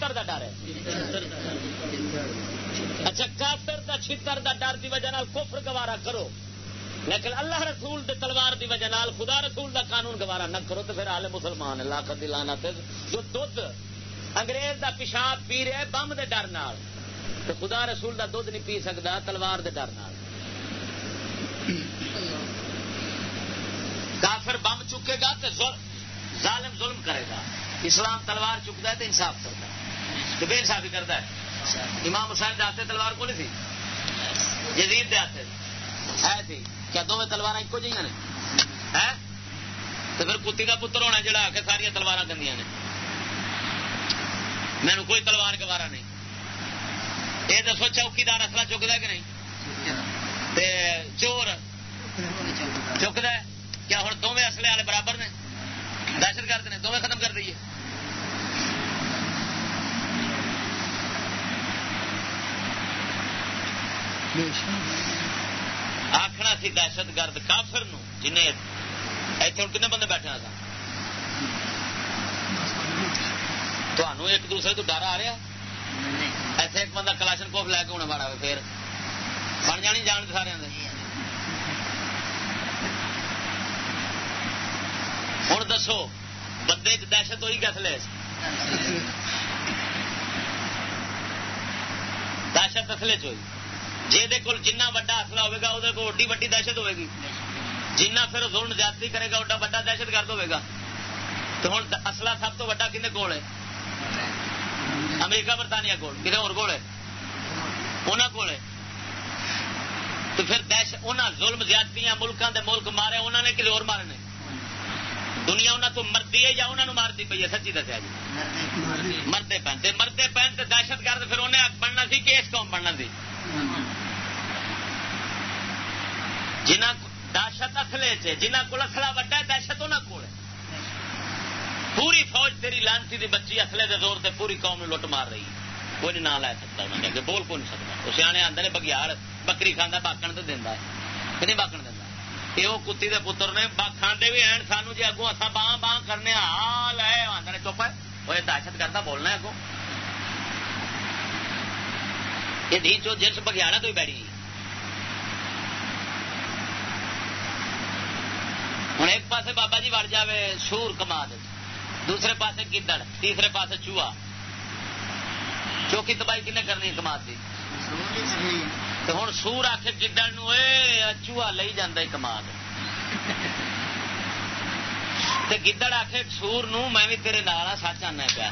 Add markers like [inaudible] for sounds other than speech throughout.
چھتر کا ڈر ہے۔ اچھا کافر کا چھتر کا ڈر کی وجہ کفر گوارا کرو۔ لیکن اللہ رسول دے تلوار دی وجہ نال خدا رسول دا قانون گوارا نہ کرو تو پھر آلے مسلمان لاکھ دلانا جو دھد انگریز دا پیشاب پی رہے بم دے ڈر نال، تو خدا رسول دا دھد نہیں پی سکتا، تلوار دے ڈر نال۔ کافر بم چکے گا تو ظالم ظلم کرے گا۔ اسلام تلوار چکتا ہے تو انصاف کرتا ہے۔ تو بے انصافی کرتا ہے۔ امام حسین دے ہاتھ تلوار کو نہیں تھی؟ جدید دے ہاتھ ہے تھی۔ کیا دونوں تلوار ایک جی نے تو پھر کتی کا پتر ہونا جڑا آ کے ساریا تلوار گندیا نے۔ مینو کوئی تلوار گوارا نہیں۔ یہ دسو چوکیدار اصلا چکتا کہ نہیں؟ چور چکتا کیا ہوں دونوں اصلے والے برابر نے؟ دہشت گرد نے، دونوں ختم کر دیے آخنا سی دہشت گرد کافر جنہیں اتنے ہوں کنے بندے بیٹھے سن؟ تمہوں ایک دوسرے تو ڈر آ رہا؟ ایسے ایک بندہ کلاشن کوف لے کے ہونا مارا پھر بن جانی جان سارے ہوں دسو، بندے چ دہشت ہوئی کس لے دہشت اصلے چ ہوئی۔ جی کول جنہ وڈا اصلا ہوگا وہ ایڈی وڈی دہشت ہوے گی۔ جنہ پھر ظلم زیادتی کرے گا ایڈا وڈا دہشت گرد ہوے گا۔ تو ہوں اصلا سب تو وڈا کھنے کول ہے؟ امریکہ، برطانیہ کول کتنے ہو کول ہے؟ انہوں کول ہے۔ تو پھر دہشت انہوں ظلم زیادتی ملکوں کے ملک مارے انہوں نے کسی اور مارے دنیا انہوں تو مردی ہے یا انہوں نے مارتی پی ہے؟ سچی دسیا جی۔ مردے پہنتے مردے پہنتے دہشت گرد پھر انہیں بننا سی کیس قوم بننا سی؟ جنہ دہشت اصلے چ جنہ کو اصلا وڈا دہشت انہوں کو پوری فوج تیری لانسی دی بچی اصلے دے زور سے پوری قوم لٹ مار رہی کوئی نہیں نام لے سکتا انہوں نے بول کو نہیں سکتا؟ وہ سیانے آدھے بگیار بکری کھانا باقن تو دینا ہے۔ نہیں باقن دینا یہ وہ کتی دے پتر نے کھانے بھی ہیں سانو جی اگوں اصا باہ باہ کرنے حال ہے آدھے چپ ہے وہ دہشت کرتا بولنا اگوں۔ یہ دھی چو جس بگیاڑا تو ہی بیڑی۔ ہوں ایک پاسے بابا جی وڑ جائے سور کما دے۔ دوسرے پاسے گدڑ تیسرے پاسے چوہا۔ چوکی تباہی کنے کرنی کماد کی تو ہوں سور آ کے گدڑ چوہا لے جانا کماد گدڑ آ کے سور نو، میں بھی تیرے نال ہاں، سچ آنا پیا۔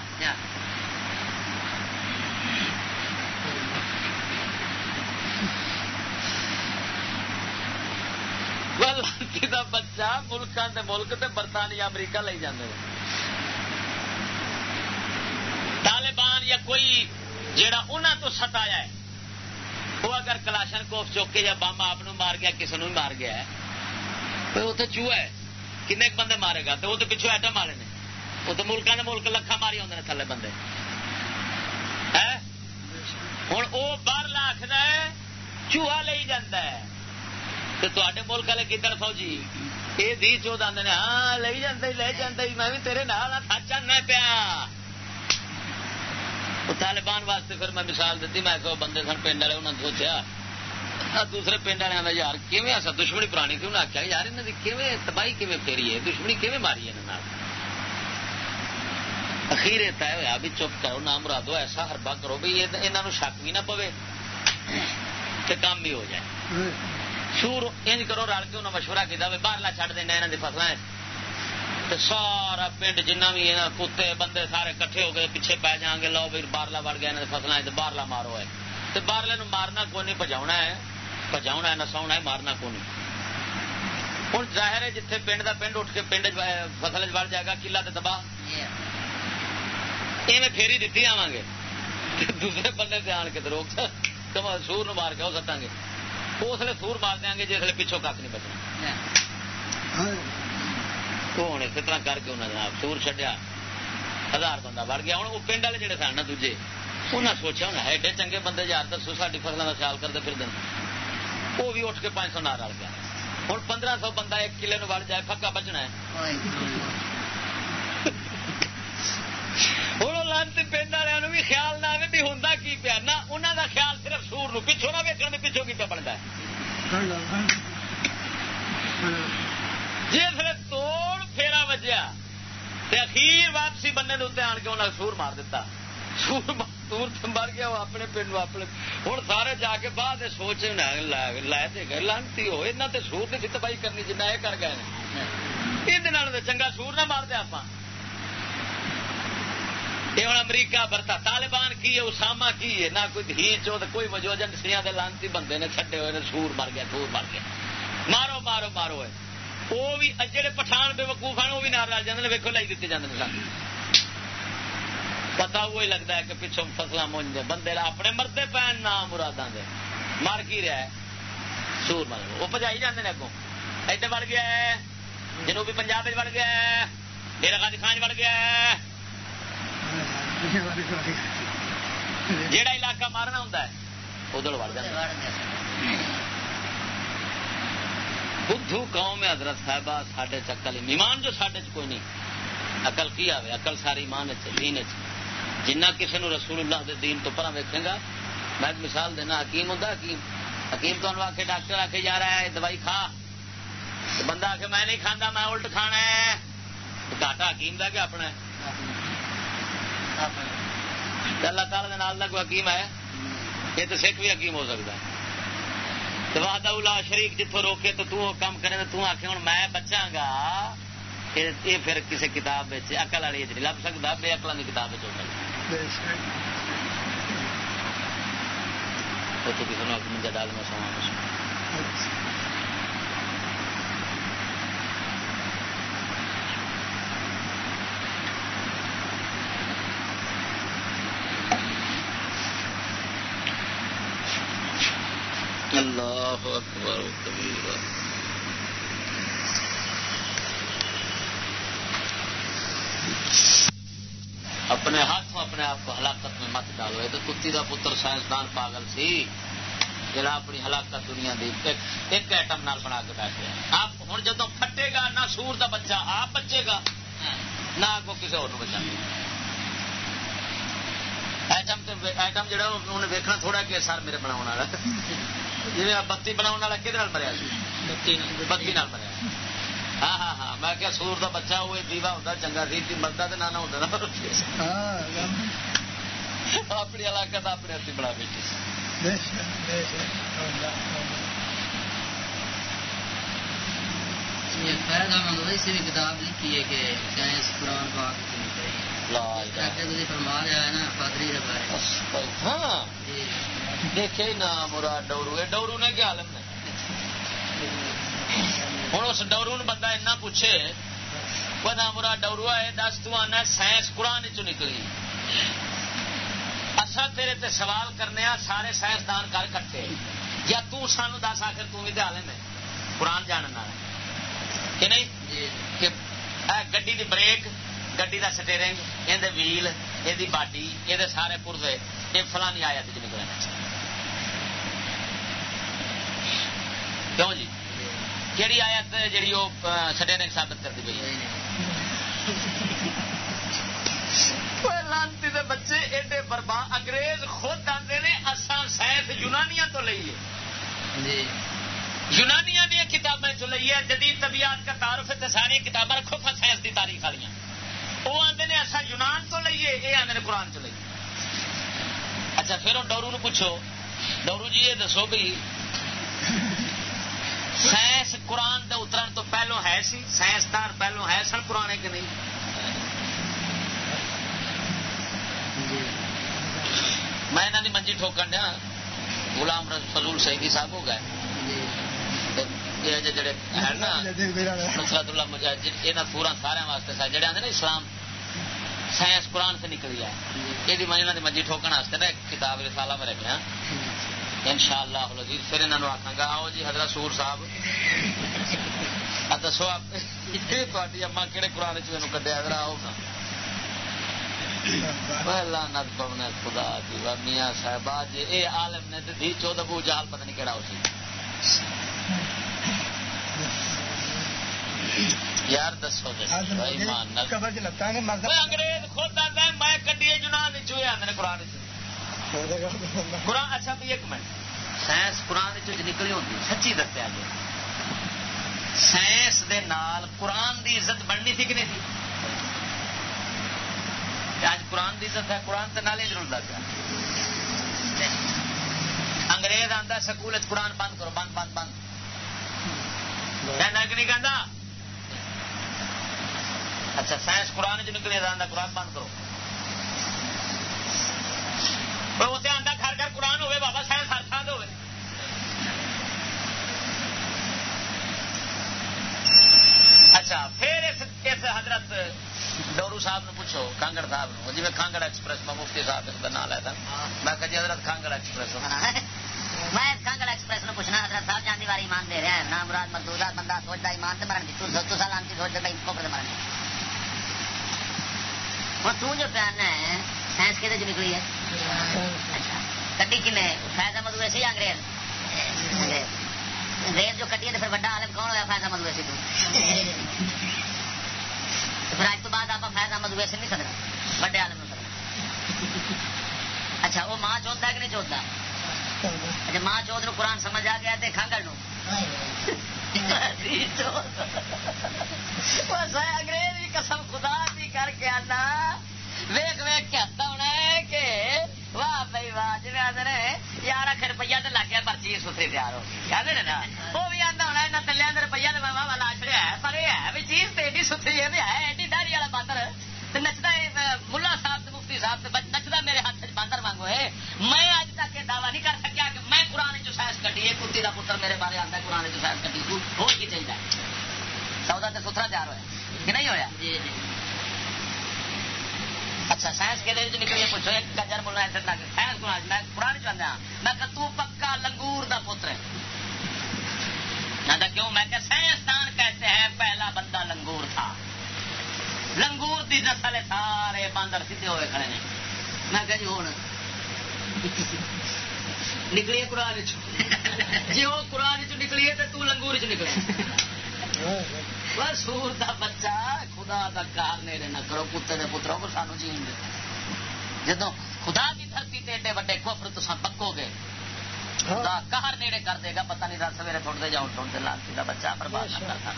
بچہ ملکوں کے ملک تے برطانیہ، امریکہ لے جانے طالبان یا کوئی جیڑا انہوں تو ستایا ہے، وہ اگر کلاشن کوف چوکے یا بم آپ مار گیا کسی نے مار گیا ہے، تو اتنے چوہا ہے۔ کن بندے مارے گا، تو وہ تو پچھو ایٹم والے نے۔ وہ تو ملکوں نے ملک لکھا ماری ہوتے ہیں تھلے بندے۔ ہوں وہ باہر آخر چوہا لے جانا ہے۔ تے ملک والے کدھر فوجی یہ دی چوتھ آدھے ہاں لے جانا لے جانا میں بھی تیرے نال سچ آنا پیا طالبان واسطے پھر میں مثال دیتی میں کہ بندے سن پنڈ والے انہوں نے سوچا دوسرے پنڈ والے یار کیون ایسا دشمنی پرانی تھی انہیں آخیا یار انہوں کی تباہی کیون پھیری ہے دشمنی کیون ماری ہے اخیر یہ طے ہوا بھی چپ کرو نام مرادو ایسا ہربا کرو بھی یہاں شک بھی نہ پوے کہ کام بھی ہو جائے سور انج کرو رل کے انہیں مشورہ کیا باہرلا چڑھ دینا یہاں کی فصل سارا پنڈ جنہ بھی کتے بندے سارے کٹھے ہو گئے پیچھے پی جان گے لو بھی باہرلا وڑ گیا فصل باہرلا مارو ہے تو باہرلے مارنا کو نہیں بجا ہے بجا ہے نسا ہے مارنا کو نہیں ہوں ظاہر ہے جیتے پنڈ کا پنڈ اٹھ کے پنڈ فصل وڑ جائے گا کلا تو تباہ۔ یہ فیری دیتی آوا گے۔ دوسرے بندے سے آن کے روک سور مار کے وہ سٹا گے۔ اس لیے سور مار دیا گے جس پچھوں کھ نہیں بچنا۔ تو ہوں اسی طرح کر کے انہیں جناب سور چڈیا ہزار بندہ بڑھ گیا۔ ہوں وہ پنڈ والے جڑے سن دوجے انہیں سوچا ہوں ایڈے چنگے بندے یار دسو ساری فصلوں کا خیال کرتے پھر دن وہ بھی اٹھ کے پانچ سو نار رل گیا۔ ہوں پندرہ سو بندہ ایک کلے وڑ جائے پکا بچنا ہے۔ ہوں مسلمان کے پنڈ والوں بھی خیال نہ آئے بھی ہوں کی پیا؟ نہ انہوں خیال صرف سور پچھوں نہ ویکن پچھوں کی پہ بنتا ہے۔ جی جس توڑ پھیرا وجیا۔ اخیر واپسی بننے کے آن کے انہیں سور مار دیتا سور سور مر گیا، وہ اپنے پنڈ اپنے۔ ہوں سارے جا کے بعد سوچ لائے گئے لانتی ہو۔ سور کی ستبائی کرنی جی، جنہیں یہ کر گئے یہ چنگا سور نہ مار دیا آپ یہ ہوں امریکہ برتا، طالبان کی ہے، اسامہ کی ہے، نہ کوئی دھی چو کوئی وجو ایجنسیاں لانتی بندے نے چھڈے ہوئے نے، سور مر گیا، سور مر گیا۔ مارو مارو مارو ہے وہ بھی جہے پٹھان بے وقوف ہیں، وہ بھی نال رل جاتے ویکو لائی دیتے جاتے ہیں پتا وہی لگتا ہے کہ پچھوں فصل مونج بندے اپنے مرتے پہن نہ مراداں دے۔ مر کی رہا ہے؟ سور مر وہ پجائی جاتے ہیں اگوں۔ ادھر بڑھ گیا ہے۔ جنوبی پنجاب بڑھ گیا ہے۔ ڈیرا گاندھی خان بڑھ گیا ہے۔ جیڑا علاقہ مارنا ہوں ادھر بڑھ جاتا بدھو قوم حضرت صاحبہ سڈے چکل ایمان جو سڈے کوئی نہیں۔ اقل کی آئے اقل ساری ایمان دین جنہ کسی نے رسول اللہ دے دین تو پرا ویکے گا، میں مثال دینا، حکیم ہوں حکیم۔ حکیم تمہیں آ کے ڈاکٹر آ کے جا رہا ہے دوائی کھا۔ بندہ آ کے میں نہیں کھانا میں الٹ کھانا ہے۔ گاٹا حکیم دا کہ اپنا اللہ تعالی نال کوئی حکیم ہے یہ تو سکھ بھی حکیم ہو سکتا ہے۔ الا شریک جتوں روکے تو تو کام کرے تو آخ ہوں میں بچا گا یہ پھر کسی کتاب اکل والی نہیں لب سکتا بے اکلوں کی کتاب کسی نے منجا ڈال میں سوا اللہ اکبر اپنے ہاتھوں اپنے آپ کو ہلاکت میں مت ڈالو۔ یہ تو کتی کا پتر سائنسدان پاگل سی۔ جڑا اپنی ہلاکت دنیا دی ایک ایٹم نال بنا کے بیٹھ گیا آپ ہوں جدو پھٹے گا، نہ سور دا بچہ آپ بچے گا، نہ آگوں کسی اور بچا ایٹم ایٹم جہاں انہوں نے ویکنا تھوڑا کہ سر میرے بنا جی بتی بنا کہ مریا بتی مریا. ہاں ہاں ہاں میں کیا سور کا بچہ وہ دیوا ہوتا چنگا سی مرتا تو نہ ہوتا نا۔ اپنی علاقہ تو اپنے ہاتھی بڑا بیٹھی کتاب لکھی ہے کہ سائنس قرآن پاک فرما رہا ہے نا پادری ہاں۔ جی۔ دیکھے نا مراد ڈورو۔ ڈورو نے کیا عالم نے ہوں اس ڈورو بندہ ایسا پوچھے پتا مراد ڈورو ہے دس تنا سائنس قرآن چ نکلی۔ اصا تیرے تے سوال کرنے سارے سائنسدان کر کٹے یا تان دس آخر تھی عالم ہے قرآن جاننا کہ نہیں؟ کہ گڈی دی بریک گڈی کا سٹیرنگ یہ ویل یہ باڈی یہ سارے پورزے یہ فلانی آیا چ نکلنا کیوں جی؟ کہڑی آیت جی وہ سٹیرنگ سابت کرتی پی لانتی دے بچے ایڈے برباد انگریز خود آتے نے اسان سائنس یونانیا تو لئیے جی۔ یونانیا دیا کتابیں چ لئیے جدید طبیعت کا تعارف ہے ساری کتابیں رکھو سائنس کی تاریخ والی وہ آتے نے اصا یونان تو لئیے یہ آتے نے قرآن چ لئیے اچھا پھر وہ ڈورو پوچھو۔ ڈورو جی یہ دسو بھائی سائنس قرآن دے اترن تو پہلو ہے سی سائنسدان پہلو ہے سن پرانے کہ نہیں؟ میں انہوں نے منجی ٹھوکن دیا غلام فضول شہیدی صاحب ہو گئے۔ جڑے نا نصرت اللہ مجاہد یہاں پورا سارے واسطے جڑے آتے نا اسلام سائنس قرآن سے نکلی ہے یہ منجی ٹھوکن واسطے نا کتاب رسالہ میں رکھا ان شاء اللہ پھر انہوں آخا گا آؤ جی حضرت سور صاحب۔ دسو تاری اما کہڑے قرآن چین کڈیا ادھر آؤ۔ پہلا نت پونے خدا جی میاں صاحب جی یہ عالم نے دھی چودہ بو جال پتہ نہیں کہڑا اسی یار دسو انگریز خود آتا ہے میں کڈیے جنان چوہے آتے قرآن قرآن اچھا بھی ایک منٹ۔ سائنس قرآن چ نکلی ہوتی سچی دسیا جی۔ سائنس دے نال قرآن دی عزت بننی تھی کہ نہیں تھی اج قرآن دی عزت ہے، قرآن تو نال ہی رلتا پیا انگریز آتا سکول قرآن بند کرو، بند بند بند۔ نہیں کہہ اچھا سائنس قرآن چ نکلے آتا قرآن بند کرو۔ اتنے آتا گھر گھر قرآن ہوے بابا سائنس ہر تھان ہوے اچھا پھر اس حضرت ڈورو صاحب نے پوچھو کانگڑ صاحب نے جی کانگڑ ایکسپریس میں مفتی صاحب کا نام لیتا میں کہ جی حضرت کانگڑ ایکسپریس میں کانگڑ ایکسپریس نے پوچھنا حضرت صاحب جان دیواری ایمان دے رہے ہیں۔ نام مراد مزدور بندہ سوچتا ایمان سے مرن کی تو سال کی سوچتا ہے کو مرن وہ تو جو پہننا ہے سائنس کے نکلی ہے؟ اچھا کٹی کن فائد احمد ویسے انگریز۔ انگریز جو کٹی ہے تو پھر بڑا عالم کون ہوا فائد احمد ویسے تو؟ پھر اج تو بعد آپ فیض احمد ویسے نہیں سکنا بڑے عالم سکنا اچھا وہ ماں چوتھا ہے کہ نہیں چوتھا اچھا ماں چوتھ نو قرآن سمجھ آ گیا تو کھانگڑ نو انگریز بھی قسم خدا بھی کر کے آنا۔ ویک ویک کے ہاتھ واہ بھائی واہ جی آدھے یار روپیہ تو لگ گیا ستری تیار ہو نا وہ بھی آتا ہونا یہاں روپیہ تو واہ چڑیا ہے پر یہ ہے بھی چیز تو ایڈی ستری ہے ایڈی والا باندر نچتا ملا صاحب مفتی صاحب نچتا میرے ہاتھ باندر مانگو ہے میں اج تک یہ دعوی نہیں کر سکیا کہ میں قرآن چ سائنس کٹی ہے کتی کا پتر میرے بارے آتا قرآن چ سائنس کٹی ہو کی چاہیے سودا تو ستھرا تیار ہوا کہ نہیں ہوا جی جی۔ اچھا سائنس کے لیے نکلی پوچھو، ایک گجر بولنا ایسے سائنس کو میں پرانی چاہتا ہاں۔ ہوں میں کہ تو پکا لنگور دا پتر میں کیوں؟ میں کہ سائنسدان کہتے ہیں؟ پہلا بندہ لنگور تھا۔ لنگور دی نسل سارے باندر سیدھے ہوئے کھڑے ہیں میں کہ جی ہوں نکلی قرآن چ جی وہ قرآن چ نکلی ہے تو لنگور چ نکلے۔ [laughs] سور دا بچہ خدا دا کار نیڑے نہ کرو کتے دے پتروں کو سانو جین دے جدو خدا کی دھرتی تے ایڈے وڈے کفر تو پکو گے خدا کہر نیڑے کر دے گا پتہ نہیں رات سویرے ٹوٹ دے جاؤ ٹوٹ دے لالچی دا بچہ برباد نہ کرتا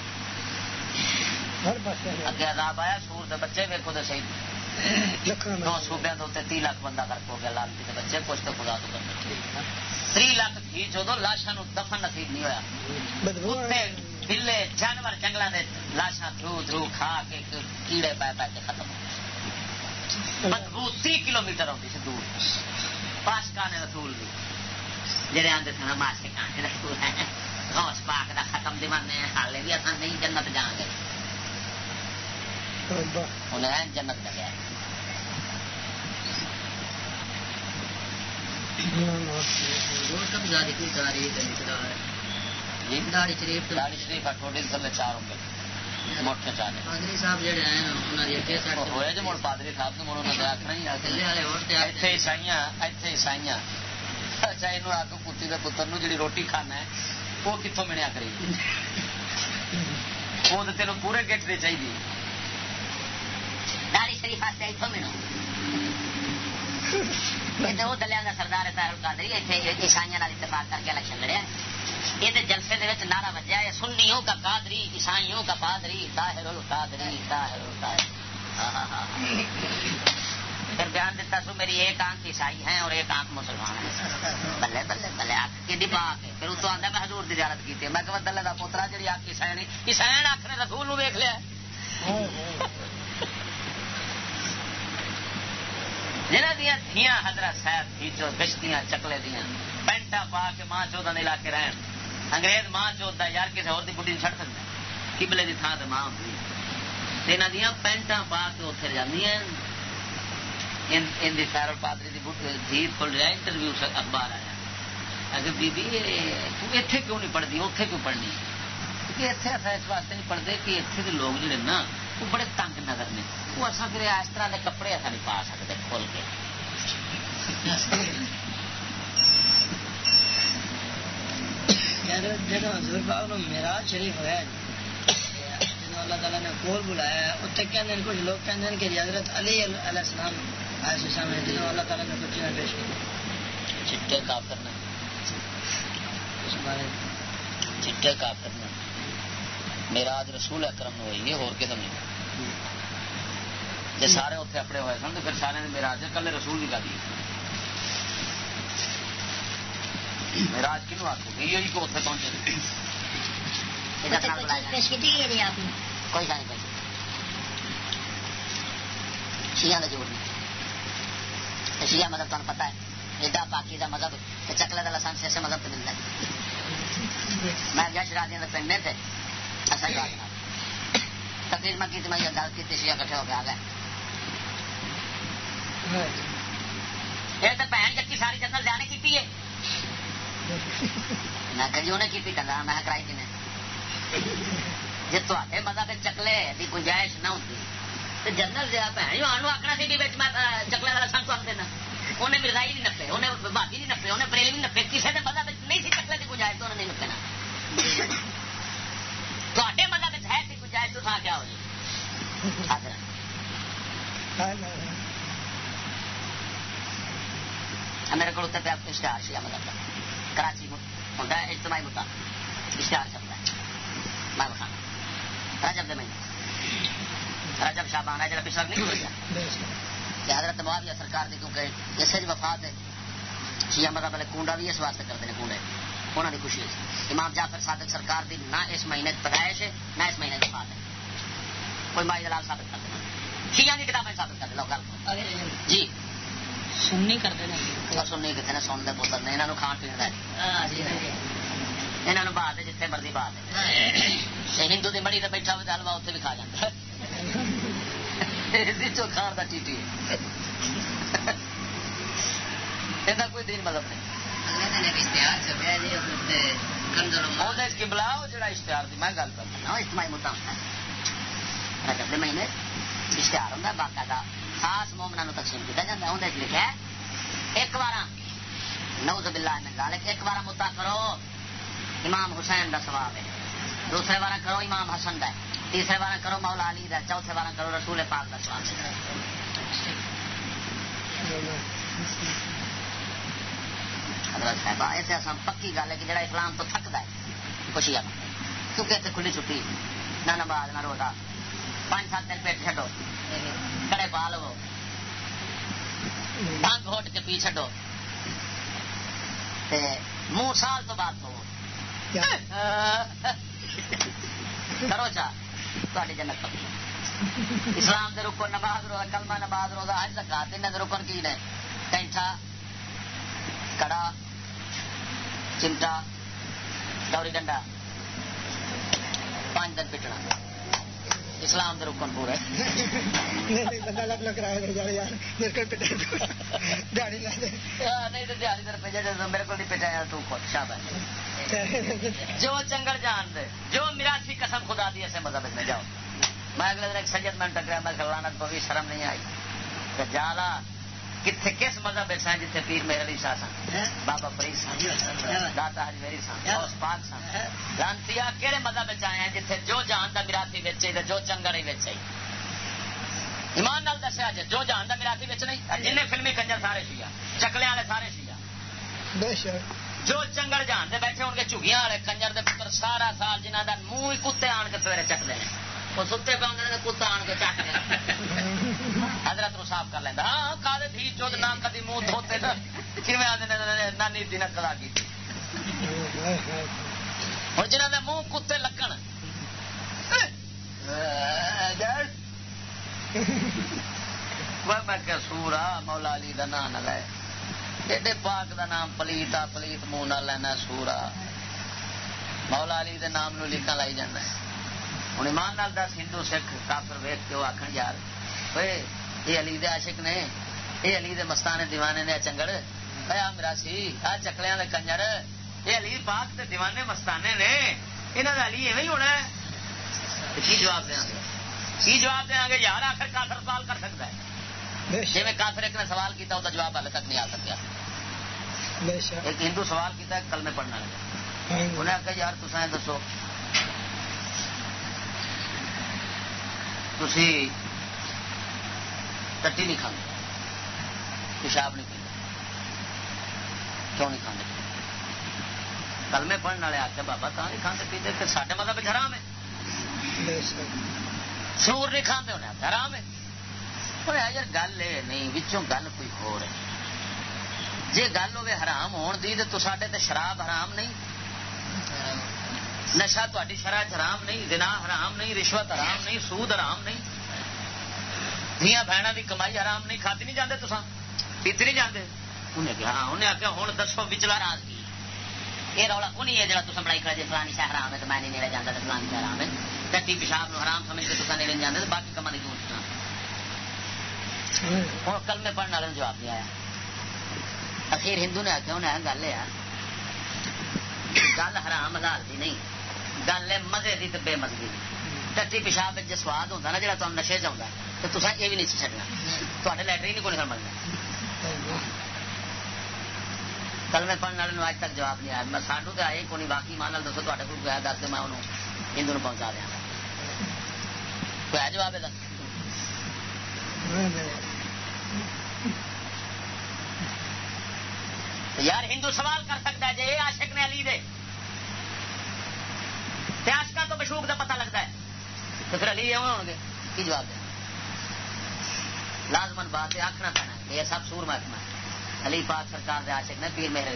اگے عذاب آیا سور دے بچے ویکو دے صحیح دو صوبے دے تی لاکھ بندہ کر کو گیا لالچی دے بچے کچھ تو خدا تو کرنا تری لاکھ تھی جو لاشاں دفن نصیب نہیں ہوا بلے جانور جنگل لاشاں تھرو تھرو کھا کے کیڑے پی پی کے ختم ہو بدبو تی کلو میٹر آتی سی دور پاس کانے رسول بھی۔ جڑے آتے تھے ماسے کانے رسول ہیں غوث پاک دا ختم دیوانے حالے بھی اصل نہیں جنت جان گے۔ انہیں جنت لگیا کب زیادہ کوئی تاریخ داڑی شریف داڑی شریف تھلے چار ہوں گے۔ پادری صاحب جڑے ہیں ہوئے پادری صاحب اچھا کتی پتر روٹی کھانا ہے وہ کتوں ملیا کری وہ تو تینوں پورے گیٹ دے چاہیے داڑی شریف ملو وہ دلیا کا سردار عیسائی اتفاق کر کے الیکشن لڑیا یہ جلسے دے نعرہ ہے، سنیوں کا قادری، عیسائیوں کا پادری طاہر القادری طاہر القادری۔ ہاں، ہاں، ہاں۔ پھر بیان دیتا سو، میری ایک آنکھ عیسائی ہے اور ایک آنکھ مسلمان ہے بلے بلے بلے، آنکھ کی ڈبا کے پھر اس میں حضور کی زیارت کی میں کہ دلے کا پوترا جی آنکھ عیسائی نہیں، عیسائی آنکھ نے رسول نو ویک لیا جنہ دیا دیا حضرت صاحب تھی کھیچو گشتیاں چکلے دیا، پینٹا پا کے ماں چودہ نے لا کے رہن انگریز ماں چوتا یار کسی اور بڑھی چڑھ سکتا کبلے کی تھان سے ماں ہوتی ہے۔ دیا پینٹا پا کے اتنے جانے سیر پادری کی دھی کھل رہا انٹرویو اخبار آیا۔ اگر بی اتے کیوں نہیں پڑھتی اتنے کیوں پڑھنی؟ کیونکہ اتنے اصل اس واسطے نہیں پڑھتے کہ اتنے کے لوگ جڑے نا وہ بڑے تنگ نظر نے۔ وہ اصل پھر اس طرح کے کپڑے ایسا نہیں پا سکتے کھول کے۔ جب حضور پاک نو میراج شریف ہوا اللہ تعالیٰ نے کول بلایا اتنے کہتے ہیں کچھ لوگ کہتے ہیں کہ حضرت علی علیہ السلام آئے سامنے اللہ تعالیٰ نے کچھ نہ پیش کیا چٹے کافر نے۔ اس بارے چٹے کافر نے۔ رسول اکرم ہوئی ہے اور نہیں۔ جی سارے اتنے اپنے ہوئے سن تو پھر سارے نے میرا کلے رسول کی گل میرا کنو آخو گی یہی کو اتنے پہنچے کوئی گل نہیں شیعہ کا جوڑ نہیں۔ شیعہ مذہب تمہیں پتا ہے۔ کا مذہب کا لسان ملتا ہے میں یش راجیاں پنڈ میں تھے اصل بات تقریر میں کی میں گل کی شیعہ کٹھے ہو کے آ گئے۔ یہ تو جکی ساری کی ہے۔ میں کہ جی انہیں کی کرنا میں کرائی جی تے مذہب چکلے کی گنجائش نہ ہوتی جنرل جہاں بھن آخنا سی چکلے والا دینا۔ انہیں مرزائی نہیں نپے، انہیں بھابی نہیں نپے، انہیں بریل نپے کسی نے مذہب نہیں سی چکلے کی گنجائش تو انہیں نہیں نپنا تے مذہب ہے سی گنجائش، تو کیا ہو جائے؟ میرے کو پہ اشتہار شیا مطلب کراچی ہوتا ہے اجتماعی مدعا اشتہار چلتا ہے۔ میں بخانا رجب دے مہینے۔ رجب شابان ہے جڑا پچھلا نہیں ہو گیا حضرت معاویہ سرکار دی کیونکہ اسے وفات ہے شیعہ مذہب والے کونڈا بھی اس واسطے کرتے ہیں کونڈے انہوں نے خوشی ہے۔ امام جعفر صادق سرکار دی نہ اس مہینے پیدائش ہے نہ اس مہینے وفات ہے۔ کوئی مائی دلال ثابت کر دینا شیعہ کی کتابیں ثابت کر لو گل جی۔ سننی کرتے ہیں سننی کتنے نے سن دے پتر نے یہاں کھان پینے یہاں بات ہے جتنے مرضی بات ہے ہندو کی مڑی سے بیٹھا حلوا اتنے بھی کھا جاتا کھان کا ٹیٹی یہ کوئی دین مطلب نہیں بلاؤ اشتہار کی میں گل کرنا اجتماعی مدعا ہوتا ہے مہینے اشتہار ہوتا باقاعدہ خاص مومنا تقسیم کیا جاتا ہے اندر لکھا ہے ایک بار نوز بلا گال ایک بار متا کرو۔ امام حسین کا سواب ہے۔ دوسرے بار کرو امام حسن کا تیسرے بار کرو مولا علی کا چوتھے بار کرو رسول پاک کا سواب حضرت صاحب ایسے اصل پکی گل ہے کہ جڑا اسلام تو تھکتا ہے، خوشی آ کیونکہ اتنے کھلی چھٹی، نہ نماز، نہ روزہ۔ پانچ سات دن پیٹ چڈو کڑے پا لو ڈنگ ہوٹ کے پی چڈو منہ سال تو بعد ہو کرو چا تاری جنت پکی اسلام کے رکو نماز روزہ کلمہ نماز روزہ حج زکات ان رکن کی نے؟ ٹینٹا کڑا چمٹا ڈوری ڈنڈا۔ پانچ دن پٹنا۔ اسلام دے رکن پورے بندہ لگ لگ رہا ہے دیہی نہیں تو در پہ میرے کو نہیں تو خود جو چنگل جان دے جو میراسی قسم خدا دی ایسے مذہب میں جاؤ۔ میں اگلے دن ایک سجد میں ٹکرا میں لانت کو بھی شرم نہیں آئی۔ جالا کتنے کس مذہب سن جیتے پیر میرے علی شاہ سن؟ بابا فرید سن داتا حج میری سن اس پاک سن۔ لانتی کہڑے مذہب آئے ہیں جیتے جو جان کا میراسی ویچے جو چنگڑ ہی ویچے ایمان نال دسیا جی جو جان کا میراسی ویچ نہیں جن فلمی کنجر سارے شیا چکلے والے سارے شیا جو چنگڑ جان دے بیٹھے ہو گے چگیاں والے کنجر دے پتر سارا سال جنہ کا منہ کتے آن کے سویرے چکتے ہیں۔ وہ ستے پہ آدھے کتا آن کے چک حضرت نو صاف کر لینا ہاں کالے تھی چود نہ کدی منہ دھوتے نا کھے آدھے نہ نیتی نہ کدا کی۔ ہوں جنہ کے منہ کتے لگن میں سورا، مولا علی کا نام نہ لے۔ ایڈے پاک دا نام، پلیت آ پلیت منہ نہ لینا، سورا۔ مولا علی دے نام نو لکھا لائی جانا ہوں ایمان نال دس ہندو سکھ کافر ویک کے وہ آخر یار یہ علی دے عاشق نے یہ علی دے مستانے دیوانے نے چنگڑ میرا سی آ چکلیا دے کنجر یہ علی پاک دے دیوانے مستانے نے یہاں کا علی ایویں ہونا ہے۔ کی جواب دیا گے؟ کی جواب دیا گے؟ یار آخر کافر سوال کر سکتا ہے۔ جی میں کافر ایک نے سوال کیا وہ جواب ہال تک نہیں آ سکیا۔ ایک ہندو سوال کیا کل میں پڑھنا لگا انہیں آخر یار تصا دسو تھی ٹٹی نہیں کھانے پیشاب نہیں پیتے کیوں نہیں کھانے کلمے پڑھنے والے آتے بابا تو نہیں کھانے پیتے پھر سارے مطلب حرام ہے۔ سور نہیں کھانے ہونے حرام ہے۔ یار گل یہ نہیں بچوں گل کوئی ہو رہی جی گل ہوے حرام ہون دی تو سڈے تے شراب حرام نہیں نشا تاری شرح حرام نہیں دنا حرام نہیں، رشوت حرام نہیں، سود حرام نہیں۔ دیا بہنوں کی کمائی حرام نہیں، کھاتی نہیں جانے تو پیتی نہیں جانے انہیں کہا ہاں انہیں آخیا ہوں دسو بچلا راز کی۔ یہ رولا کو نہیں ہے جا تو بڑائی کرے فلانی شاہ حرام ہے تو میں نہیں نیڑے جانا تو فلانی شاہ حرام ہے۔ ٹٹی پیشاب حرام سمجھ کے تو نیڑے جانے باقی کما نہیں کیوں ہوں کل میں پڑھنے والے جواب نہیں آیا اخیر ہندو نے آخیا انہیں گل ہے گل حرام حلال دی نہیں۔ گل ہے، مزے کی بے مزگی ٹٹی پیشاب جو سواد ہوتا نا جا تم نشے چاہتا تو تصا یہ بھی نہیں چڈنا تے لائٹری نہیں کون سمجھنا۔ کل میں پڑھنے والے اج تک جواب نہیں آیا۔ میں سانو تو آئے کون باقی مان لال دسو تے کو گیا دس میں انہوں ہندو پہنچا دیا کوئی ہے جواب یہ یار، ہندو سوال کر سکتا ہے جی آشک نے علی دے۔ آشکا تو مشوق کا پتہ لگتا ہے۔ تو پھر علی ایویں ہو گے، کی جواب دیں؟ لازمن بات ہے آخنا پینا ہے، یہ سب سور محکمہ ہے۔ علی پاک سرکار دے عاشق نے، پیر مہر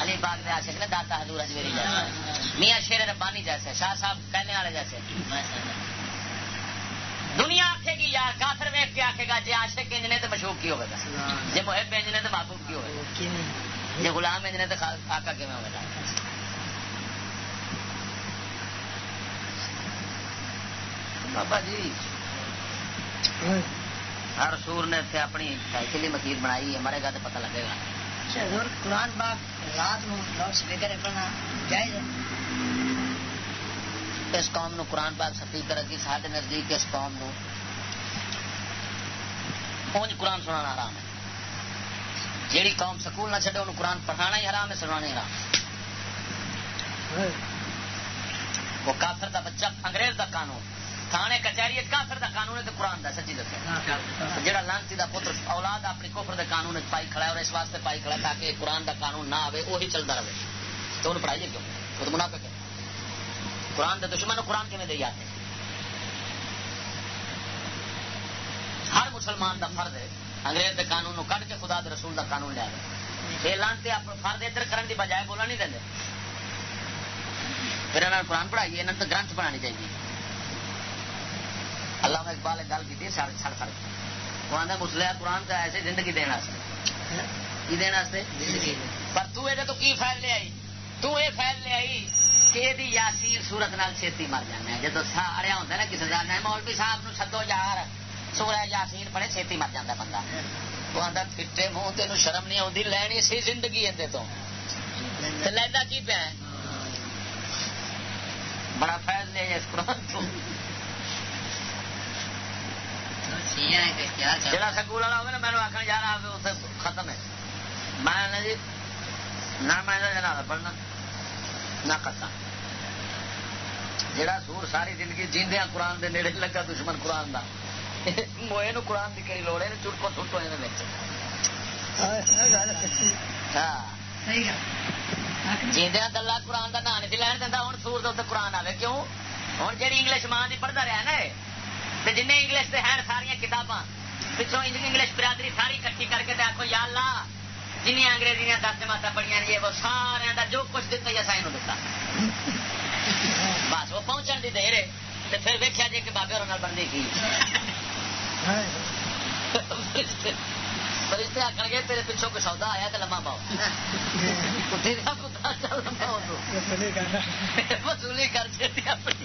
علی پاک۔ دے عاشق نے داتا حضور اجمیری جیسے۔ میاں شیر ربانی جیسے، شاہ صاحب کہنے والے جیسے۔ دنیا آخے گی، یار کافر ویک کے آخے گا جی آشک انجنے تو مشہور کی ہوگا جی محب انجنے تو محبوب کی ہوگا جی غلام انجنے تو آکا کی ہوگا بابا جی ہر سور نے اتنے اپنی سائیکل مکیر بنائی ہے مرے گا تو پتہ لگے گا قرآن پاک رات لاؤڈ اسپیکر پڑھنا جائز اس قوم نو قرآن پاک سپیکر کی سارے نزدیک اس قوم نو اونج قرآن سنا حرام ہے جیڑی قوم سکول نہ چڈے انہوں قرآن پڑھانا ہی حرام ہے سنانا ہی حرام وہ کافر دا بچہ انگریز دا قانون تھانے کچہری کافر دا قانون ہے تو قرآن دا سچی دسیا جہاں لانتی دا پتر اولاد اپنی کوفر دے قانون پائی کھڑا ہے اور اس واسطے پائی کھڑا ہے تاکہ قرآن دا قانون نہ آئے وہی چلتا رہے۔ تو انہوں پڑھائیے کیوں وہ تو منافق ہے۔ قرآن دے دشمن قرآن کیون دے آتے ہر مسلمان دا فرد ہے انگریز دے قانون نو کٹ کے خدا دے رسول دا قانون لیا یہ لانتے فرد ادھر کرن دی بجائے بولا نہیں دیں پھر انہوں نے قرآن پڑھائی انہوں نے تو گرنتھ پڑھانی چاہیے اللہ میں اقبال گل کی سڑ سڑ سڑ وہ آدھا مسلیا قرآن کا ایسے زندگی دینا کی دینا پر تو یہ تو کی فائل لے آئی؟ تو یہ فائل لے آئی کہ یاسین سورت نال چھتی مر جانا جب ساڑیا ہوتا نا کسی کا مولوی صاحب نو سدو یار سورہ یاسین پڑے چھتی مر جاتا بندہ۔ وہ آتا پھٹے منہ تین شرم نہیں آتی لینی سی زندگی اندر تو۔ لینا کی پیا بڑا فیض لے اس قرآن تو۔ جا سکول والا ہوگا نا میں آخر یار اتنے ختم ہے۔ میں جی نہ میں پڑھنا نہ کرتا جڑا سور ساری زندگی جیندیا قرآن دے نیڑے لگا دشمن قرآن دا۔ موئے نو قرآن دی کئی لوڑ ہے چٹکو سٹو یہ جیندیا دلہ قرآن دا نام نہیں لین دینا ہوں سور دے قرآن آئے کیوں؟ ہوں جی انگلش ماں کی پڑھتا رہا نا جن انگلش سے ہیں ساریا کتاباں پچھوں انگلش برادری ساری کٹھی کر کے آخو یا اللہ جنیا انگریزی دس ماتا پڑھیا نے وہ سارا کا جو کچھ دتا یا سائن دتا۔ بس وہ پہنچن کی دیر ہے۔ تو پھر ویکیا جی کہ بابے اور بندی کی۔ فرشتے آخر گے تیرے پچھوں کوئی سودا آیا تو لما پاؤ۔ [laughs] [laughs] وصولی کر چیتی اپنی۔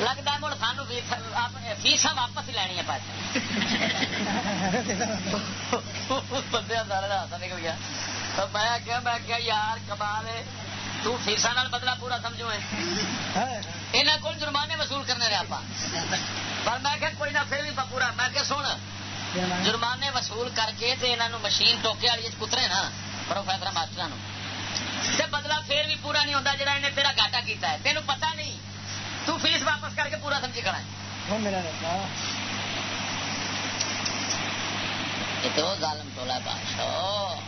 لگتا ہے مڑ سانو فیسا واپس ہی لینی ہے پیسے بندے سارے ہاتھ نکل گیا میں کیا میں کیا یار کمال ہے تو فیسا نال بدلا پورا سمجھو یہاں کو جرمانے وصول کرنے رہے آپ پر میں کہ کوئی نہ پھر بھی پورا میں کہ سن جرمانے وصول کر کے انہوں مشین ٹوکے والی کترے نا پروفیسر ماسٹر بدلا پھر بھی پورا نہیں ہوتا انہیں تیرا گاٹا کیتا ہے تینوں پتا نہیں تو فیس واپس کر کے پورا سمجھی کھڑا ہے۔ تو ظالم ٹولا بادشاہ۔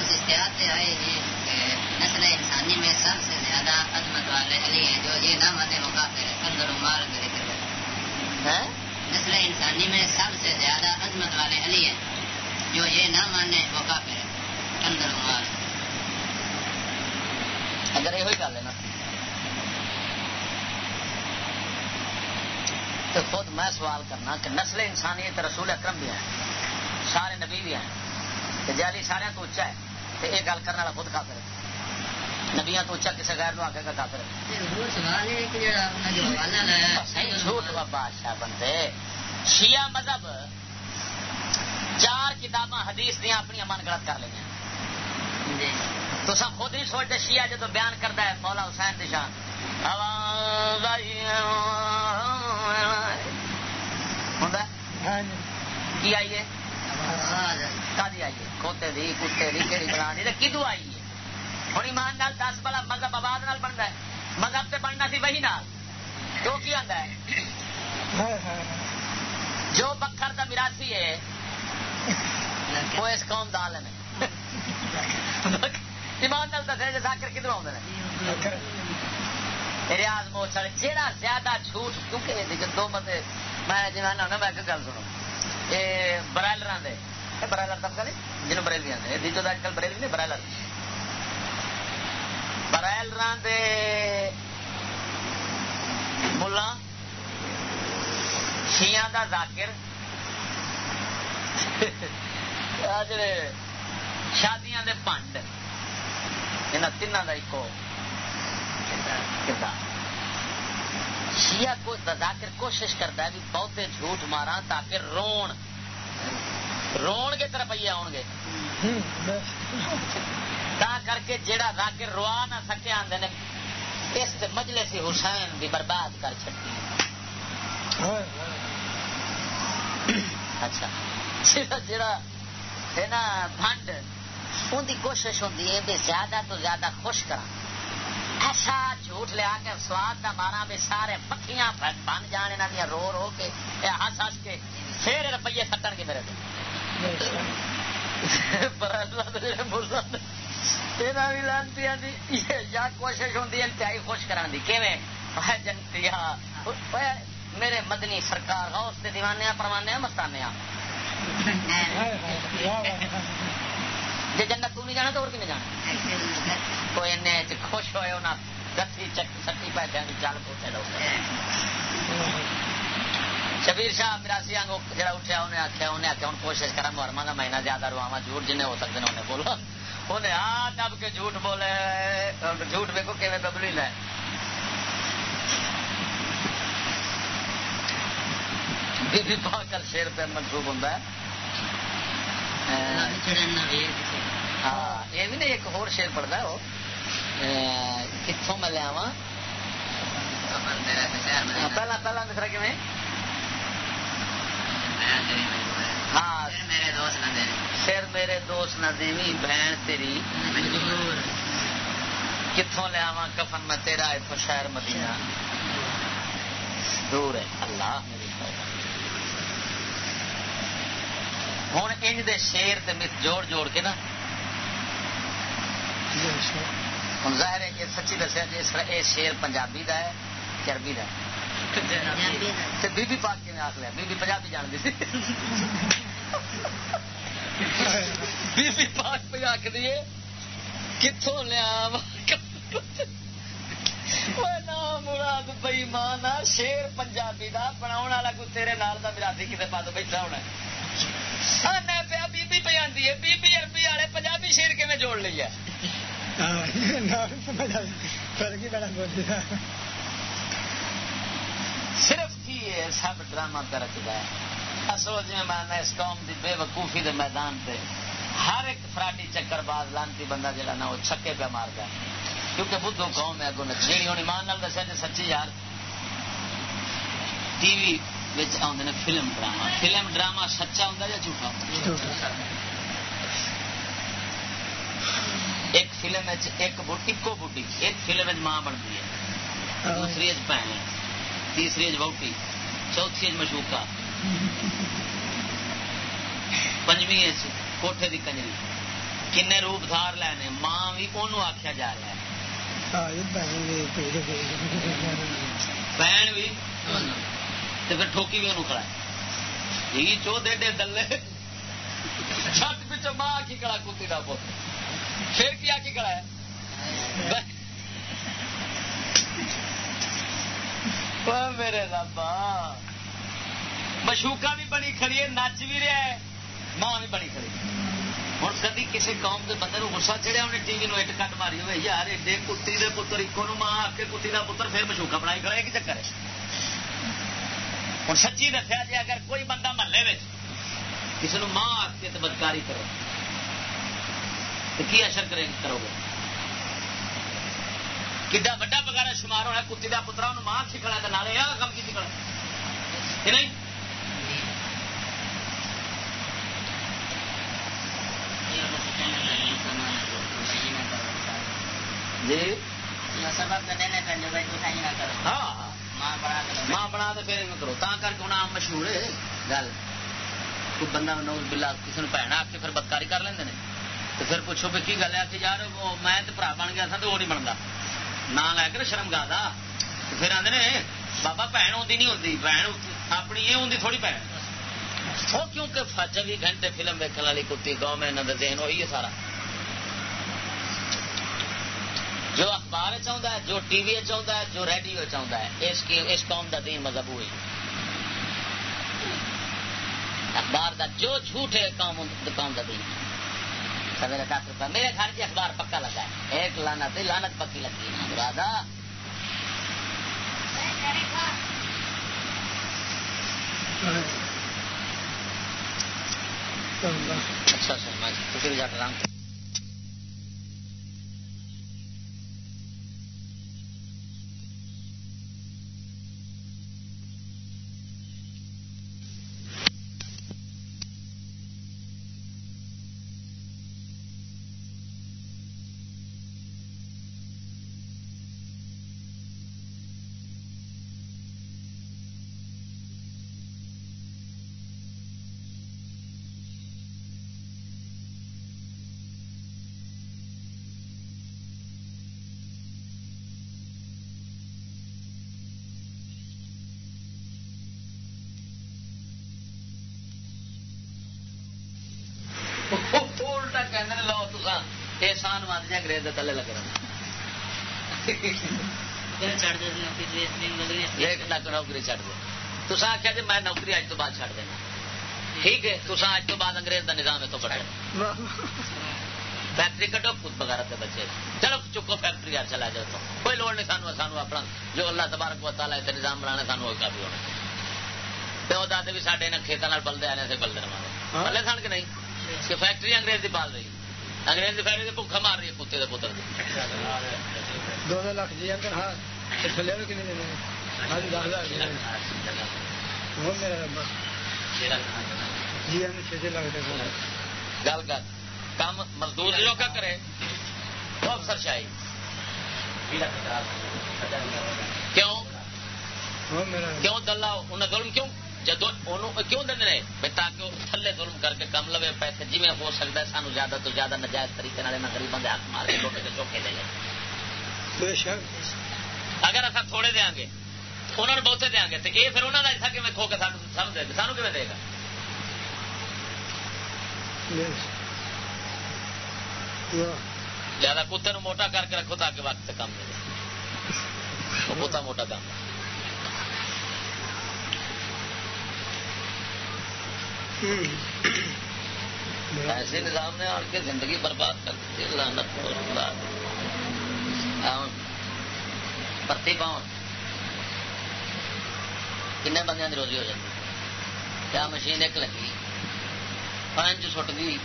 اشتہار سے آئے ہیں کہ نسل انسانی میں سب سے زیادہ عظمت والے علی ہیں جو یہ نہ مانے وہ کافر ہے کنزر و مال میرے نسل انسانی میں سب سے زیادہ عظمت والے علی ہیں جو یہ نہ مانے وہ کافر ہے کنزر و مال اگر یہ گل ہے نا۔ تو خود میں سوال کرنا کہ نسل انسانیت رسول اکرم بھی ہیں سارے نبی بھی ہیں جی سارے تو اچا ہے تو یہ گل کرنے والا خود کافر ہے۔ نبیا تو اچا کسی غیر آگے کا کافر جھوٹ بادشاہ بندے۔ شیعہ مذہب چار کتاباں حدیث دیا اپنی من گلت کر جی۔ تو سب خود نہیں سوچتے شیعہ جدو بیان کرتا ہے مولا حسین دشان ہوں کی آئیے کدی آئیے کھوتے دی کتے دی کہڑی بنا دی کدو آئی ہے؟ ہوں ایمان نال دس بلا مذہب آباد نال بنتا ہے۔ مذہب سے بننا سی وہی نال۔ تو کی آتا ہے؟ جو بکر کا مراسی ہے وہ اس قوم عالم ہے۔ [laughs] ایمان نال دسے جی ساکر کدھر آدھے ریاض موچل جہاں زیادہ جھوٹ کیونکہ دو بندے، میں جی میں میں ایک گل سنو۔ یہ برائلر دے۔ برائلر طبقہ نہیں جنوب بریلوی آتے دیجو اج کل بریلوی نہیں، برائلر۔ برائلر دے ملا شیاں دا ذاکر۔ جڑے شادیاں دے پنڈ۔ یہاں تین کا ایک شیعہ کو ذاکر کوشش کرتا ہے بھی بہتے جھوٹ مارا تاکہ رون رو گے تو روپیے آن گے تا کر کے جڑا راکر روا نہ سکے آدھے نے اس مجلے سے حسین بھی برباد کر چکی اچھا جڑا ہے نا بنڈ ان کی کوشش ہوتی ہے بھی زیادہ تو زیادہ خوش کرا۔ ایسا جھوٹ لیا کے سواد کا مارا بھی سارے پکیاں بن جان یہاں دیا رو رو کے ہس ہس کے پھر روپیے سٹن گے میرے کو یا کوشش ہوتی انتہائی خوش کرا دی۔ جنتی میرے مدنی سرکار ہاؤس کے دیوانے پروانے مستانے جی جنت تھی جانا تو اور کھے جانا؟ کوئی خوش ہوئے انہیں گسی چکی پیسے چل پوچھے لوگ۔ شبیر شاہ میراسی آنگو جڑا اٹھیا انہیں آخیا انہیں آخیا ہوں کوشش کرا محرما کا مہینہ زیادہ رواوا جھوٹ جن ہو سکتے ہیں انہیں بولو۔ انہیں آ دب کے جھوٹ بولے، جھوٹ ویکو کہ ببلی لے۔ بی بی کل شیر پہ منسوب ہوں ہاں یہ بھی نہیں، ایک ہور شیر پڑتا ہے وہ۔ کتوں میں لیا ہاں، پہلا پہلا دسرا کہ ہاں سر میرے دوست نہ دیوی بہن تیری۔ کتوں لیا کفن میں تیرا اتو شہر مدینہ۔ دور ہے، اللہ میری ہوں انج دے شیر تے مت جوڑ جوڑ کے نا ہوں ظاہر ہے کہ سچی دسیا جی یہ شیر پنجابی دا ہے عربی دا ہے۔ بی بی پاک کے آخ لیا بی بی پنجابی جان دی۔ [laughs] بی بی پاک پہ آخ دیے کتوں لیا مراد بئی ماں شیر پنجابی کا بنا والا کوئی تیرے نال کا مرادی کتنے پا بیٹھا ہونا پیا بی بی پہ آتی ہے۔ بی بی اربی والے پنجابی شیر کیون جوڑ لی ہے؟ صرف کی ہے سب ڈرامہ پہ رکھتا ہے؟ اصل جی میں اس قوم کی بے وقوفی کے میدان پہ ہر ایک فراڈی چکر باز لانتی بندہ جہاں نا وہ چھکے پہ مارتا ہے کیونکہ بدھو قوم ہے، اگوں نچیڑی ہونی۔ مان نال دسیا جی سچی یار، ٹی وی آدھے فلم ڈرامہ۔ فلم ڈرامہ سچا ہوں یا جھوٹا ہوں ایک فلم ایک اکو بڈی ایک فلم ماں بنتی ہے۔ دوسری بھن تیسری بہٹی چوتھی مشوکا۔ پنجویں کوٹھے کی کنجری۔ کن روپ دھار لینے ماں بھی انہوں آخیا جا رہا ہے۔ بہن بھی پھر ٹھوکی بھی انہوں کھڑا ہے۔ چو دے دے دلے۔ چھت پچھو ماں کی کڑا کتی کا پوت پھر کیا کی کڑا ہے؟ میرے ربا مشوکا بھی بنی کھڑی ہے، نچ بھی رہا ہے، ماں بھی بنی کھڑی ہوں کدی کسی قوم کے بندے گسا چڑیا انہیں ٹی وی نو اٹ کٹ ماری ہوئے، یار ایڈے کتی دے پتر ایک ماں آ کے کتی کا پتر پھر مشوکا بنائی کھڑا ہے، کی چکر ہے؟ ہوں سچی دسیا جی اگر کوئی بندہ محلے میں کسی نے ماں آ کے بدکاری کرو۔ تو کی اثر کرے کرو گے؟ کڈا وا بغیر شمار ہونا کتی کا پترا، انہوں ماں سکھنا تو نالے یہ کام کی سکھنا نہیں؟ جی؟ ہاں, ہاں۔ ماں بنا تو پھر کرو۔ تا کر کے مشہور ہے۔ گل۔ کوئی بندہ بلا کسی نے بھن آ کے پھر بدکاری کر لیں تو پھر پوچھو بھی کی گل ہے؟ کہ یار میں تو برا بن گیا تھا تو وہ نہیں بنتا نہ لے کے شرم گا پھر آدھے نے، بابا بھن آتی نہیں ہوتی بھن اپنی یہ ہوں تھوڑی بھن وہ کیونکہ چوبی گھنٹے فلم ویکن والی کتی گاؤں میں انہوں دین وہی ہے سارا۔ جو اخبار چاہتا ہے، جو ٹی وی چاہتا ہے، جو ریڈیو چاہتا ہے، اس کی اس قوم کا دین مذہب ہوئی اخبار دا جو جھوٹ ہے قوم قوم کا دین۔ سویرے دس روپئے میرے گھر کی اخبار پکا لگا ہے۔ ایک لانت لانت پکی لگی ہے رادا اچھا سر، میں جا کر انگریز تلے لگ رہا نوکری چڑھ دے تو آخیا جی میں نوکری اج تو بعد چڑھ دینا۔ ٹھیک ہے تو اج تو بعد انگریز کا نظام ہے تو بڑا فیکٹری کٹو خود بغیر بچے۔ چلو چکو فیکٹری چلا جاؤ تو۔ کوئی لوڑ نہیں سانو سانو اپنا جو اللہ تبارک و تعالیٰ اتنے نظام بنا سانو وہ کافی ہونا۔ پیو دے بھی سارے کھیتوں بلدے آنے سے بلدے مارے بلے سن کے نہیں؟ کہ فیکٹری انگریز کی پال رہی انگریز فیری بھوکا مار رہی ہے کتے کے پتر دو لاکھ جی اگر ہاں۔ تھلے نہیں دینے ہاں دس ہزار۔ وہ میرا جی ہم چھ لاکھ گل کر۔ کام مزدور کا کرے وہ افسر شاہی۔ کیوں؟ کیوں دلہ انہیں ظلم کیوں؟ جدو کیوں دیں تاکہ تھلے ظلم کر کے کم لوے پیسے جی ہو سکتا ہے سانو زیادہ تو زیادہ نجائز طریقے گریبوں کے ہاتھ مار کے لوٹے کے چوکھے دے لیں اگر اصا تھوڑے دیا گے انہوں نے بہتے دیا گے تو یہ پھر انہوں کا ایسا کھو کھو کے سمجھ دے سانو کھے دے گا؟ زیادہ کتے موٹا کر کے رکھو تاکہ وقت کام ملے [laughs] کتا موٹا کام ایسے نظام نے آڑ کے زندگی برباد کر دی پرتی پاؤن کن بندے کی روزی ہو جاتی۔ کیا مشین ایک لگی پانچ سٹ گئی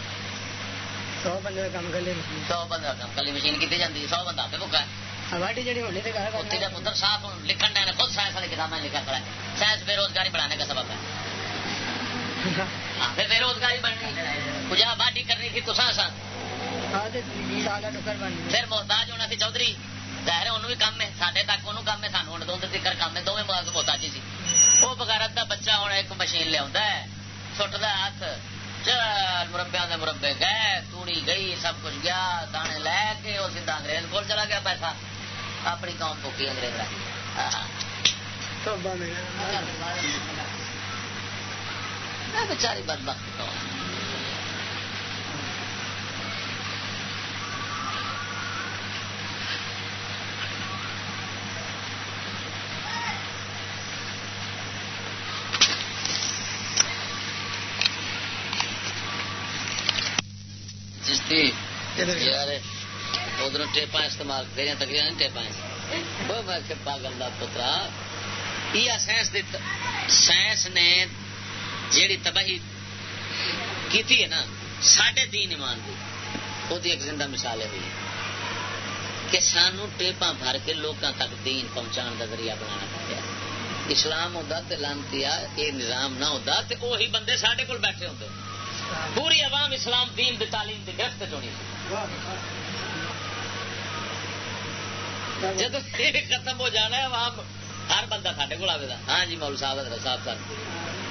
سو بندے کا کام کر سو بندے کا کام کلی مشین کی جاتی سو بندہ آپ بکا پتر صاف لکھن خود سائنس والی کتابیں لکھا ہے۔ سائنس بے روزگاری بڑھانے کا سبب ہے۔ بے روزگاری بڑھنی کجا باڈی کرنی تھی تو سا پھر محتاج ہونا سی چودھری۔ ظاہر ہے انہوں بھی کام ہے۔ سارے تک انہوں کام ہے سانو دو تکر کام ہے۔ دونوں محتاجی سی۔ وہ بغیرت کا بچہ ہوں ایک مشین لیا سٹتا ہاتھ۔ چل مربیا کے مربے گئے، توڑی گئی، سب کچھ گیا۔ دانے لے کے وہ سیدا انگریز کو چلا گیا پیسہ۔ اپنی قوم پوکی انگریز بچاری بد بخت قوم ادھر ٹیپا استعمال تیریا تکریاں نہیں ٹیپا وہ میں پاگل کا پترا یہ سائنس سائنس نے جیڑی تباہی کی ہے نا، ساڈے دین ایمان کی وہ ایک زندہ مثال ہے کہ سانو ٹیپا بھر کے لوگوں تک دین پہنچا کا ذریعہ بنانا پڑا اسلام ہوتا تو لانتی یہ نظام نہ ہوتا تو وہی بندے سارے کول بیٹھے ہوتے پوری عوام اسلام دین دی تعلیم کی گرفت چونی جب ختم ہو جانا ہے، عوام ہر بندہ سارے کو آئے گا۔ ہاں جی مول صاحب، حضرت صاحب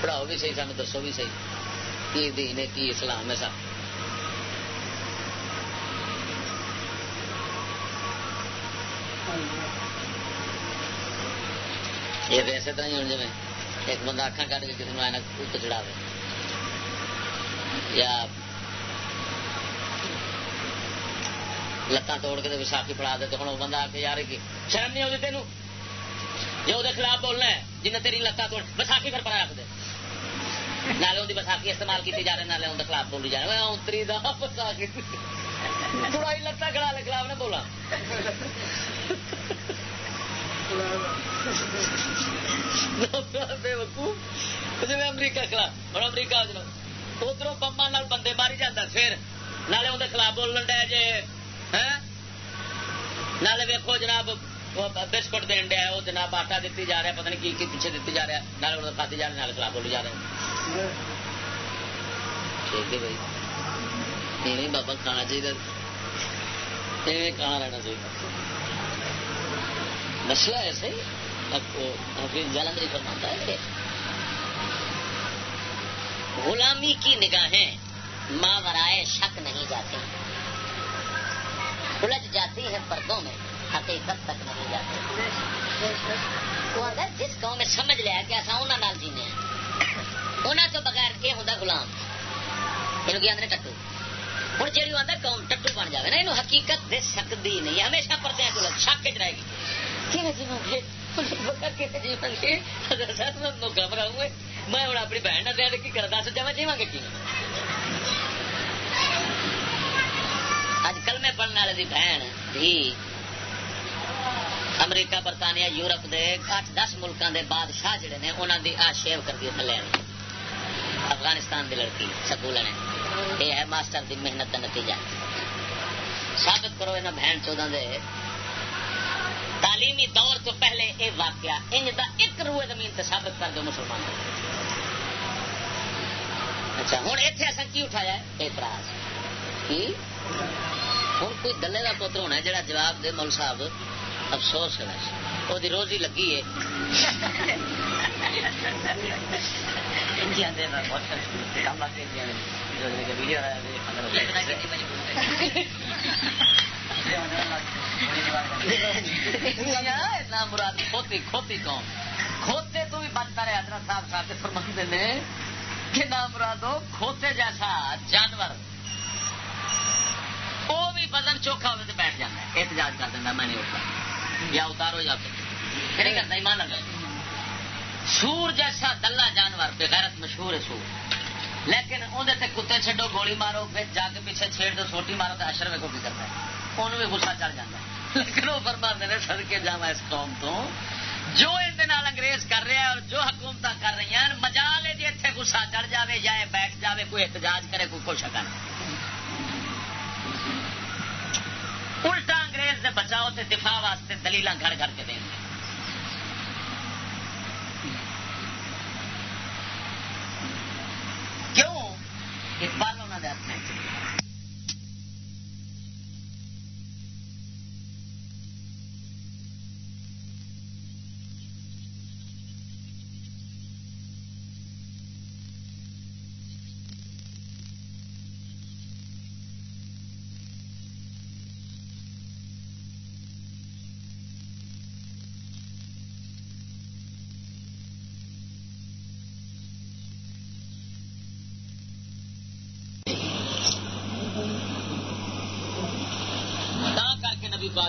پڑھاؤ بھی صحیح، سانو دسو بھی صحیح۔ کی دین ہے، کی اسلام ہے سب یہ ویسے طرح ہی ہوں جی ایک بندہ اکھان کٹ کے کسی نے چڑھا دے یا لتان توڑ کے وساخی پڑا دے تو ہوں بندہ آ کے یار کی؟ شرم نہیں آتی تینوں؟ جی وہ خلاف بولنا ہے۔ جنہیں تیری لتان توڑ وساخی پھر پڑا رکھ دے نالے ان وساخی استعمال کی جا رہے نالے ان خلاف بولی جا رہے اتری دساخی تھوڑا ہی لتان کھڑا لے خلاف نہ بولا بے وقوف۔ جی امریکہ خلاف اور امریکہ ادھر بمبا بندے ماری جانا پھر نالے اندر خلاف بولن ڈیا جی نالے ویکو جناب بسکٹ دین ڈیا وہ جناب آٹا دیتی جا رہا پتہ نہیں کی پیچھے دیتی جا رہا نالے ادھر کھاتی جا رہے نالے خلاف بولی جا رہے ٹھیک ہے بھائی۔ نہیں بابا کھانا چاہیے۔ کہاں رہنا چاہیے مسئلہ ایسے ہی جلندری فرماتا ہے۔ غلامی کی نگاہیں ماورائے شک نہیں جاتی۔ الجھ جاتی ہے پردوں میں۔ حقیقت تک نہیں جاتی وہ اگر جس گاؤں میں سمجھ لیا کہ ایسا انہوں جینے ہاں، انہوں تو بغیر یہ ہوتا گلام یہ کیا ٹٹو؟ ہوں جی آتا قوم ٹٹو بن جائے نا یہ حقیقت دے سکتی نہیں، ہمیشہ پردے کو شک چ رہے گی۔ جی موقع بناؤں گے۔ میں ہوں اپنی بہن نہ دیا کی کرتا سجا میں جیوا گا کی اج کل میں پڑھنے والے بہن بھی امریکہ برطانیہ، یورپ دے اٹھ دس ملکوں دے بادشاہ جڑے نے انہوں دی آ شیو کر دی تھلے افغانستان دی لڑکی، سکول نے یہ ہے ماسٹر دی محنت کا نتیجہ۔ ثابت کرو یہاں بہن چودہ دے، تعلیمی دور تو پہلے یہ واقعہ، انج دا ایک روئے زمین سے ثابت کر دو مسلمان۔ اچھا ہوں اتنے اصل کی اٹھایا؟ اعتراض۔ کی؟ ہوں کوئی دلے کا پتر ہونا جڑا جواب دے مول صاحب افسوس ہے وہ روزی لگی ہے۔ مراد کھوتی کھوتی قوم کھوتے تو بھی بنتا رہے حضرت صاحب صاحب فرماتے ہیں کہ نام مرادو کھوتے جیسا جانور۔ وہ بھی بدن چوکھا ہوئے تو بیٹھ جاتا ہے۔ احتجاج کر دینا میں نہیں اٹھتا۔ یا اتارو یا پھر نہیں کرتا ایمان لگا سور جیسا دلہ جانور بغیرت مشہور ہے سور۔ لیکن اندر کتے چڈو گولی مارو، پھر جا کے پیچھے چھیڑ دو، سوٹی مارو تو اشر ویکو کی کرتا ہے۔ انہوں بھی غصہ چڑھ جاتا ہے۔ لیکن وہ فرما نے سد کے جا اس قوم تو۔ جو اندر انگریز کر رہا ہے اور جو حکومت کر رہی ہیں، مجال ہے جی اتنے گسا چڑھ جائے یا بیٹھ جائے کوئی احتجاج کرے، کوئی کچھ نہیں الٹا انگریز سے بچاؤ تے دفاع واسطے دلیل گھر گھر کے دیں گے کیوں؟ اقبال بل انہوں نے ہاتھ میں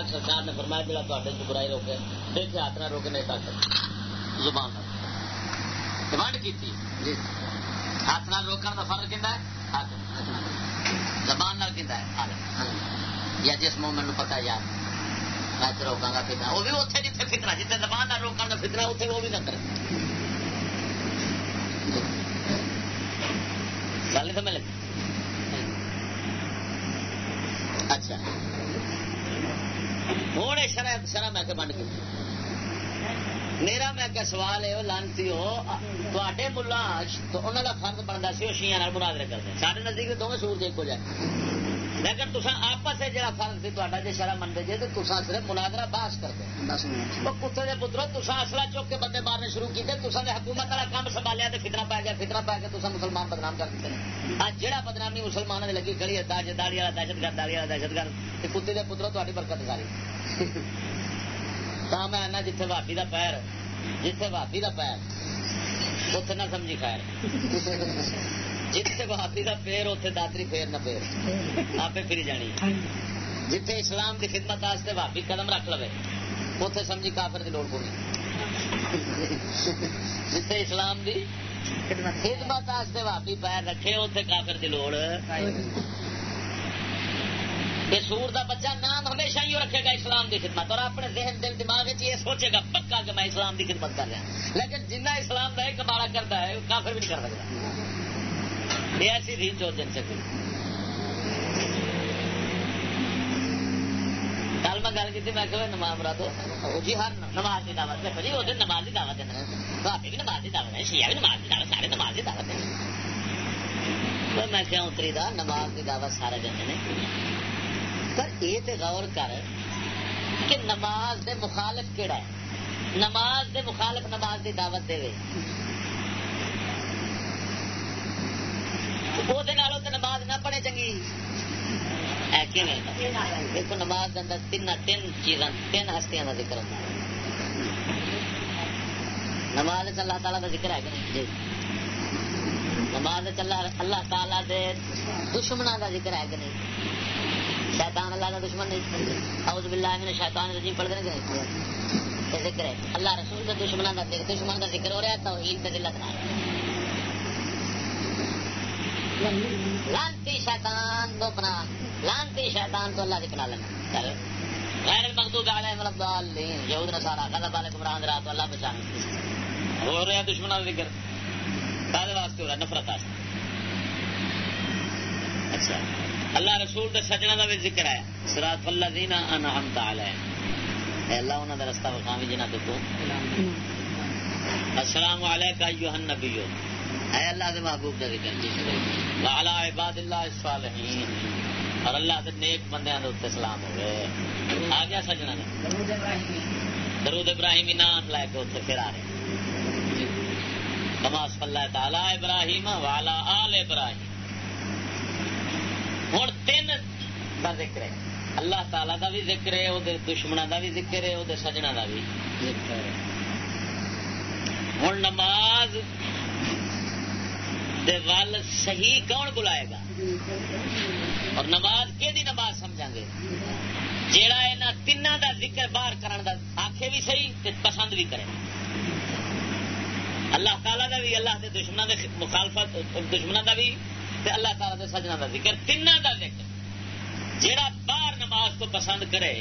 پاک سرکار نے فرمایا جڑا تے برائی روکے دیکھے ہاتھ نہ روکے نہیں کر زبان ونڈ کی جی۔ ہاتھ نہ روکن کا فرق ہے؟ ہاتھ زبان نال ہے؟ حال یا جس مومنٹ نو پتا یار میں تو روکاں گا فتنہ وہ بھی اتنے جتنے فتنہ جتنے زبان نہ روکن کا فتنہ اتنے وہ بھی نہ کرے۔ گل سمجھ لگی؟ اچھا۔ ہوں شرح شرح میں کہ بنڈ گئی میرا میں کہ سوال ہے لانتی ہو تے ملا انہوں کا فرد بنتا سی، وہ شیا مناظرے کرتے سارے نزدیک دونوں سورج ایک ہو جائے لیکن تصا آپس سے جڑا فرد سی تا جی شرح منتے جی تو تصا صرف مناظرہ باس کرتے وہ کتے کے پترو تصا اصلا چوک کے بندے مارنے شروع کیتے تصا نے حکومت والا کام سنبھالیا تو فطرہ پی گیا فطرہ پی گیا تصا مسلمان بدنام کر دیتے آج جہاں بدنامی مسلمانوں نے لگی کھڑی ہے تاج داڑی والا دہشت گرد داڑی والا دہشت گرد کتے کے پترو تاری برکت ساری۔ [laughs] تا میں آنا جتھے بھابی کا پیر جتھے بھابی کا پیر اتنے نہ سمجھی خیر۔ [laughs] جتھے بھابی کا پیر اتنے داتری پھیر نہ پیر آپ پھری جانی جتھے اسلام کی خدمت واسطے بھابی قدم رکھ لو اتنے سمجھی کافر کی لوڑ کو جتھے اسلام دی خدمت واسطے بھابی پیر رکھے اتنے کافر کی لوڑ یہ سور دا بچہ نام ہمیشہ ہی رکھے گا اسلام دی خدمت اور اپنے ذہن دل دماغ یہ سوچے گا پکا کہ میں اسلام دی خدمت کر رہا لیکن جنہ اسلام کا ایک ماڑا کرتا ہے کافر بھی نہیں کر سکتا یہ ایسی ریچ ہو جن سے کل میں گل کی میں کہ نماز مراد جی ہر نماز کی دعوت دیکھو جی وہ نماز کی دعوت دینا بھابی بھی نماز کی دعوت ہے شیعہ بھی نماز کی دعوت، سارے نماز کی دعوت ہے میں کیا اتری دا، نماز کی دعوت سارے دیتے ہیں پر یہ تے غور کر کہ نماز دے مخالف کیڑا ہے؟ نماز دے مخالف نماز دی دعوت دے وہ نماز نہ پڑھے چنگی دیکھو نماز دے اندر تین تین چیزاں تین ہستیاں دا ذکر ہوتا ہے نماز اللہ تعالی دا ذکر ہے کہ نہیں جی نماز اللہ اللہ تعالی دے دشمناں دا ذکر ہے کہ نہیں شیطان اللہ کا دشمن نہیں اعوذ باللہ من الشیطان الرجیم پڑھ دیں گے ذکر ہے اللہ رسول کے دشمنوں کا دشمن کا ذکر ہو رہا ہے توحید پہ ذلت نہ لانتی شیطان تو اپنا لانتی شیطان تو اللہ دکھنا لینا چل۔ غیر المغضوب علیہم الضالین۔ یہود نصارا غضب علیکم رحمت رات اللہ بچانے ہو رہا ہے دشمنوں کا ذکر۔ کالے واسطے ہو رہا؟ نفرت واسطے اچھا۔ اللہ رسول دے سجنا کا بھی ذکر ہے سراط اللہ دینا انعمت علیہ اللہ انہوں کا رستہ بخامی جنہ تو تو السلام علیکہ ایوہ النبی اے اللہ دے محبوب دا ذکر عباد اللہ الصالحین اور اللہ دے نیک بندیاں دے اوپر سلام ہوئے۔ آ گیا سجنا۔ درود ابراہیمی۔ نام لے کے پھر آ رہے۔ کما صلی اللہ تعالی ابراہیم والا آل ابراہیم۔ تین کا ذکر ہے۔ اللہ تعالی دا بھی ذکر ہے وہ دشمنوں دا بھی ذکر ہے وہ سجنا دا بھی۔ ذکر ہے۔ ہوں نماز دے وال صحیح کون بلائے گا؟ اور نماز کہ نماز سمجھا گے؟ جیڑا یہاں تین دا ذکر باہر کرن دا آخے بھی صحیح تے پسند بھی کرے۔ اللہ تعالیٰ دا بھی اللہ دے دشمنوں دے مخالفت دشمنوں دا بھی تے اللہ تعالیٰ دے سجنا دا ذکر۔ تین دا ذکر۔ جیڑا باہر نماز کو پسند کرے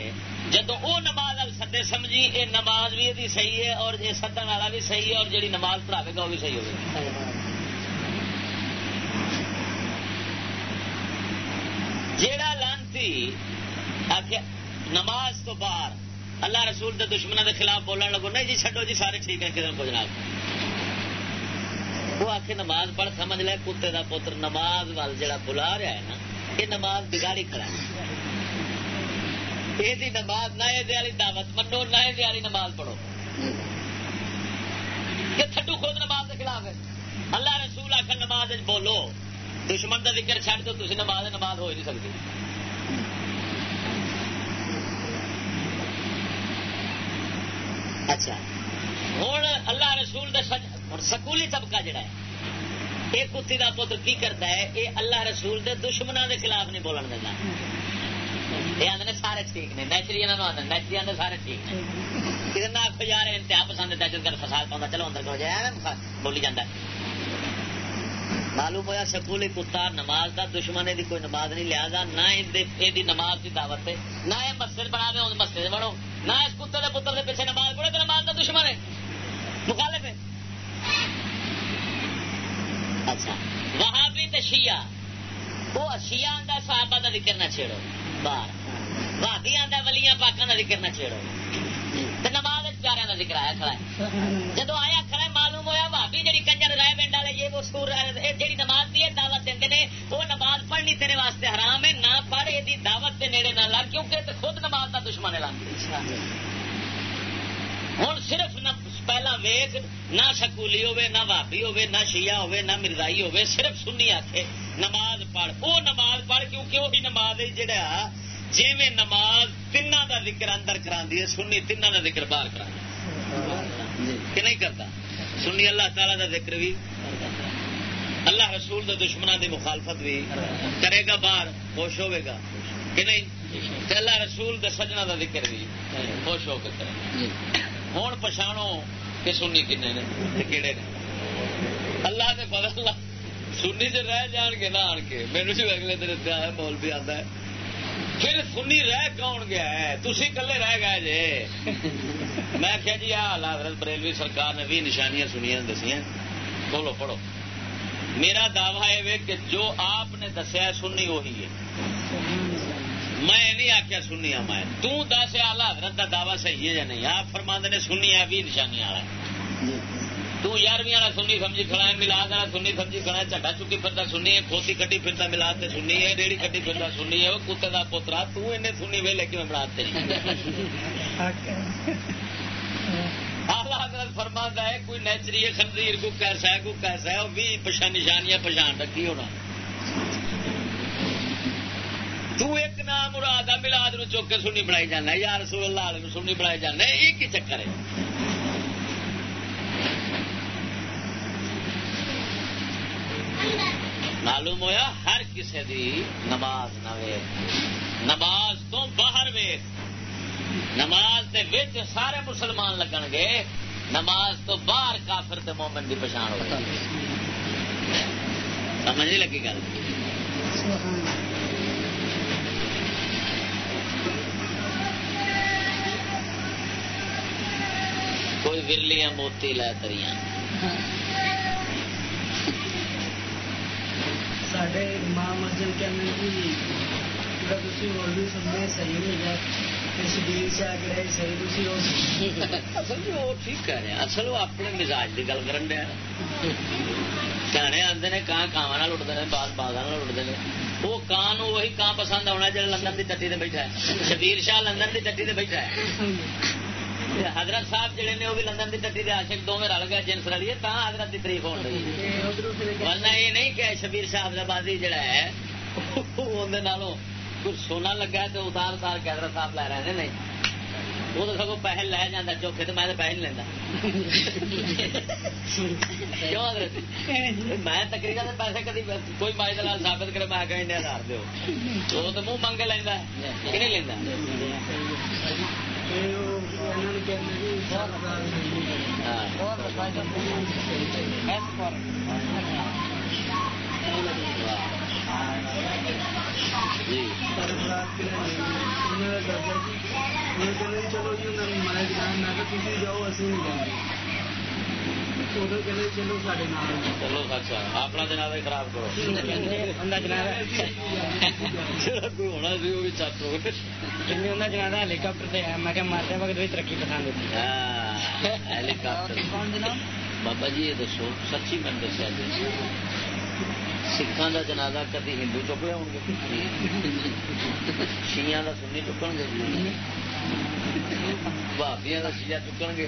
جدو وہ نماز ال سدے سمجھی یہ نماز بھی یہ صحیح ہے اور یہ سدن والا بھی صحیح ہے اور جیڑی نماز پڑھاوے گا وہ بھی صحیح ہوگی جیڑا لانتی نماز تو باہر، اللہ رسول کے دشمنوں کے خلاف بولن لگو، نہیں جی چڈو جی سارے ٹھیک ہیں کسی کو جناب؟ وہ آخ نماز پڑھ سمجھ لے، کتے کا پتر نماز وال جڑا بلا رہا ہے نا، یہ نماز بگاڑی کھڑا ہے۔ یہ نماز نہ، یہ والی دعوت منو، نہ، یہ والی نماز پڑھو۔ یہ تھڈو خود نماز کے خلاف ہے۔ اللہ رسول آخر نماز بولو۔ دشمن کا ذکر چڑھ دو تھی نماز نماز ہو ہی نہیں سکتی۔ اچھا۔ ہوں اللہ رسول سکولی طبقہ جڑا ہے یہ کتی کا پتر کی کرتا ہے؟ یہ اللہ رسول دے دشمنوں کے خلاف نہیں بولن دینا۔ یہ آدھے سارے ٹھیک نے، نیچری آدھے نیچری آدھے سارے ٹھیک نے۔ کسی نہ آخو یار، انتہا پسند دہشت گرد فساد پاؤں چلو اندر کر جائے بولی جانا معلوم ہوا سکولی کتا نماز کا دشمن یہ کوئی نماز نہیں لیا نہ یہ نماز کی دعوت ہے نہ یہ مسجد بنا دے مسجد بڑھو نہ اس کتے کے پتر کے پیچھے نماز پڑھے تو نماز کا دشمن ہے۔ مخالف ہے۔ اچھا۔ وہاں بھی تو شیعہ۔ وہ شیعہ آتا صحابہ کا ذکر نہ چھیڑو۔ باہر بھابی آتا ولیاں پاکوں کا ذکر نہ چھیڑو۔ نماز پیارے کا ذکر آیا کھڑا ہے جدو آیا کھڑا ہے معلوم ہوا بھابی جی کنجر رائے پنڈ والے یہ وہ سور جی نماز کی دعوت دیں نے وہ نماز پڑھنی تیرے واسطے حرام ہے نہ پڑھ یہ دعوت کے نیڑے نہ لگ کیونکہ خود نماز کا دشمن ہے ہوں صرف نہ پہلا ویگ نہ سکولی ہوے نہ بھابی ہوے نہ شیعہ ہوے نہ مرزائی ہوے صرف سنی آخے نماز پڑھ وہ نماز پڑھ کیونکہ وہی نماز ہے جہاں جی میں نماز تین کا ذکر اندر کرا ہے سنی تین کا ذکر باہر کرا کہ نہیں کرتا؟ سنی اللہ تعالی کا ذکر بھی۔ اللہ رسول کے دشمنوں کی مخالفت بھی۔ کرے گا باہر خوش ہوے گا۔ کہ نہیں؟ اللہ رسول کے سجنا کا ذکر بھی۔ خوش ہو کے کرے۔ ہوں پچھاڑو کہ سنی کن نے کہڑے نے۔ اللہ نے بدل سنی سے رہ جان گے نہ آن کے۔ میرے اگلے دن بھی آتا ہے۔ پھر سنی رہ کون گیا ہے؟ تھی کلے رہ گئے جے۔ میں کیا جی حضرت بریلوی سرکار نے بھی نشانیاں سنیا دسیا بولو پڑھو۔ میرا دعوی ہے کہ جو آپ نے دسیا سننی وہی ہے۔ میں نہیں آخیا سنی سننی میں تس آلہ حضرت کا دعوی صحیح ہے یا نہیں؟ آپ فرماند نے سننی ہے بھی نشانی والا تارویں والا سنی سمجھی کھڑا ہے ملاد والا سنی سمجھی کھڑا ہے چڈا چکی پھرتا سنی ہے کھوتی کٹی پھرتا ملاد سے سنی ہے ریڑی کٹی پھرتا سنی ہے وہ کتے کا پوترا تین سنی ویلے کیوں بنا [laughs] حضرت فرما ہے کوئی نیچری ہے خنزیر کو کیسا ہے کو کیسا ہے وہ بھی پچھا نشانیاں پچھان رکھی ہونا۔ تو ایک نام مراد ملاد نو چوک کے سنی بنائی جانا یار رسول اللہ سنی بنائی جانا ہی چکر ہے۔ معلوم ہویا ہر کسی دی نماز نہ ویخ نماز تو باہر ویخ نماز دے وچ سارے مسلمان لگن گے۔ نماز تو باہر کافر تے مومن کی پچھان ہو سمجھ نہیں لگی گل؟ کوئی ورلیاں موتی لے تریاں۔ ہاں۔ سڈے ماں مسجد کے اندر بھی اور بھی صحیح نہیں ہے ٹھیک کہہ رہے اصل وہ اپنے مزاج کی گل کر سیانے آتے ہیں کان کاواں لٹتے ہیں باغ باغ لٹتے ہیں وہ کان وہی کان پسند آنا جا لندن کی ٹٹی سے بیٹھا ہے۔ شبیر شاہ لندن کی ٹٹی سے بیٹھا ہے۔ حضرت صاحب جڑے نے وہ بھی لندن کی ٹٹی کے آشک دونوں رل گئے جنس رلیے تا حضرت کی تاریخ ہو رہی ورنہ یہ نہیں کہ شبیر صاحب آبادی جڑا ہے اندر کچھ سونا لگا تو اتار اتار کے حضرت صاحب لے رہے نہیں۔ وہ تو سب پہل لے جانا چوکھے تو میں تو پیسے نہیں لینا کیوں حضرت؟ میں تقریباً پیسے کدی کوئی مائی دلال ثابت کرے میں کہیں ہزار دو وہ تو منہ منگے لینا کہ نہیں لینا چلو جی میں جاؤ اصل نہیں ਉਦੋਂ چلو ہیلیکاپٹر وقت بھی ترقی پسند بابا جی یہ دسو سچی من دسیا جی سکھان کا جنازہ کدی ہندو چک لیا گے شیا کا سنی چکن گے بھابیا کا شیا چکن گے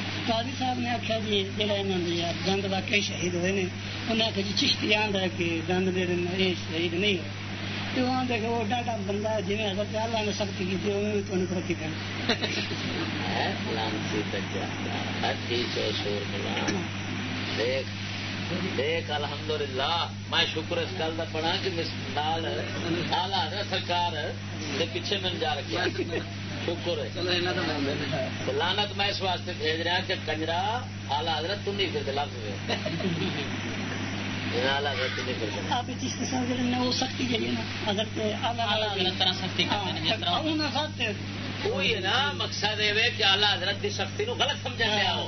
قاضی صاحب نے آخیا جی جہاں یہاں نے دند واقعی شہید ہوئے ہیں انہیں آخیا جی چشتی آدھا کہ دند میرے یہ شہید نہیں ہوئے۔ میں شکر اس گل کا کہ پیچھے من جا رکھا شکر ہے۔ لانت میں اس واسطے بھیج رہا کہ کنجرا آلہ حضرت تم نہیں پھر لفظ نا ہے نا مقصد یہ کہ آلہ حضرت کی سختی نو غلط سمجھ لیا ہو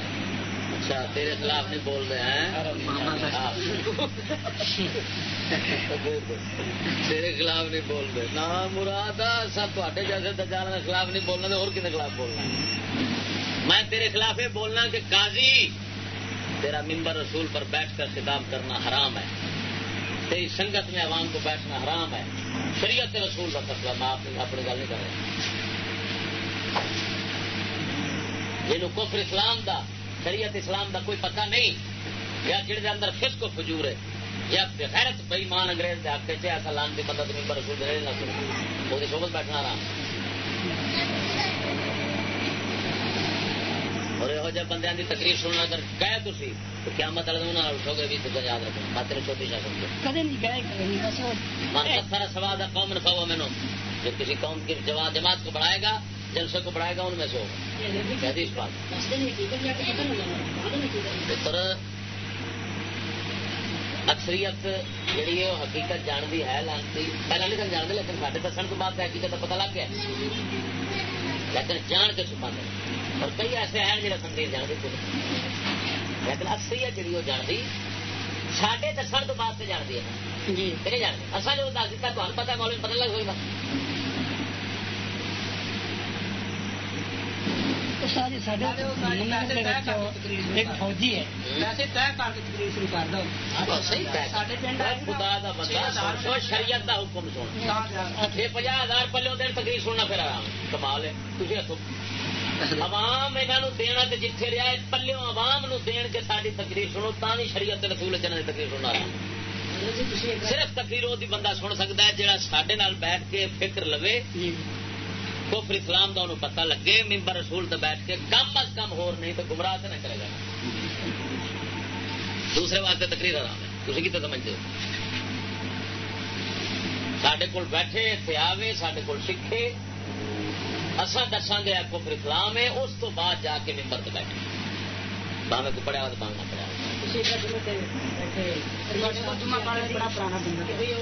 اچھا تیرے خلاف نہیں بول رہے ہیں۔ تیرے خلاف نہیں بول رہے۔ نہ مراد سب تے جیسے دجال کے خلاف نہیں بولنا اور کھنے خلاف بولنا؟ میں تیرے خلاف یہ بولنا کہ قاضی تیرا ممبر رسول پر بیٹھ کر خطاب کرنا حرام ہے۔ تیری سنگت میں عوام کو بیٹھنا حرام ہے۔ شریعت رسول کا فیصلہ میں آپ اپنی گل نہیں کر رہا۔ یہ کفر اسلام دا۔ شریعت اسلام دا کوئی پتہ نہیں یا جڑے اندر فسق و فجور ہے یا غیرت بے ایمان انگریز دے حق تے ایسا لان دی مدد ممبر رسول دے نہ سن او دی صحبت بیٹھنا آرام۔ اور یہو جہ بندیاں دی تقریر سننا اگر کہے تسی تو قیامت والے انہاں نال اٹھو گے بھی تو یاد رکھو۔ تیرے چھوٹی شاہ سمجھو۔ کدے نہیں گئے کدے نہیں بس من کثر سواد قوم فهو منهم جو کسی قوم کی جماعت کو بڑھائے گا جلسے کو بڑھائے گا ان میں سے ہوگا۔ حدیث پاک اکثریت جہی ہے وہ حقیقت جانتی ہے لانتی۔ پہلے نہیں سن جانتے لیکن سارے دسن تو بعد حقیقت کا پتا لگ گیا۔ لیکن جان کے چھپا اور کئی ایسے ہیں جہاں سنگیت جانتے خود لیکن اکثریت جی وہ جانتی۔ سڈے دسن تو بعد سے جانتی ہے۔ جی۔ نہیں جانتے اصل جو دس دیتا تمہیں پتا مولوی پتا لگ سارے ایک فوجی ہے۔ ویسے طے کر کے تقریر شروع کر دو۔ صحیح ساڈے پنڈ خدا دا بندہ سو شریعت دا حکم سن۔ چھ پناہ ہزار دن تقریر سننا پھر آرام۔ کمال ہے۔ تھی ہاتھوں عوام یہاں دینا تے جتھے رہا عوام نو دین کے ساری تقریر سنو تا نہیں شریعت رسول کی تقریر سننا۔ آرام صرف تقریر وہ بندہ سن سکتا ہے جہاں سڈے بیٹھ کے فکر لوے۔ کفر اسلام کا انہوں پتہ لگے ممبر رسول تو بیٹھ کے کم از کم ہور نہیں تو گمراہ تو نہ کرے گا۔ دوسرے واسطے تقریر آرام ہے۔ تھی کتنے سمجھتے ہو؟ سڈے کول بیٹھے اتنے آوے سڈے کول سیکھے۔ اصا دساں گے کفر اسلام ہے اس تو بعد جا کے ممبر تو بیٹھے۔ باہیں کو پڑھیا تو باہیں نہ پڑھیا۔ پڑھنے بڑا پرانا بندہ۔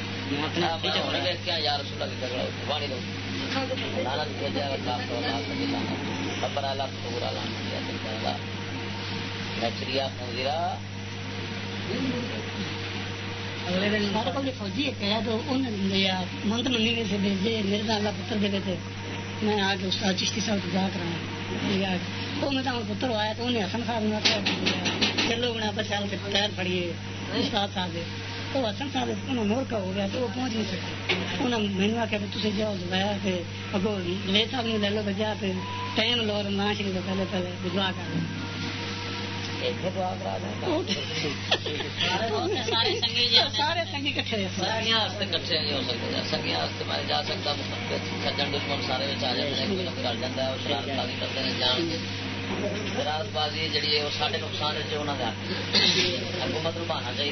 فوجی منت منی سے بھیجے میرے اللہ پتر دے تھے میں آ کے استاد چشتی صاحب کو جا کرا وہ میں تو پتر آیا تو انہیں حسن صاحب نے چلو بنا پر چل کے پیر پڑیے استاد صاحب تو حسن صاحب انہوں نور کا ہو گیا تو وہ پہنچ نہیں سکتے انہوں نے مینو آخیا کہ تھی جاؤ لایا کہ اگو لے صاحب نے لے لو تو جا پہ ٹائم لو نہ شری تو پہلے پہلے دعا کر۔ لو سارے سنگی کٹھے سنگیاں واسطے کٹھے نہیں ہو سکتے۔ سنگیاں واسطے میں جا سکتا سجن دشمن سارے آ جاتے ہیں کوئی نہ رل جاتا ہے وہ شرارت بازی کرتے ہیں جان کے۔ شرارت بازی جڑی ہے وہ سارے نقصان ہے انہوں نے حکومت نو بہانا چاہیے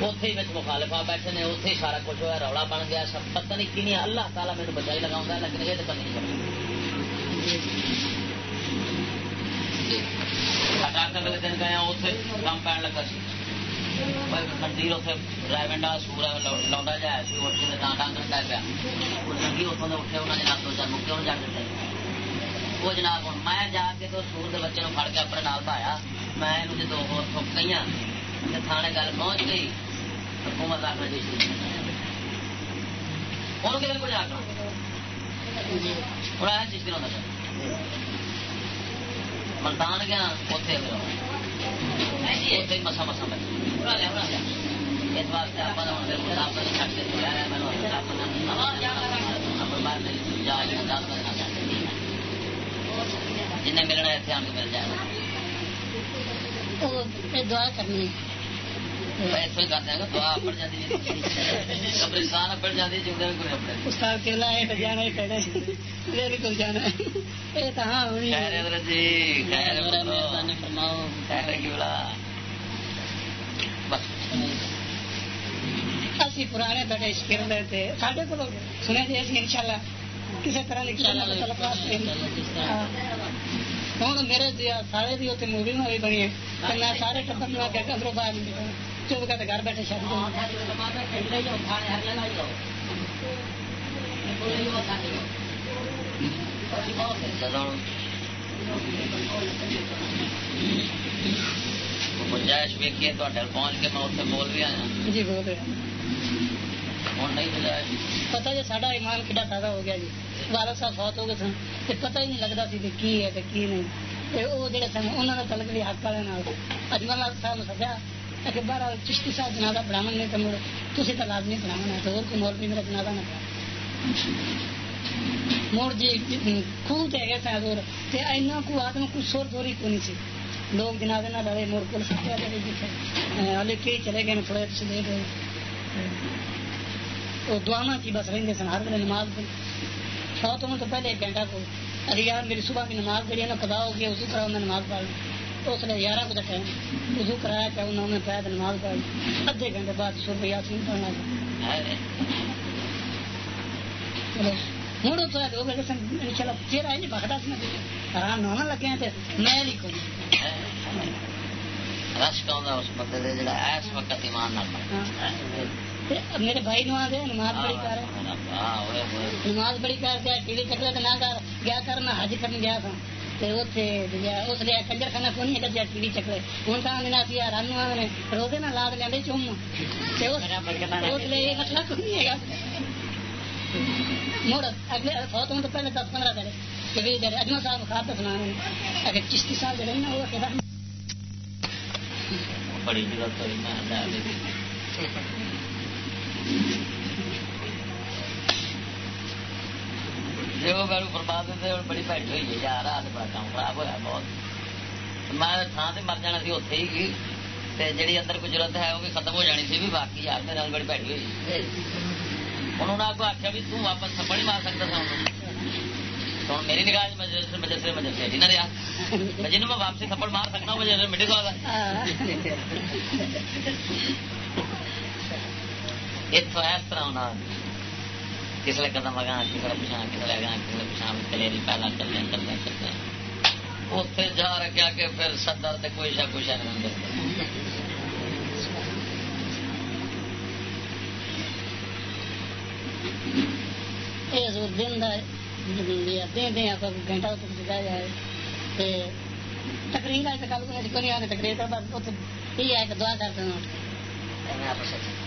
اتے ہی مخالفا بیٹھے نے اتے ہی سارا کچھ ہوا رولا بن گیا سب پتہ نہیں کنی اللہ تعالیٰ میرے بچائی لگا لیکن یہ تو نہیں ڈاکٹر والے دن گیا اتنے کام پہن لگا سی منڈیر اتنے ڈرائیونڈا سور لوڈا جایا سی اٹھ کے ڈانگ رکھا پیا لگی اتوں اٹھے انہیں جناب دو چار مکے جان دیتے وہ جناب ہوں میں جا کے تو سور کے بچے فڑ کے اپنے نال پایا میں جدو ہو تھانے گل پہنچ گئی حکومت آخر جی انہوں کدھر کو جا کر؟ ہوں آیا چیز ہوتا ملتان گیا اتنے اتنے مسا مسا بچ اس واسطے آپ جن ملنا اتنے آن کے مل جائے۔ دعا کرنی قبرستان جاتی جانا جانا یہ تو ہاں ہونی خیر حضرت جی فرماؤ۔ بس۔ اسی پرانے بڑے شکر تھے۔ سارے کو سنے جی اسی انشاءاللہ کسی طرح ہوں میرے سارے بھی اتنے مووی میں بھی بنی ہے میں سارے ٹبر میں اندروں باہر چپ کر گھر بیٹھے شادی گنجائش ویکیے پہنچ کے میں اتنے بول بھی آیا۔ جی بول رہے ہوں نہیں گنجائش؟ پتا جی ساڈا ایمان کھڈا تازہ ہو گیا جی۔ والد صاحب فوت ہو گئے سن۔ پتہ ہی نہیں لگتا سی کہ کی ہے تے کی نہیں۔ وہ جڑے سن انہوں نے تلک بھی حق والے اجمل صاحب نے سجا۔ کہ بارہ چشتی صاحب جنازہ پڑھاون نہیں تو مڑ تسی تو لازمی پڑھاون ہے تو اور کوئی مولوی میرا جنازہ نہ پڑھا مڑ جی خوہ تے گئے سن دور تے اینا کو آدم کو سور دوری کو نہیں سی لوگ جنازے نہ رہے مڑ کل سکتے والے جی علی کے چلے گئے تھوڑے تسی دے گئے وہ دعا کی بس رہتے سن ہر ویلے نماز فوت ہونے تو پہلے ایک گھنٹہ کو ارے یار میری صبح کی نماز جڑی ہے نا قضا ہو گیا وضو کرا انہیں نماز پڑھ تو اس لیے گیارہ بجے ٹائم وضو کرایا کہ انہوں نے پہ نماز پڑھ ادھے گھنٹے بعد سر روپیہ سین پڑھنا تو دو گھنٹے سن چلو پھر آئے نہیں بخدا سی آرام نہ لگے ہیں میں نہیں کوئی رش کا اس بندے جڑا اس وقت ایمان نہ میرے بھائی نو آدھے نماز بڑی کر نماز بڑی کر دیا ٹی وی چکلے تو نہ کر گیا کر میں حج کرنے گیا تھا اس لیے کنجر خانہ کو نہیں ہے ٹی وی چکلے ہوں تو آدھے سی یار رن آدھے روزے نہ لاد لے چوم اس لیے یہ مسئلہ کو نہیں ہے مڑ اگلے فوت ہونے تو پہلے دس پندرہ دن کہ بھی جڑے اجمل صاحب مخاطب سنانے اگر چشتی صاحب جڑے نا وہ کہ رحمت بڑی ضرورت ہوئی میں لے آئی۔ جی وہ میرے فرما دیتے ہوں بڑی ہوئی ہے یار آج بڑا کام خراب ہوا بہت میں تھان سے مر جانا سی اتے ہی جڑی اندر ضرورت ہے وہ بھی ختم ہو جانی سی بھی باقی یار میرے بڑی بیٹھ ہوئی انہوں نے آپ کو آخیا بھی تم واپس تھپڑ نہیں مار سکتا ہوں میری نگاہ مجلس مجلس مجلس ہے نہ رہا میں واپسی تھپڑ مار سکتا ہوں مٹی سوال ہے اتوں اس طرح ہونا کس لیے قدم اگاں کس لیے پچھا کس لیے اگاں کس لیے پچھا کلیری پہلا چلتے ہیں چلتے اتنے جا رکھا کہ پھر صدر تے کوئی شا کچھ نہیں دے دن گھنٹہ جائے۔ تقریر آئے تو کل کو تقریر کر بعد یہ ہے کہ دعا کرتے ہیں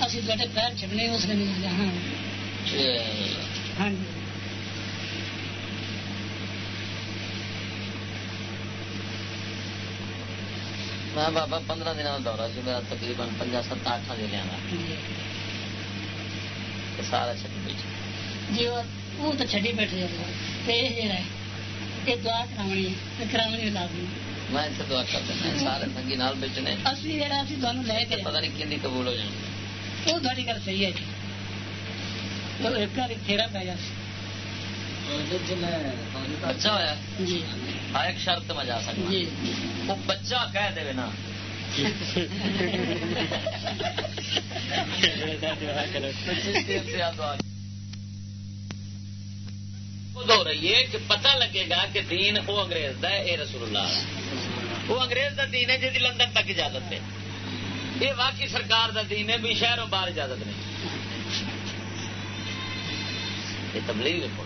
اسی بیٹے پیر چڑھنے اس نے ہاں ہاں جی میں بابا پندرہ دن کا دورہ سی میرا تقریباً پنجا ست اٹھ دن کا سارا چکی بیٹھے جی وہ تو چڈی بیٹھے یہ جڑا ہے یہ دعا کرانی کرانی لازمی میں اتنے دعا کر دینا سارے سنگی نال بیچنے اسی جڑا اسی تمہیں لے کے پتا نہیں کھی قبول ہو جائے وہ تھوڑی گل صحیح ہے جی ایک بار پھیرا پی جا بچہ ہوا جی۔ ہاں ایک شرط میں جا سکتا جی۔ وہ بچہ کہہ دے نا۔ ہو رہی ہے کہ پتہ لگے گا کہ دین وہ انگریز دا ہے اے رسول اللہ۔ وہ انگریز دا دین ہے جی لندن تک اجازت ہے۔ یہ واقعی سرکار دا دین ہے بھی شہروں باہر اجازت نہیں۔ یہ تبلیغ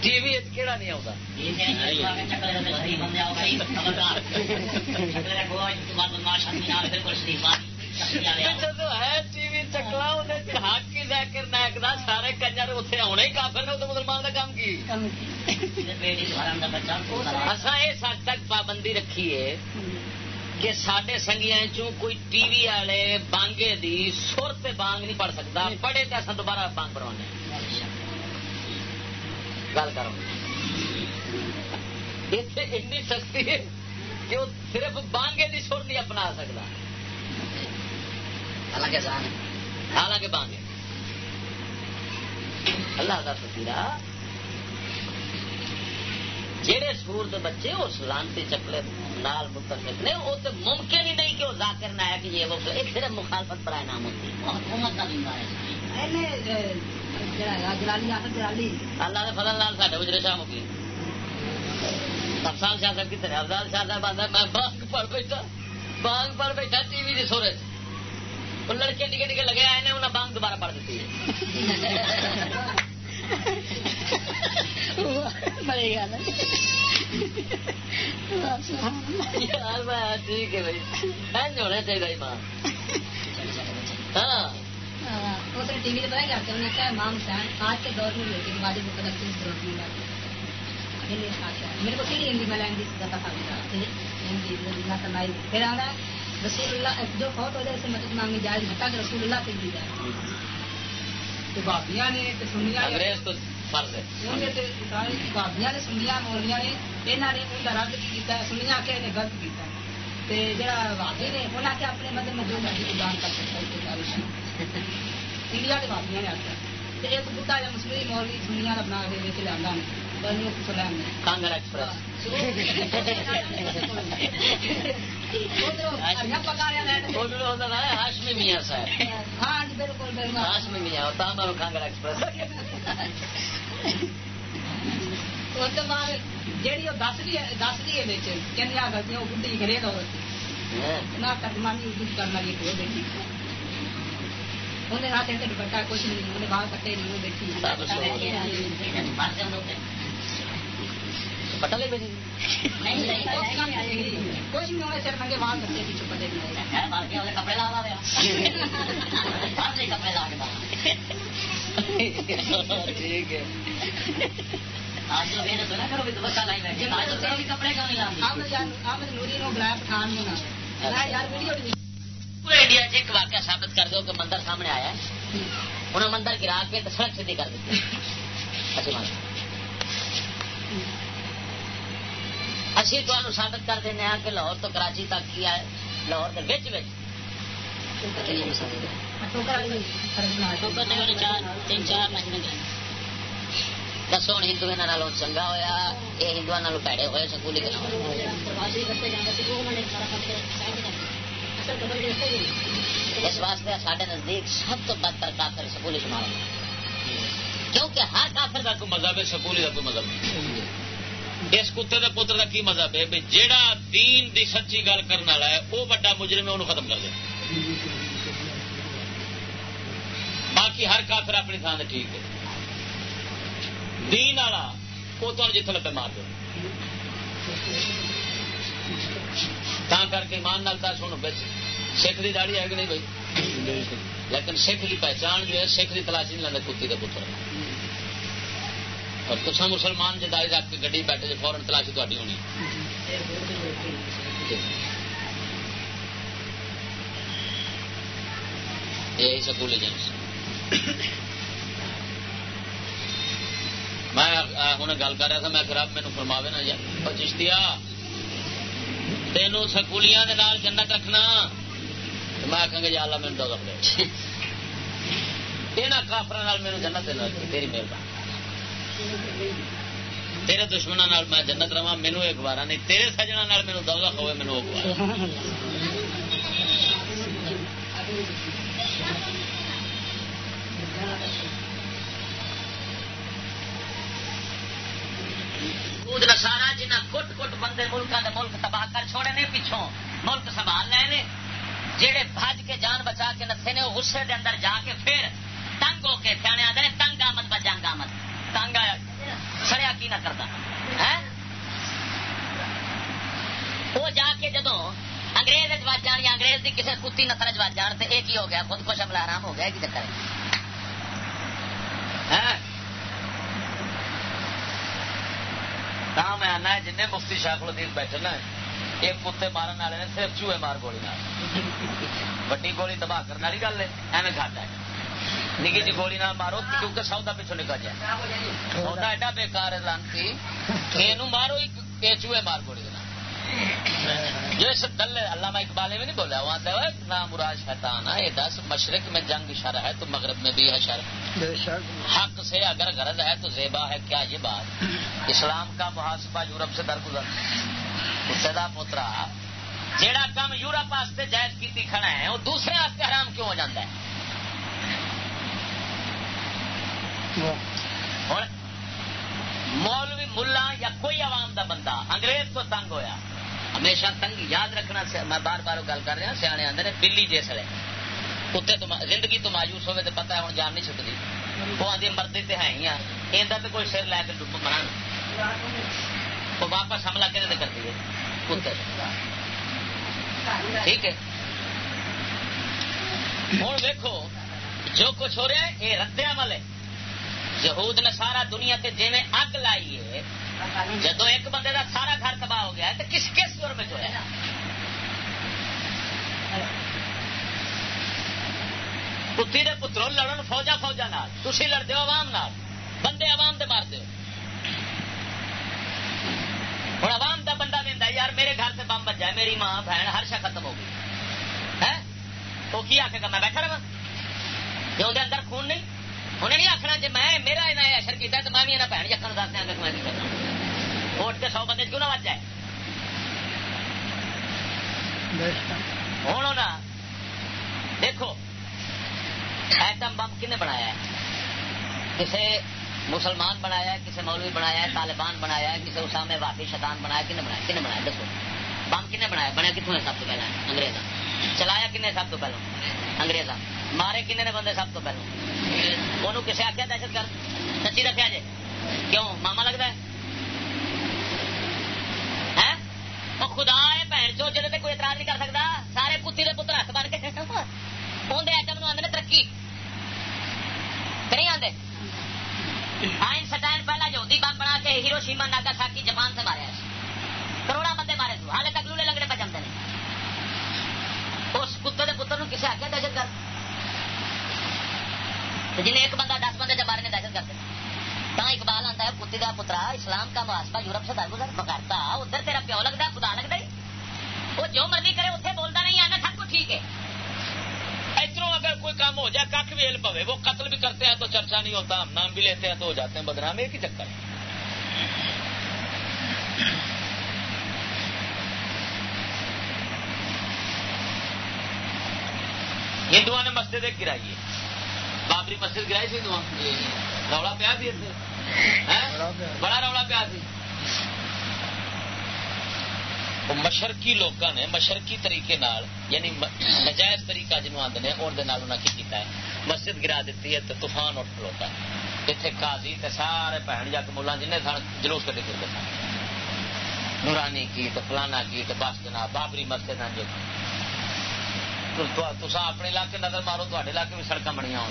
ٹی وی کیڑا نہیں آتا ہے ٹی وی چکلا حق ذاکر نائک دا سارے کنجر اتنے آنے ہی کافر نے مسلمان کا کام کی؟ اصا اس حد تک پابندی رکھی ہے کہ سڈے سنگیا چوں کوئی ٹی وی والے بانگے دی سر تے بانگ نہیں پڑھ سکتا پڑھے تو اصل دوبارہ بانگ پڑھوانے گل کرو اتنے اینی سختی ہے کہ وہ صرف بانگے دی سر نہیں اپنا سکتا۔ حالانکہ حالانکہ بانگے اللہ کا فکیرا جہے سور دے بچے اس لانتی چکلے نال متفق نے، وہ تو ممکن ہی نہیں کہ وہ ذاکر نہ ہے کہ یہ وہ صرف مخالفت پر نام ہوتی حکومت کا بھی اللہ نے فضل لال ساڈے اجرے شاہ مکی افسان شاہ صاحب کتنے افضال شاہ صاحب آتا میں بانگ پڑھ بیٹھا۔ بانگ پڑھ بیٹھا ٹی وی کی سورج۔ وہ لڑکے نکے نکے لگے آئے نے انہیں بانگ دوبارہ پڑھ دیتی ہے۔ بڑی گل ٹھیک ہے بھائی۔ ہونا چاہیے ماں ہاں۔ اس نے ٹی وی پہ کیا انہوں نے کہا امام حسین آج کے دور میں لڑکے کی واجب مقدم کی ضرورت نہیں ہے۔ میرے کو سیدھی ہندی میں لینگویج زیادہ تھا پھر آنا رسول اللہ جو فوت ہو جائے اسے مدد مانگنی جائز بتا کہ رسول اللہ پہ دی جائے۔ بابیاں نے سنیا انگریز تو فرض ہے۔ بابیاں نے سنیا مولیا نے یہاں نے ان کا رد کی کیتا ہے سنیا آخیا انہیں غلط کیتا ہے۔ تے جڑا بابی نے انہیں آخیا اپنے مدد میں جو مرضی قربان کر سکتا ہے۔ انڈیا کے بابیاں نے آخیا ایک بڈا جا مسلم مولوی سنیا کا بنا کے لے لیا کانگڑ ایکسپریس۔ [laughs] ہاشمی میاں صاحب۔ ہاں بالکل ہاشمی میاں ایکسپریس۔ [laughs] اس کے بعد جیڑی وہ دس دی دس دی ہے وہ گا نہ ترجمانی کچھ کرنا یہ انہیں رات دوپٹا کچھ نہیں انہیں بال کٹے نہیں وہ بیٹھی پٹا لے بیٹھی کچھ نہیں ہونے سر منگے بال کٹے پیچھے پٹے نہیں کپڑے لا لا کپڑے لا کے ٹھیک ہے۔ آج تو میرے سنا کرو بھی دوپٹہ لائی بیٹھے۔ آج تو بھی کپڑے کیوں نہیں لاتے نوری نو بلایا پٹھان ہونا یار ویڈیو پورے انڈیا چ ایک واقعہ ثابت کر دو کہ مندر سامنے آیا ہے۔ انہیں مندر گرا کے تو سڑک سیدھی کر دیتی۔ اسی تمہیں ثابت کر دینا کہ لاہور تو کراچی تک کی ہے لاہور کے بچ بچ تین چار مہینے دسو ہوں ہندو یہاں چنگا ہوا یہ ہندو پیڑے ہوئے سکولی اس واسطے سارے نزدیک سب تو بدتر کافر سکولی شمار کیونکہ ہر کافر کا کوئی مذہب ہے، سکولی کا کوئی مذہب نہیں۔ اس کتے دے پتر کا کی مذہب ہے؟ بھی جیڑا دین دی سچی گل کرنے والا ہے وہ بڑا مجرم ہے انہوں ختم کر دے۔ باقی ہر کافر اپنی تھان سے ٹھیک ہے۔ دین والا وہ تو جتنے لپے مار دو تا کر کے ایمان نال سن بچ سکھ کی داڑی ہے کہ نہیں بھائی لیکن سکھ کی پہچان جو ہے سکھ کی تلاشی نہیں لینا کتی کے پتر اور تصا مسلمان جی داڑی رکھ کے گڈی بیٹھے جی فورن تلاشی تاری ہونی یہی سکول میں ہوں گل کر رہا تھا میں خراب مینو فرماوے نا یار چشتیا تینوں سکولیاں جنت رکھنا۔ میں آخا گا اللہ میرے دو یہاں کافر میرے جنت دینا تیری مہربانی تیرے دشمنوں میں جنت رہا مینو ایک بار نہیں، تیرے سجنا میرے دو ہوئے مینو ایک بار سارا جنہ کٹ کٹ بندے ملکوں کے ملک تباہ کر چھوڑے نے پچھوں، ملک سنبھال لے نے۔ جہے بج کے جان بچا کے نسے نے، وہ غصے دے اندر جا کے پھر تنگ ہو کے سیانے آتے تنگ آمد بجنگ آمد۔ تنگ آیا، سڑیا کی نہ کرتا؟ وہ جا کے جدو انگریز وج جان یا انگریز کی کسی کتی نسل چ جان تو یہ کی ہو گیا؟ خود کو شملہ آرام ہو گیا کی چکر ہے؟ میں آنا جن مفتی شاخ الدین بیٹھے نا یہ کتے مارن والے نے صرف چوہے مار گولی وڈی گولی تباہ کرنے والی گل ہے ایویں گھٹ ہے نکی جی گولی نہ مارو کیونکہ سودا پیچھوں نکل جائے سودا ایڈا بےکار ہے لانتی یہ مارو ایک چوہے مار گولی جو دل علامہ اقبال میں نہیں بولا وہاں نہ مراد شیطان ہے یہ دس مشرق میں جنگ شر ہے تو مغرب میں بھی ہے شر حق سے اگر غرض ہے تو زیبا ہے کیا یہ بات؟ اسلام کا محاسبہ یورپ سے درگزر۔ سدا پوترا جیڑا کام یورپ واسطے جائز کی کھڑا ہے وہ دوسرے واسطے حرام کیوں ہو جاتا ہے؟ مولوی ملا یا کوئی عوام دا بندہ انگریز تو تنگ ہویا۔ ہمیشہ تنگ یاد رکھنا میں بار بار گل کر رہا سیانے آدھے نے بلی جسے کتے زندگی تو مایوس ہوئے تو پتا ہے ہوں جان نہیں چکتی وہ آدھی مردی تو ہے ہی ہاں۔ یہ تو کوئی سر لے کے ڈب مرا وہ واپس حملہ کہنے کر دیے کتے۔ ٹھیک ہے۔ ہوں دیکھو جو کچھ ہو رہا ہے یہ ردے عمل ہے یہود نے سارا دنیا تے جی اگ لائی ہے جدو ایک بندے دا سارا گھر تباہ ہو گیا ہے تو کس کس دور میں جو ہے؟ کتی دے پترو لڑن فوجا فوجا نال تھی لڑتے ہو عوام نال، بندے عوام دے مار دو ہوں عوام دا بندہ دینا یار میرے گھر سے بم بجا میری ماں، بہن، ہر شا ختم ہو گئی۔ ہے وہ کی آخے گا، میں بیٹھا رہا کہ اندر خون نہیں؟ انہیں نہیں آخنا جی میں میرا اشر کیا تو میں بھی بہن یقین دس دیا میں کرنا ووٹ کے سو بندے کیوں نہ بچ جائے۔ ہوں نا۔ دیکھو، ایٹم بم کن بنایا ہے؟ کسی مسلمان بنایا ہے کسی مولوی بنایا ہے، طالبان بنایا ہے کسی اسامے واقعی شیطان بنایا کن بنایا کن بنایا دسو۔ بم کن بنایا؟ بنیا کتوں ہے سب تو پہلے انگریزا چلایا کن سب تو پہلو انگریزا مارے کن نے بندے سب تو پہلو وہ کسی آخیا دہشت گرد؟ سچی رکھا جی کیوں؟ ماما لگتا ہے؟ خدا بھن چو جی کوئی اعتراض نہیں کر سکتا سارے کتی کے پتر ہاتھ بن کے اندر ایٹم آدھے ترقی۔ نہیں آدھے آئن سٹائن پہلا جو بم بنا کے Hiroshima Nagasaki Japan سے مارے مارے تو۔ ہالے تک لولے لگڑے پہ جمتے ہیں اس کتے کے پتر کسی آخیا دہشت گرد؟ جنہیں ایک بندہ دس بندے جب مارے نے دہشت گرد اقبال آتا ہے کتی کا پترا اسلام کا محاسبہ یورپ سے درگزر کرتا ادھر تیرا پیو لگتا ہے، خدا لگتا ہے۔ وہ جو مرضی کرے اتنے بولتا نہیں آنا سب کچھ ٹھیک ہے۔ ادھروں اگر کوئی کام ہو جائے کھ بھی ہل پوے، وہ قتل بھی کرتے ہیں تو چرچا نہیں ہوتا، ہم نام بھی لیتے ہیں تو ہو جاتے ہیں، بدنام ایک ہی چکر ہے۔ ہندو نے مسجد ایک گرائی ہے۔ بابری مسجد گرائی تھی ہندو رولا پیا سی بڑا رولا پیا سی۔ مشرقی لوگوں نے مشرقی طریقے نال یعنی نجائز طریقہ جنوب آدھے اندر کی کیتا ہے۔ مسجد گرا دیتی ہے تو طوفان اٹھ کھلوتا ہے۔ اتنے قاضی تے سارے بہن جگ ملا جن سن جلوس کٹے پھرتے سن نورانی کی تو فلانا کی تو بس جناب، بابری مسجد جو تصا اپنے علاقے نظر مارو تے علاقے بھی سڑک بنی ہو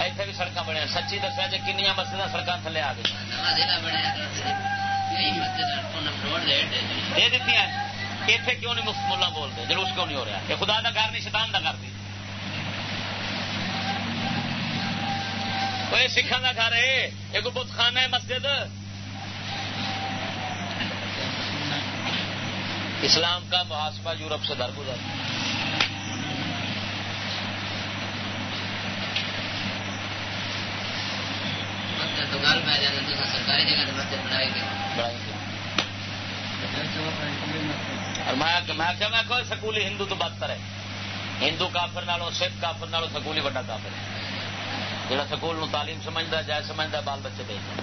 اتنے بھی سڑک بنیا سچی دسیا جی کنیا مسجد سڑک تھلے آ گئی یہ دیتی اتنے کیوں نہیں مفت ملا بولتے جلوس کیوں نہیں ہو رہا؟ یہ خدا کا گھر نہیں، شیطان کا گھر دی سکھان کا گھر ہے۔ یہ کوئی بت خانہ ہے مسجد۔ اسلام کا محاسبہ یورپ سے درگزر۔ تو گل پی جائے تو سرکاری جگہ مسجد بنائی میں سکولی ہندو تو بدتر ہے۔ ہندو کافر نالوں، سکھ کافر نالوں سکولی بڑا کافر ہے۔ جہاں سکول نو تعلیم سمجھتا جائے سمجھتا بال بچے بھیجتا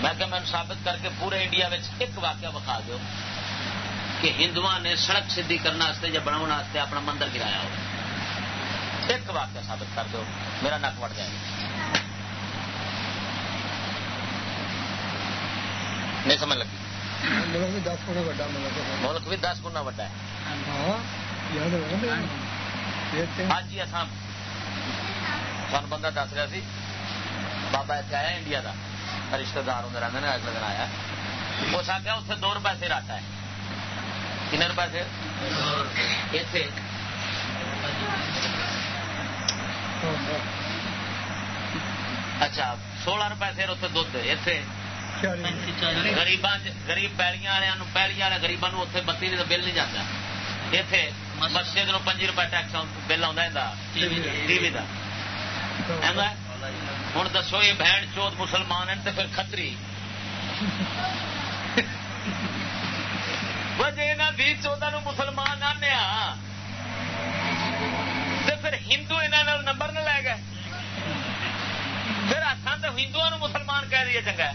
میں کہ میں ثابت کر کے پورے انڈیا میں ایک واقعہ بخا دو کہ ہندو نے سڑک سدھی کرنے یا بنا اپنا مندر گرایا ہو۔ ایک واقعہ ثابت کر دو میرا نک وٹ جائے نہیں سمجھ لگی۔ ملک بھی دس گنا وا ملک بھی دس گنا وا ہاں جی۔ سان بندہ دس رہا سی۔ بابا اتنے آیا انڈیا کا رشتے دار ہوں رہتے ہیں اگلے دن آیا۔ اس آخیا اتنے دو روپئے سے راٹا ہے۔ کن روپئے سے؟ اتے اچھا سولہ روپئے سے اتنے دھد اتنے گریب گریب پیڑیاں والے پیڑی والے گریبان اتنے بتی بل نہیں جاتا اتنے مسجد نو پنجی روپئے ٹیکس بل آ ٹی وی کا ہوں دسو یہ بہن چوت مسلمان ہیں تو پھر کتری جی بھی چودہ مسلمان آنے تو پھر ہندو یہاں نمبر نہ لے گئے پھر آسان تو ہندو مسلمان کہہ دیے چنگا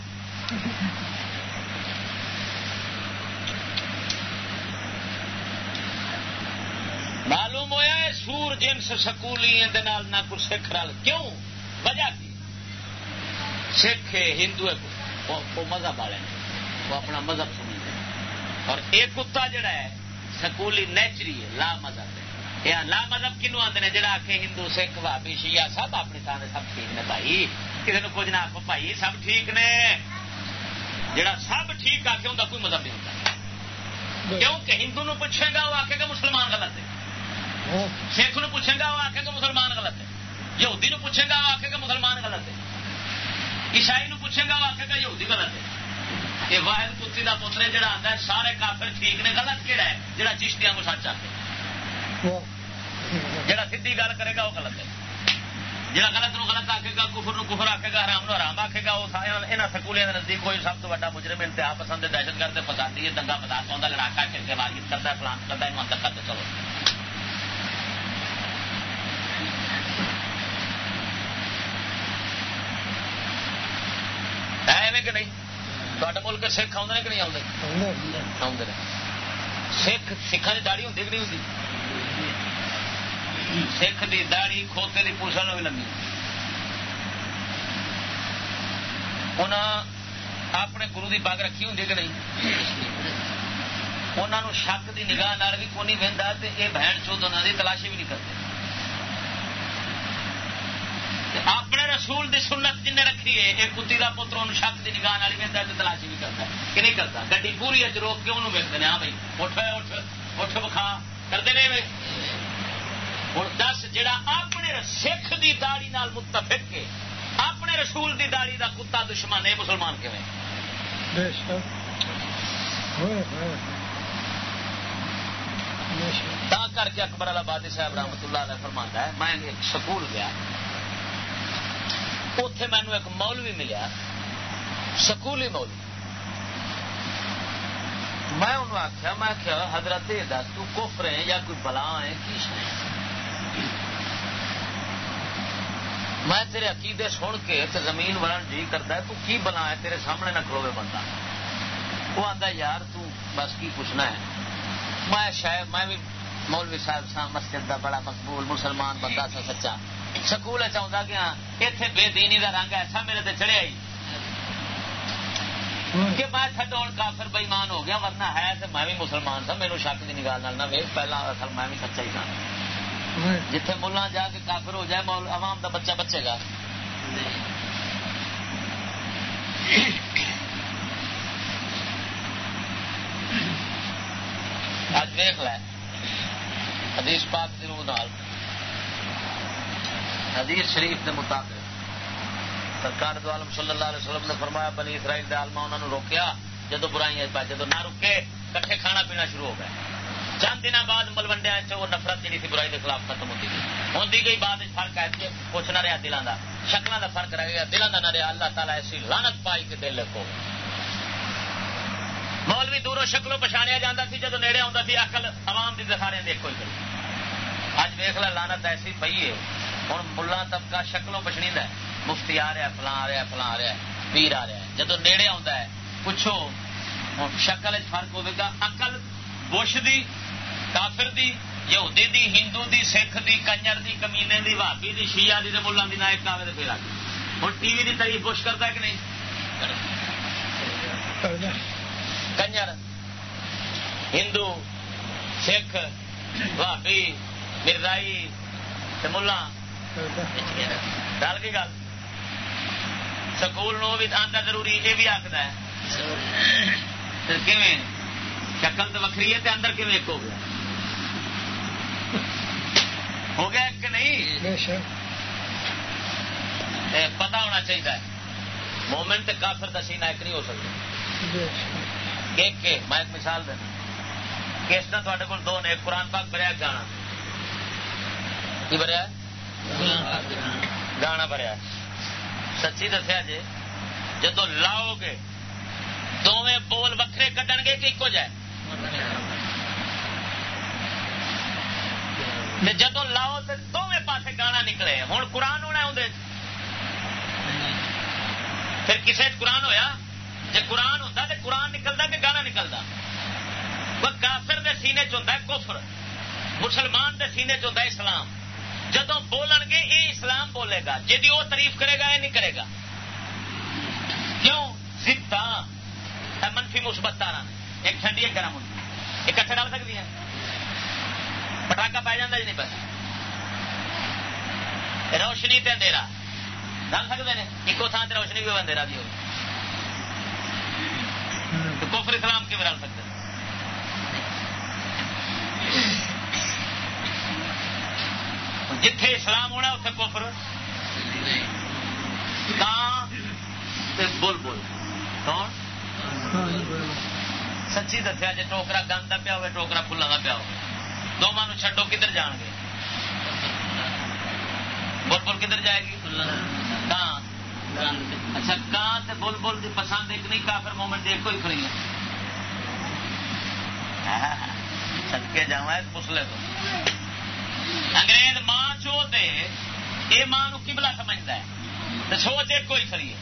معلوم ہوا ہے سور جنس سکولی نہ کچھ سکھ رل کیوں؟ وجہ کی؟ سکھ ہندو وہ مذہب والے وہ اپنا مذہب سمجھتے اور ایک کتا جڑا ہے، سکولی نیچری ہے، لا مذہب ہے۔ لا مذہب کنو آتے ہیں جڑا آ کے ہندو، سکھ بھابی شیعہ، سب اپنی تھانے سب ٹھیک نے بھائی۔ کسی نے کچھ نہ آخو بھائی، سب ٹھیک نے۔ جڑا سب ٹھیک آ کے ان کا کوئی مذہب نہیں ہوتا۔ کیونکہ ہندو نو پوچھے گا وہ آخے گا مسلمان غلط ہے۔ سکھ نو پوچھے گا وہ آخے گا مسلمان غلط ہے۔ یہودی نو پوچھے گا وہ آخے گا مسلمان غلط ہے۔ عیسائی نو پوچھے گا وہ آخے گا یہودی غلط ہے۔ یہ واحد کتی کا پتر جہاں آتا ہے سارے کافر ٹھیک نے۔ غلط کہڑا ہے؟ جہاں چشتیاں کو سچ آتے جہاں سیدھی گل کرے گا وہ غلط ہے۔ جہاں غلط نو غلط آکے گا کفر نو کفر آکے گا حرام نو حرام آکے گا وہ یہاں سکولوں کے نزدیک کوئی سب تو بڑا مجرم انتہا پسند دہشت گرد فسادی ہے دنگا فساد پاؤں لڑاکا چل کے واریت کرتا ہے فلان کرتا ہے کرتے چلو ایویں کہ نہیں؟ تا ملک سکھ آدھے کہ نہیں آتے آدھے سکھ سکھان کی داڑی ہوں کہ نہیں ہوں سکھ کی داڑی کھوتے کی پوسل بھی لگی۔ انہیں اپنے گرو کی پگ رکھی ہوں کہ نہیں؟ انہوں شک کی نگاہ نال بھی کون نہیں بہتا یہ بہن چوت انہوں کی تلاشی بھی نہیں کرتے۔ اپنے رسول دی سنت جن رکھی ہے یہ کتی کا پتر ان شک کی نگاہ والی بہتا ہے تلاشی بھی کرتا ہے۔ کہ نہیں کرتا؟ گی پوری اچ روک کے انہوں ویکتے ہیں ہاں بھائی، اٹھ اٹھ اٹھ بخا کرتے رہے ہوں دس جا اپنے سکھ کی داڑی متفق ہے اپنے رسول کی داڑی کا کتا دشمن ہے مسلمان کیون کر کے اکبر آبادی صاحب رحمت اللہ نے فرما ہے میں ایک سکول گیا اتے مینو ایک مولوی ملیا سکولی مولوی میں انہوں آخیا میں آخیا حضرت دس تو کفر ہے یا کوئی بلا ہے کی میں تیرے عقیدے سن کے زمین بڑھن جی کرتا ہے، تو کی بلا ہے؟ تیرے سامنے نہ کھلوے بندہ۔ وہ آتا یار، تو بس کی پوچھنا ہے؟ میں شاید، میں بھی مولوی صاحب سا مسجد کا بڑا مقبول مسلمان بندہ سا سچا۔ سکول چاہتا کہ ہاں اتنے بے دینی کا رنگ ایسا میرے تے چڑھیا ہی۔ کہ میں تھڈو کافر بےمان ہو گیا، ورنہ ہے تو میں بھی مسلمان تھا میرے شک کی نگال نہ ویک پہلا اصل میں بھی سچا ہی تھا ہاں۔ جتھے ملا جا کے کافر ہو جائے مول عوام دا بچہ بچے گا۔ اج دیکھ لے۔ حدیث پاک کی روح نال۔ حدیث شریف کے مطابق۔ سرکار دو عالم صلی اللہ علیہ وسلم نے فرمایا، بنی اسرائیل دے عالما انہوں نے روکیا جدو برائی پا جدو نہ رکے، کٹھے کھانا پینا شروع ہو گئے۔ چند دن بعد ملوڈیا وہ نفرت جی تھی برائی کے خلاف ختم ہوتی گئی۔ ہوتی گئی بعد فرق ہے کچھ نہ رہا دلان کا شکل کا فرق رہ گیا دلان کا نہ رہا اللہ تعالیٰ ایسی لانت پائی کہ دل کو مولوی دوروں شکلوں پچھاڑیا جاتا سی جدو نیڑے آتا سی اکل عوام کی دکھارے دیکھو ہی کری اج ویخ لانت ایسی پی ہے۔ ہوں ملا طبقہ شکلوں پچھڑی ہے۔ مفتی آ رہا فلاں آ رہا فلاں آ رہا پیر آ رہا ہے۔ جدو نیڑے آتا ہے، پوچھو شکل فرق ہوگا اقل بش دی کافر دی یہودی دی ہندو دی سکھ دی کنجر دی کمینے دی بھابی دی شیعہ دی ملا دی نہ ایک آئے تو پھر آ ہوں ٹی وی کی تعریف بش کرتا ہے کہ نہیں؟ کنجر ہندو سکھ بھابی مرزائی ملا ڈال کی گل؟ سکول بھی آتا ضروری یہ بھی آخر ہے۔ شکل تو وکری ہے اندر کیون ایک ہو گیا؟ ہو گیا کہ نہیں؟ پتا ہونا چاہیے مومنٹ کافر کا سینہ ایک نہیں ہو سکتا۔ ایک کے میں ایک مثال دینا۔ کس طرح تے کو دو نے قرآن پاک بھریا گانا۔ کی بھریا گانا بھریا سچی دسیا جی جدو لاؤ گے دونیں بول وکھرے کٹن گے کہ ایک جائے جدو لاؤ تو دونوں پاسے گانا نکلے ہوں قرآن ہونا اندر پھر کسی قرآن ہویا جی قرآن ہوتا تو قرآن نکلتا کہ گانا نکلتا وہ کافر دے سینے چ کفر مسلمان دے سینے چ اسلام جدو بولن گے یہ اسلام بولے گا جی وہ تعریف کرے گا یہ نہیں کرے گا کیوں ستا منفی مثبت تارا ایک ٹھنڈی ایک گرم ہوتی ایک کٹھے ڈال سکتی ہیں۔ پٹاخا پی جاتا جی نہیں پتا روشنی تے اندھیرا۔ ڈال سکتے ہیں۔ ایک تھان سے روشنی بھی اندھیرا بھی ہوگی۔ کوفر اسلام کی ڈال سکتے جتھے اسلام ہونا اتنے کوفر بل بل کون؟ سچی دسیا جی ٹوکرا گند کا پیا ہوئے ٹوکرا فلوں کا پیا ہو دونوں چڈو کدھر جان گے؟ بل بل کدھر جائے گی؟ کان اچھا کان سے بل بل کی پسند ایک نہیں کافر مومنٹ ایک ہی کھڑی ہے۔ سدکے جا پسلے تو انگریز ماں چو دے یہ ماں کبلا سمجھتا ہے۔ سوچ ایک کوئی کھڑی ہے۔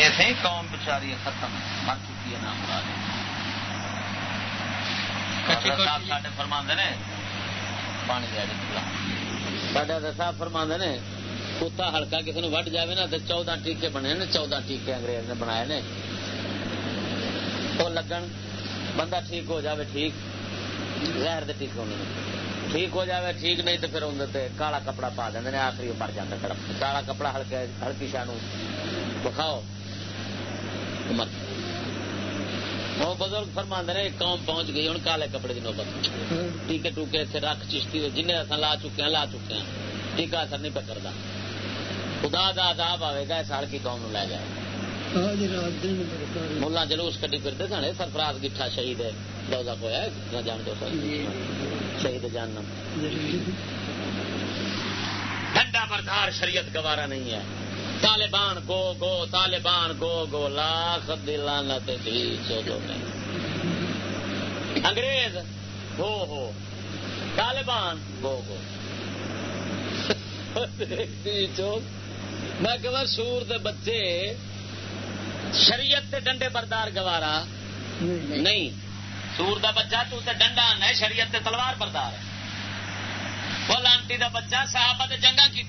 یہ تھی قوم بچاری ختم مر چکی ہے۔ نام مراد فرما نے پانی دیا صاحب فرما نے کتا ہلکا کسی نے وڈ جائے نا تو چودہ ٹیکے بنے نے چودہ ٹیکے انگریز نے بنائے نے۔ تو لگن بندہ ٹھیک ہو جاوے ٹھیک۔ زہر دے ٹیکے ہونے ٹھیک ہو جاوے ٹھیک نہیں تو پھر اندر کالا کپڑا پا دیں آخری مر جاتا طرف کالا کپڑا ہلکے ہلکی شاہ بکھاؤ وہ بزرگ فرما نے قوم پہنچ گئی ہوں کالے کپڑے کی نوبت۔ ٹیکے ٹوکے اتنے رکھ چشتی جن لا چکے ہیں لا چکے ہیں ٹیکا اثر نہیں پکڑتا خدا دا عذاب آئے گا کی قوم لے جائے۔ ملا جلوس کٹی پھرتے سن سرفراز گٹھا شہید ہے دودا کویا نہ جان دو شہید جاننا ٹھنڈا بردار شریعت گوارا نہیں ہے۔ طالبان، گو گو، طالبان، گو گو، لاکھ دلانا چودوں میں۔ انگریز، ہو ہو۔ طالبان، گو گو۔ میں کہ سور دے بچے شریعت تے ڈنڈے بردار گوارا۔ نہیں، سور دا بچہ تو تے ڈنڈا ہے شریعت تے تلوار بردار۔ وہ لانٹی دا بچہ صحابہ تے جنگا کی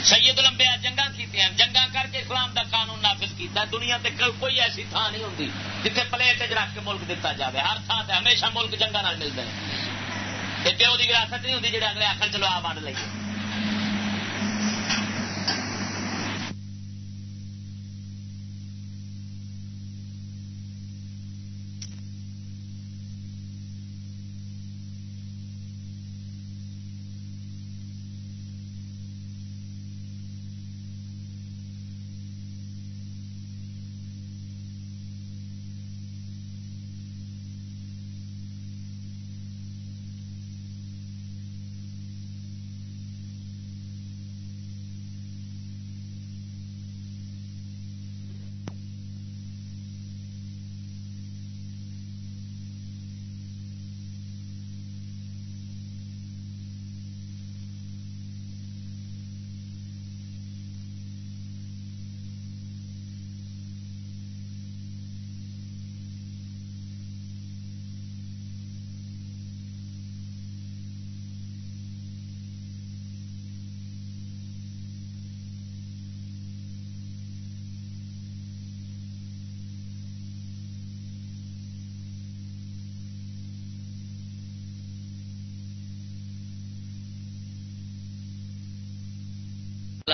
سید لمبیا جنگا کی جنگا کر کے اسلام دا قانون نافذ کیتا، دنیا تے کوئی ایسی تھان نہیں ہوتی جتنے پلیٹ رکھ کے ملک دتا جائے ہر تھان سے ہمیشہ ملک جنگا ملتے ہیں پیو کی وراثت نہیں ہوتی جی اگلے آخر چلو آ بڑھ لئیے۔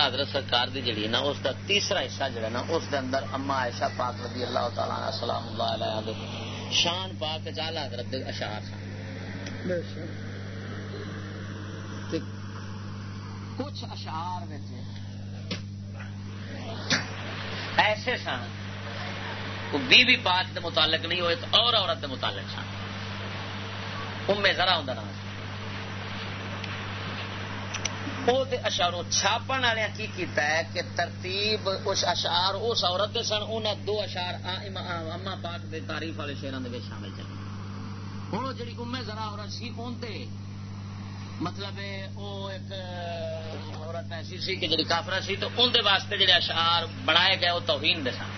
حضرت سرکار دی جڑی نا اس دا تیسرا حصہ جڑا نا اس دے اندر اما عائشہ پاک رضی اللہ تعالی عنہ سلام اللہ علیہ دے شان پاک چال حضرت دے اشعار سن۔ کچھ اشعار ایسے سن بی بی پاک دے متعلق نہیں ہوئے اور عورت دے متعلق سن۔ ام ذرا ہوں نام وہ اشاروں چھاپن والے کی کیتا ہے کہ ترتیب اس اشار اس عورت کے سن انہیں دو اشار اما پاک دے تعریف والے شہروں کے شامل چلے۔ ہوں جی امے ذرا عورت سی تے مطلب وہ ایک عورت ایسی سی کہ جی کافر سی تو اندر واسطے جڑے اشعار بنائے گئے وہ توہین دے سن۔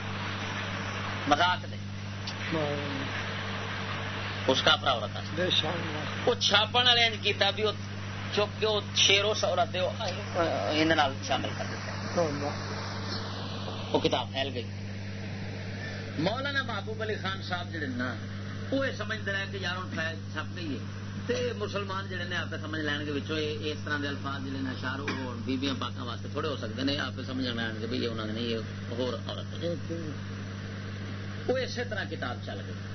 مزاق دے۔ اس کافر عورت وہ چھاپن والے کیتا بھی چک کے شیرو سورت شامل کر دیتا وہ کتاب پھیل گئی مولانا محبوب علی خان صاحب جڑے نا وہ سمجھتے رہے کہ یار ہوں چھپ گئی ہے مسلمان جڑے نے آپ سمجھ لین گے اس طرح کے الفاظ جڑے نا شار ہو بیبیاں پاکوں واسطے تھوڑے ہو سکتے ہیں آپ سمجھ لین گے بھائی انہوں نے نہیں ہو عورت وہ اسی طرح کتاب چل گئی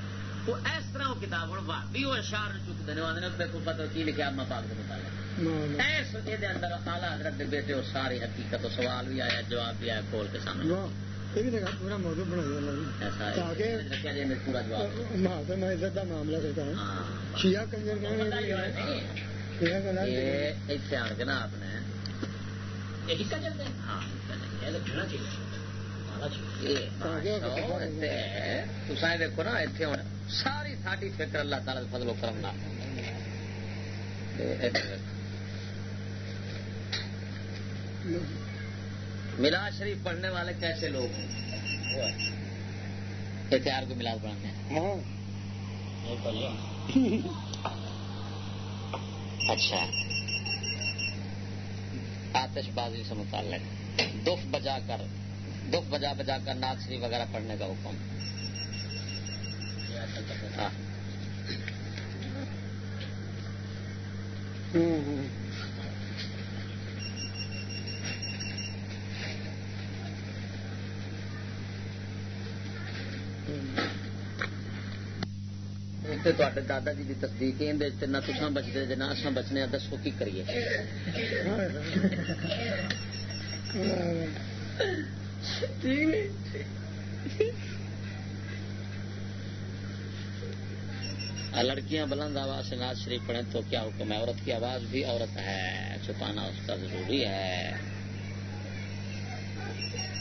اس طرح وہ کتاب ہوں بھابی وہ اشار چکتے ہیں آدھے بے کو پتہ کی لکھا اما پاک کے ایس یہ اندر اعلیٰ حضرت دے بیٹے وہ ساری حقیقت و سوال بھی آیا جواب بھی آیا کھول کے سامنے۔ پورا موضوع بنا میں پورا جواب محافظ میں عزت کا معاملہ کرتا ہوں۔ شیعہ کنجر کہنے شیعہ کا نام یہ اتنے آن کے نا آپ نے یہ حصہ چلتے ہیں۔ ہاں یہ دیکھو نا اتنے ہوں ساری ساری فکر اللہ تعالی فضل و کرم نہ ملاد شریف پڑھنے والے کیسے لوگ ہیں اختیار کو ملاد پڑھانے ہاں اچھا آتش بازی سے متعلق، دف بجا کر دف بجا بجا کر ناد شریف وغیرہ پڑھنے کا حکم۔ ہاں۔ دادا جی کی تصدیق نہ تصا بچتے نہ اصا بچنے دسو کی کریے۔ لڑکیاں بلند آواز سے ناز شریف پڑھیں تو کیا حکم ہے؟ عورت کی آواز بھی عورت ہے، چھپانا اس کا ضروری ہے۔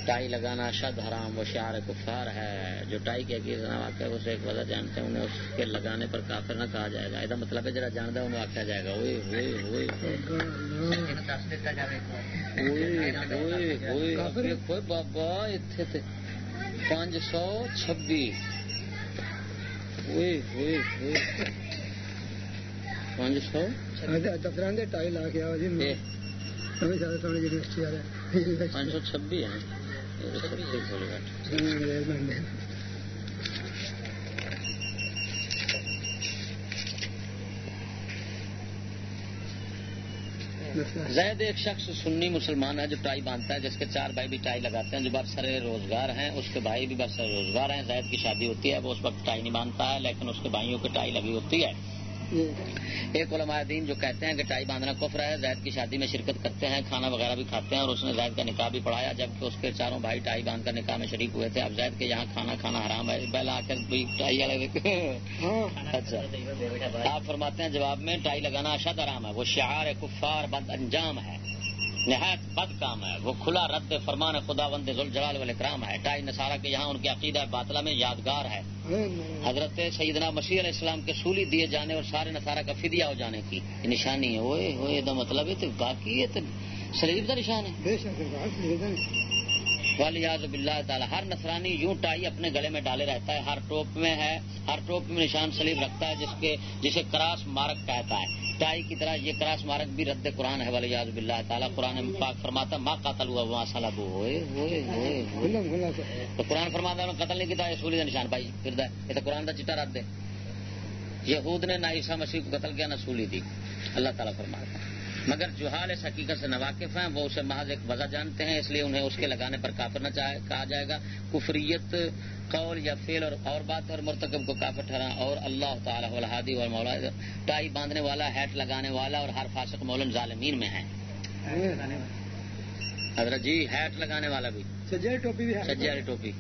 ٹائی لگانا شد حرام وہ شعر کفار ہے۔ جو ٹائی کے عقید نہ واقع اسے ایک وجہ جانتے ہیں انہیں اس کے لگانے پر کافر نہ کہا جائے گا۔ یہ مطلب ہے جرا جانتا ہے انہیں آخیا جائے گا۔ ہوئے ہوئے۔ ہوئے بابا اتنے پانچ سو چھبی پانچ سو ٹائی لا کے آؤ جی۔ پانچ سو چھبی ہے زید، ایک شخص سنی مسلمان ہے جو ٹائی باندھتا ہے، جس کے چار بھائی بھی ٹائی لگاتے ہیں، جو برسر روزگار ہیں، اس کے بھائی بھی برسر روزگار ہیں، زید کی شادی ہوتی ہے، وہ اس وقت ٹائی نہیں باندھتا ہے، لیکن اس کے بھائیوں کی ٹائی لگی ہوتی ہے۔ ایک علماء دین جو کہتے ہیں کہ ٹائی باندھنا کفر ہے زید کی شادی میں شرکت کرتے ہیں کھانا وغیرہ بھی کھاتے ہیں اور اس نے زید کا نکاح بھی پڑھایا۔ جبکہ اس کے چاروں بھائی ٹائی باندھ کر نکاح میں شریک ہوئے تھے اب زید کے یہاں کھانا کھانا حرام ہے۔ آ کر بھی ٹائی اچھا۔ آپ فرماتے ہیں جواب میں ٹائی لگانا اشد حرام ہے وہ شعار کفار بد انجام ہے۔ نہایت بد کام ہے۔ وہ کھلا رد فرمان خدا بند جلال والاکرام ہے۔ ٹائی نصارہ کے یہاں ان کی عقیدہ باطلہ میں یادگار ہے۔ حضرت سیدنا مسیح علیہ السلام کے سولی دیے جانے اور سارے نصارہ کا فدیہ ہو جانے کی نشانی ہے۔ ہوئے ہوئے دا مطلب ہے تو باقی ہے تو شریف کا نشان ہے۔ والیاز باللہ تعالیٰ ہر نصرانی یوں ٹائی اپنے گلے میں ڈالے رہتا ہے ہر ٹوپ میں ہے ہر ٹوپ میں نشان سلیب رکھتا ہے جس کے جسے کراس مارک کہتا ہے۔ ٹائی کی طرح یہ کراس مارک بھی رد قرآن ہے والیاز باللہ تعالیٰ قرآن پاک فرماتا ماں قاتل ہوا وہاں سالہ ہوئے تو قرآن فرماتا میں قتل نہیں کیا سولی کا نشان پائی پھر یہ تو قرآن کا چٹا رد ہے۔ یہود نے نہ عیسیٰ مسیح کو قتل کیا نہ سولی دی۔ اللہ تعالیٰ فرماتا مگر جو حال اس حقیقت سے نواقف ہیں وہ اسے محض ایک وجہ جانتے ہیں اس لیے انہیں اس کے لگانے پر کافر نہ کہا جائے گا کفریت قول یا فیل اور اور بات اور مرتکب کو کافر ٹھہرا اور اللہ تعالیٰ الحادی اور مولا ٹائی باندھنے والا ہیٹ لگانے والا اور ہر فاسق مولم ظالمین میں ہے۔ حضرت جی ہیٹ لگانے والا بھی۔ ٹوپی سجے ٹوپی۔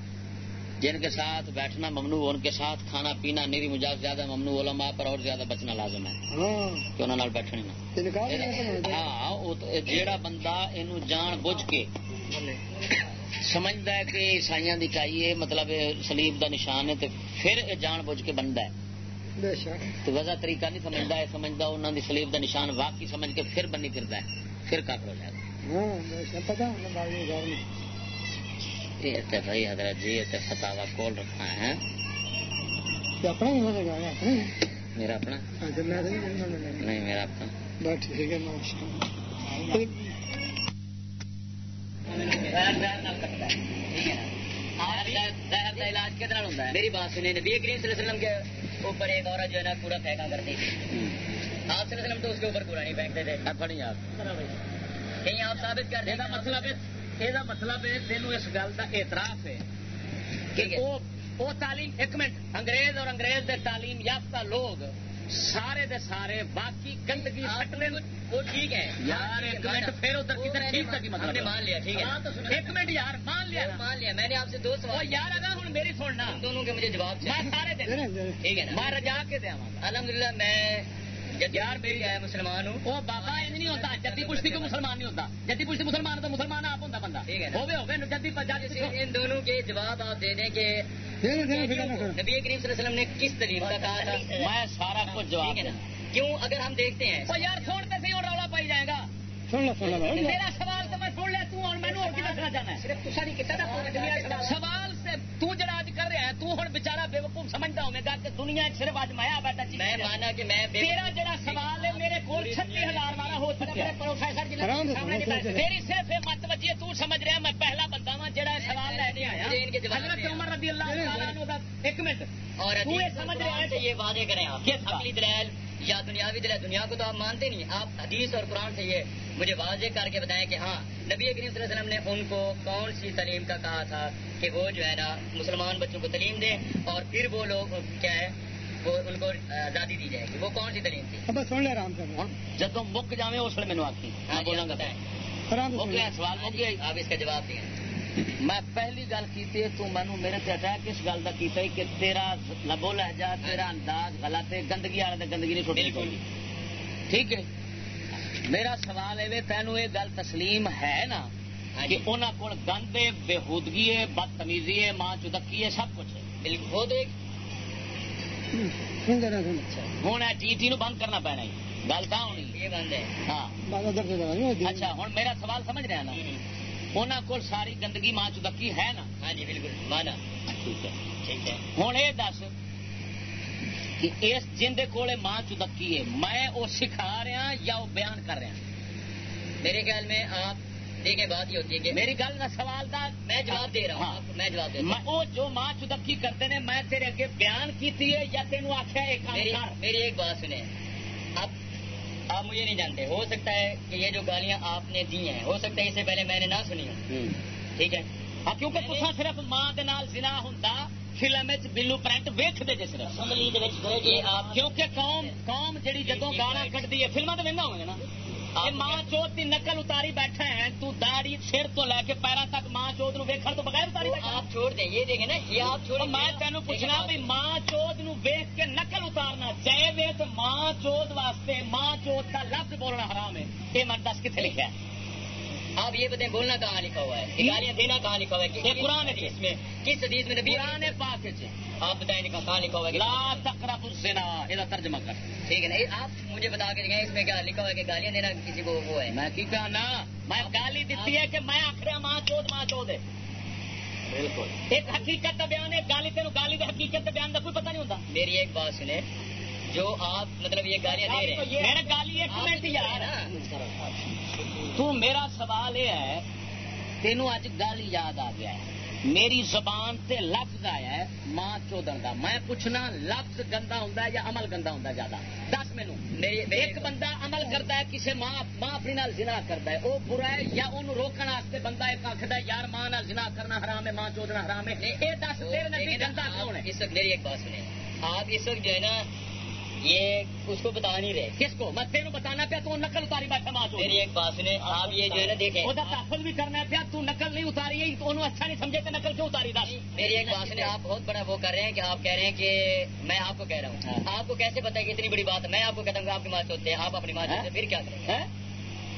جن کے ساتھ بیٹھنا ممنوع ان کے ساتھ کھانا پینا نیری مجاز زیادہ ممنوع علماء پر اور زیادہ بچنا لازم ہے کہ انہوں نے بیٹھنے ہاں جیڑا بندہ یہ جان بوجھ کے سمجھتا ہے کہ عیسائی کی چاہیے مطلب سلیب دا نشان ہے تو پھر یہ جان بوجھ کے بنتا ہے۔ تو وجہ طریقہ نہیں سمجھتا ہے سمجھتا انہوں نے سلیب دا نشان واقعی سمجھ کے پھر بنی پھرتا ہے پھر کافر ہو جائے گا۔ بھائی حضرت جی یہ فتوا کول رکھنا ہے۔ میرا اپنا؟ نہیں میرا اپنا۔ علاج کتنا ہوتا ہے میری بات سنی نبی کریم صلی اللہ علیہ وسلم کے اوپر ایک عورت جو ہے نا پورا پھینکا کرتی تھی۔ آپ صلی اللہ علیہ وسلم تو اس کے اوپر پورا نہیں پھینکتے تھے۔ آپ کہیں آپ ثابت کر دیں۔ مطلب یہ مطلب ہے تینوں اس گل کا اعتراف ہے کہ وہ تعلیم ایک منٹ انگریز اور انگریز دے تعلیم یافتہ لوگ سارے دے سارے باقی گندگی سٹنے وہ ٹھیک ہے یار ایک منٹ پھر ادھر کدھر ٹھیک تک ہم نے مطلب مان لیا ٹھیک ہے ایک منٹ یار مان لیا۔ مان لیا میں نے آپ سے دو سوال یار اگر ہوں میری سننا دونوں کے مجھے جواب میں سارے دے ٹھیک ہے میں رجا کے دیا الحمدللہ میں یار میری ہے مسلمان ہوں۔ وہ بابا نہیں ہوتا۔ جدی پشتی کو مسلمان نہیں ہوتا۔ جدی پشتی مسلمان تو مسلمان آپ ہوتا بندہ۔ جدی ان دونوں کے جواب آپ دے دیں کہ نبی کریم صلی اللہ علیہ وسلم نے کس دلیل کا کہا تھا؟ میں سارا کچھ جواب کیوں؟ اگر ہم دیکھتے ہیں۔ وہ یار چھوڑتے سی اور رولا پائی جائے گا۔ میرا سوال تو میں سن لیا تو اور مینو اور کی دسنا چاہنا ہے؟ صرف تسا نہیں کیتا نا پوری دنیا چلا سوال تو ہن بیچارہ بے وقوف سمجھتا ہوے گا کہ دنیا صرف اج میں آ بیٹھا چیز میں مانا کہ میں تیرا جڑا سوال ہے میرے کول 36000 والا ہو چکا ہے پروفیسر جی سنو، تیری صرف یہ مت وجی تو سمجھ رہا میں پہلا بندہ ہاں جڑا سوال لے کے آیا۔ حضرت۔ عمر رضی اللہ تعالیٰ عنہ کا ایک منٹ۔ اور تو یہ حدیث سمجھ رہا ہے یہ واضح کریں آپ؟ عقلی دلائل یا دنیاوی دلائل دنیا کو تو آپ مانتے نہیں آپ حدیث اور قرآن سے یہ مجھے واضح کر کے بتائیں کہ ہاں نبی کریم صلی اللہ علیہ وسلم نے ان کو کون سی تعلیم کا کہا تھا کہ وہ جو ہے نا مسلمان بچوں کو تعلیم دیں اور پھر وہ لوگ کیا ہے وہ ان کو آزادی دی جائے گی۔ وہ کون سی تعلیم تھی؟ سن لے آرام سے۔ جدو مک جاوے اس ہاں جی بتائیں۔ سوال آپ اس کا جواب دیں۔ میں پہلی گل کی تو مینو میرے تے اٹیک اس گل کا کیتا ہے کہ تیرا لبو لہجہ تیرا انداز غلط ہے گندگی والے گندگی نہیں چھوٹی ٹھیک ہے؟ میرا سوال ہے تینوں یہ گل تسلیم ہے نا ہاں کہ جی انہوں کو گندے بےحودگی ہے بدتمیزی ہے ماں چدکی ہے سب کچھ ہے۔ بالکل۔ تو ہوں ٹی ٹی نو بند کرنا پینا ہے۔ گل کہاں ہونی۔ ہے۔ ہاں۔ سے اچھا ہوں میرا سوال سمجھ رہے ہیں نا؟ انہوں کو ساری گندگی ماں چدکی ہے نا؟ ہاں جی بالکل۔ مانا۔ ٹھیک ہے۔ ٹھیک ہے۔ ہوں یہ دس کہ اس جن کولے ماں چدکی ہے میں وہ سکھا رہا یا وہ بیان کر رہا؟ میرے خیال میں آپ دیکھیں بات یہ ہوتی ہے کہ میری گل کا سوال دا۔ میں جواب دے رہا ہوں ہاں۔ کو، میں جواب دے رہا میں وہ جو ماں چدکی کرتے ہیں میں تیرے اگے بیان کیتی ہے یا تینوں آخیا ہوں میری ایک بات سنیں۔ اب آپ مجھے نہیں جانتے۔ ہو سکتا ہے کہ یہ جو گالیاں آپ نے دی ہیں ہو سکتا ہے اس سے پہلے میں نے نہ سنی ہوں۔ ٹھیک ہے؟ ہاں کیونکہ صرف ماں دے نال زنا ہوندا فلم وچ بلو پرنٹ ویکھدے جے صرف۔ یہ آپ کیونکہ قوم قوم جڑی جدوں گانا کٹدی ہے فلماں تے ویندا ہوے نا۔ ماں چوت دی نقل اتاری بیٹھا ہے تو داڑھی سر تو لے کے پیراں تک ماں چوت نو ویکھن تو بغیر اتاری؟ آپ چھوڑ دیں یہ دیکھیں نا یہ آپ تو چھوڑیں میں تینوں پوچھنا بھی ماں چوت نو ویکھ کے نقل اتارنا چاہے وے تو ماں چوت واسطے ماں چوت کا لفظ بولنا حرام ہے۔ یہ من دس کتنے لکھا ہے۔ آپ یہ بتائیں بولنا کہاں لکھا ہوا ہے؟ گالیاں دینا کہاں لکھا ہوا ہے؟ قرآن حدیث میں کس حدیث میں نبی قرآن پاک وچ آپ بتائیں کہاں لکھا ہوا ہے؟ لا تقربوا الزنا یہ ترجمہ کر۔ ٹھیک ہے نا آپ مجھے بتا کے دکھائیں اس میں کیا لکھا ہوا ہے کہ گالیاں دینا کسی کو وہ ہے؟ میں کی کہنا میں گالی دیتی ہے کہ میں آخر ماں چوت ماں چوت ہے۔ بالکل۔ ایک حقیقت کا بیان ہے گالی تینوں گالی دے حقیقت کا بیان کا کوئی پتہ نہیں ہوتا میری ایک بات سنیں جو آپ مطلب یہ گالیاں دے رہے ہیں۔ میرا گالی ایک منٹ یار نا، تو میرا سوال یہ ہے تینوں اج گالی یاد آ گیا ہے۔ میری زبان تے لفظ آیا ہے ماں چودن کا میں پوچھنا لفظ گندا ہوں یا عمل گندا ہوں زیادہ؟ دس مینو ایک بندہ عمل کرتا ہے کسی ماں ماں اپنی نال زنا کرتا ہے۔ وہ برا ہے یا انہوں روکن واسطے بندہ ایک آخر ہے یار ماں نال زنا کرنا حرام ہے ماں چودنا حرام ہے۔ یہ دس تیرے نزدیک لیکن گندا کون ہے؟ اس وقت میری ایک بات سنیں۔ آپ اس وقت جو ہے نا یہ اس کو بتا نہیں رہے۔ کس کو؟ میں تینوں بتانا پیا تو نقل اتاری ماں چود میری ایک بات سنیں آپ یہ جو ہے نا دیکھیں۔ وہ تحفظ بھی کرنا پیا تو نقل نہیں اتاری ہے تو انہوں اچھا نہیں سمجھے تو نقل کیوں اتاری دس۔ میری ایک بات سنیں آپ بہت بڑا وہ کر رہے ہیں کہ آپ کہہ رہے ہیں کہ میں آپ کو کہہ رہا ہوں۔ آپ کو کیسے پتا کہ اتنی بڑی بات ہے؟ میں آپ کو کہتا ہوں کہ آپ کی ماں چوتے ہیں آپ اپنی ماں چوتے ہیں پھر کیا کریں؟ ہیں؟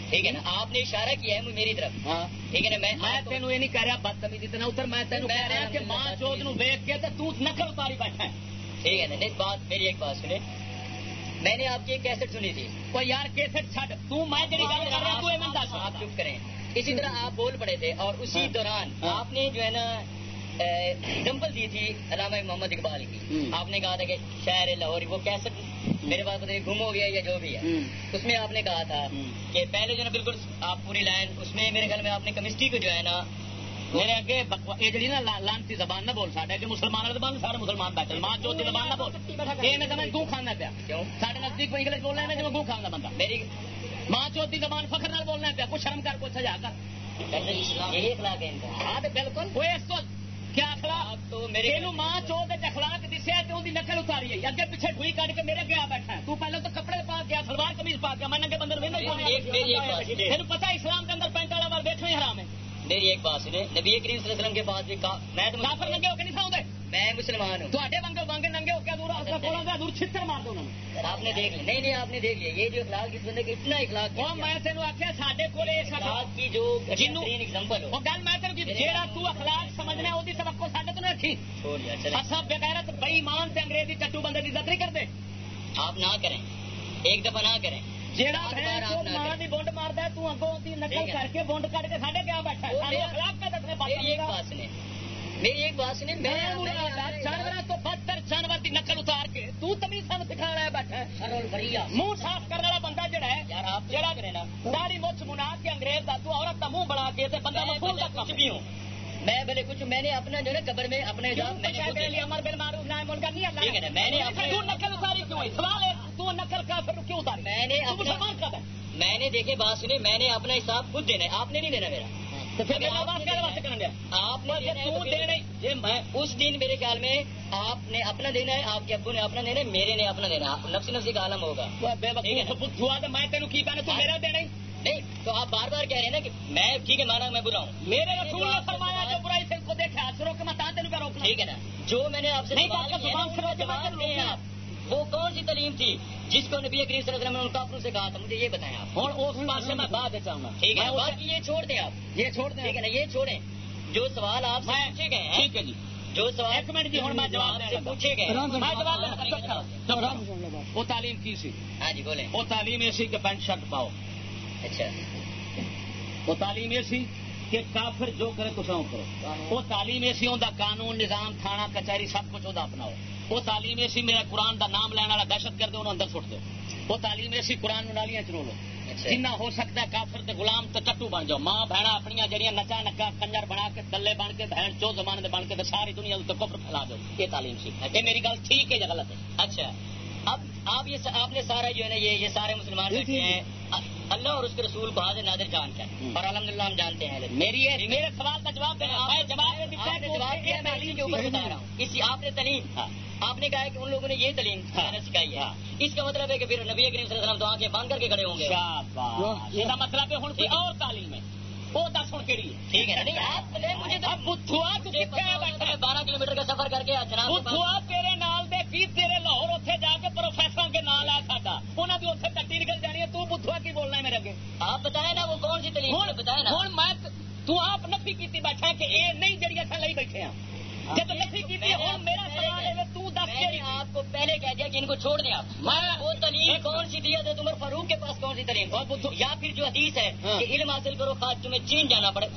ٹھیک ہے نا؟ آپ نے اشارہ کیا ہے میری طرف۔ ہاں۔ ٹھیک ہے نا؟ میں تینوں یہ نہیں کہہ رہا بدتمیزی نہ اتر میں تینوں کہہ رہا کہ ماں چود نو ویک کے تو نقل اتاری بیٹھا ہے۔ ٹھیک ہے نا؟ نہیں بات میری ایک بات سنیں۔ میں نے آپ کی ایک کیسٹ سنی تھی او یار کیسٹ چھڈ تو میں جڑی گل کر رہا تو یہ میں دس آپ چپ کریں اسی طرح آپ بول پڑے تھے اور اسی ہاں۔ دوران ہاں۔ آپ نے جو ہے نا ڈمپل دی تھی علامہ محمد اقبال کی۔ آپ نے کہا تھا کہ شہر لاہور وہ کیسٹ میرے پاس پتہ گم ہو گیا یا جو بھی ہے۔ اس میں آپ نے کہا تھا۔ کہ پہلے جو ہے نا بالکل آپ پوری لائن اس میں میرے خیال میں آپ نے کیمسٹری کو جو ہے نا میرے اگے یہ جڑی نا لا- لانتی زبان نہ بول ساڈے کہ مسلمان زبان سارے مسلمان بیٹھے۔ ماں چود دی زبان نہ بول۔ یہ میں سمجھ گوں کھانا پیا۔ ساڈے نزدیک کوئی انگلش بولنا ہے جی گوں کھانا بندہ۔ میری ماں چود دی زبان فخر نال بولنا پیا۔ کچھ شرم کر کچھ سجا کر۔ ہاں بالکل۔ وہ اس تو کیا اخلاق؟ تو تینوں ماں چو اخلاق دسیا اودی نقل اتاری ہے۔ اگے پیچھے ڈھوئی کٹ کے میرے گیا بیٹھا ہے۔ تو پہلے تو کپڑے پا گیا سلوار قمیض پا گیا میں ننگے بندر پتہ ہے اسلام کے اندر پینٹ والا وال دیکھنا ہی حرام ہے۔ میری ایک بات نبی کریم صلی اللہ علیہ وسلم کے پاس بھی میں تو ننگے ہو کے نہیں میں مسلمان ہوں۔ وانگے ننگے ہو کے دور اصل کولا دا دور چھتر مار دو آپ نے دیکھ لیا۔ نہیں نہیں آپ نے دیکھ لیا۔ یہ جو اخلاق اس بندے کا اتنا اخلاق وہ میں تینوں آخیا ساڈے کول اس اخلاق کی جو جنوں- اگزامپل ہو۔ وہ گل میں تینوں کی جیڑا تو اخلاق سمجھنا اودی توقع ساڈے تو نہ رکھی۔ چھوڑ دیا چلیں اساں بغیرت بے ایمان تے انگریزی ٹٹو بندے دی عزت نہیں کردے آپ نہ کریں۔ ایک دفعہ نہ کریں۔ جیڑا بار بھین آپ چود نہ ماں کریں۔ دی بونڈ ماردا ہے تو اگوں دی نقل ٹھیک ہے۔ کر کے بونڈ کٹ کے ساڈے کیا بیٹھا ہے وہ سانو میرا- اخلاق کا دسنے بات میری ایک بات سنیں میری ایک بات سنیں میں جانور تو بدتر جانور دی نقل اتار کے تو تمیز سانو رہا ہے بیٹھا ہے منہ صاف کرنے والا بندہ جڑا ہے یار آپ جڑا کرے نا داڑھی مچھ منا کے انگریز دا تو عورت دا منہ بنا کے تے بندہ دا کچھ بھی ہوں میں بھلے کچھ میں نے اپنا جو ہے قبر میں اپنے میں نے۔ امر نہیں اللہ ٹھیک ہے میں نے اپنے- تو نقل اتاری کیوں ہے سوال ہے تو نقل کافر کیوں اتاری؟ میں نے تو اپنا- مسلمان کب ہے؟ میں نے دیکھے بات سنی میں نے اپنا حساب خود دینا ہے آپ نے نہیں دینا میرا۔ آپ نے اس دن میرے خیال میں آپ نے اپنا دینا ہے آپ کے ابو نے اپنا دینا ہے میرے نے اپنا دینا نفسی نفسی کا عالم ہوگا۔ میں تینوں کی کہنا تو میرا دینا نہیں تو آپ بار بار کہہ رہے ہیں نا کہ میں ٹھیک ہے مانا میں برا ہوں۔ میرے رسول نے فرمایا جو برائی سے کو دیکھا سے روک میں تینوں کا روکنا۔ ٹھیک ہے نا جو میں نے آپ سے سے وہ جواب۔ آپ۔ کون سی تعلیم تھی جس کو نبی کریم صلی اللہ علیہ وسلم نے ان کافروں سے کہا تھا؟ مجھے یہ بتائیں آپ۔ ہوں اس پاسے میں بعد چاہوں ٹھیک ہے باقی یہ چھوڑ دیں آپ۔ یہ چھوڑ دیں ٹھیک ہے نا یہ چھوڑیں۔ جو سوال آپ سے پوچھے گئے ہیں ٹھیک ہے جی۔ جو سوال ایک منٹ جی ہوں میں جواب سے۔ پوچھے گئے سے- میں جواب۔ سے بس۔ وہ تعلیم کی سی۔ ہاں جی بولیں۔ وہ تعلیم یہ سی کہ پینٹ شرٹ پاؤ۔ اچھا۔ وہ تعلیم یہ سی کہ کافر جو کرے تو سو کرو وہ تعلیم یہ سی اوندا قانون نظام تھانہ کچہری سب کچھ اوندا اپناؤ۔ وہ تعلیم یہ سی میرا قرآن دا نام لینے والا دہشت گرد انہوں اندر سٹ دو۔ وہ تعلیم یہ سی قرآن نالیاں چ رولو اچھا۔ جنہ ہو سکتا ہے کافر تے غلام تے ٹٹو بن جاؤ۔ ماں بہنا اپنی جڑیاں نچا نکا کنجر بنا کے دلے بن کے بہن چو زمانے دے بن کے ساری دنیا کفر پھیلا دو۔ یہ تعلیم سی۔ یہ میری گل ٹھیک ہے یا غلط ہے؟ اچھا۔ اب آپ یہ آپ نے سارا جو ہے نا یہ یہ سارے مسلمان جی، بیٹھے جی۔ ہیں اللہ اور اس کے رسول کو حاضر نادر جانتے ہیں ہوں۔ اور الحمدللہ ہم جانتے ہیں میری میرے سوال کا جواب کے اوپر۔ بتا رہا ہوں اسی آپ نے تعلیم ہاں۔ آپ نے کہا ہے کہ ان لوگوں نے یہ تعلیم ہاں۔ سکھائی ہے ہاں۔ اس کا مطلب ہے کہ پھر نبی کریم صلی اللہ علیہ وسلم تو آنکھیں باندھ کر کے کھڑے ہوں گے مطلب ہے اور تعلیم ہے وہ دس ہوں کہڑی ٹھیک ہے بارہ کلو میٹر کا سفر کر کے تیرے نال دے کی تیرے لاہور اتنے جا کے پروفیسر کے نال ہے ساڈا۔ انہوں کی اتنے کٹی نکل جانی ہے تو بتھوا کی بولنا ہے میرے اگے؟ آپ بتائیں نا وہ کون سی تعلیم ہے؟ بتائیں نا۔ ہوں میں تو آپ نفی کیتی بیٹھا کہ یہ نہیں جڑی اصل لئی بیٹھے ہیں جب ہوں میرا سوال ہے تو دس نے آپ کو پہلے کہہ دیا کہ ان کو چھوڑ دیں آپ۔ میں وہ تعلیم کون سی دی ہے؟ عمر فاروق کے پاس کون سی تعلیم؟ یا پھر جو حدیث ہے ہاں۔ کہ علم حاصل کرو خاص تمہیں چین جانا پڑے۔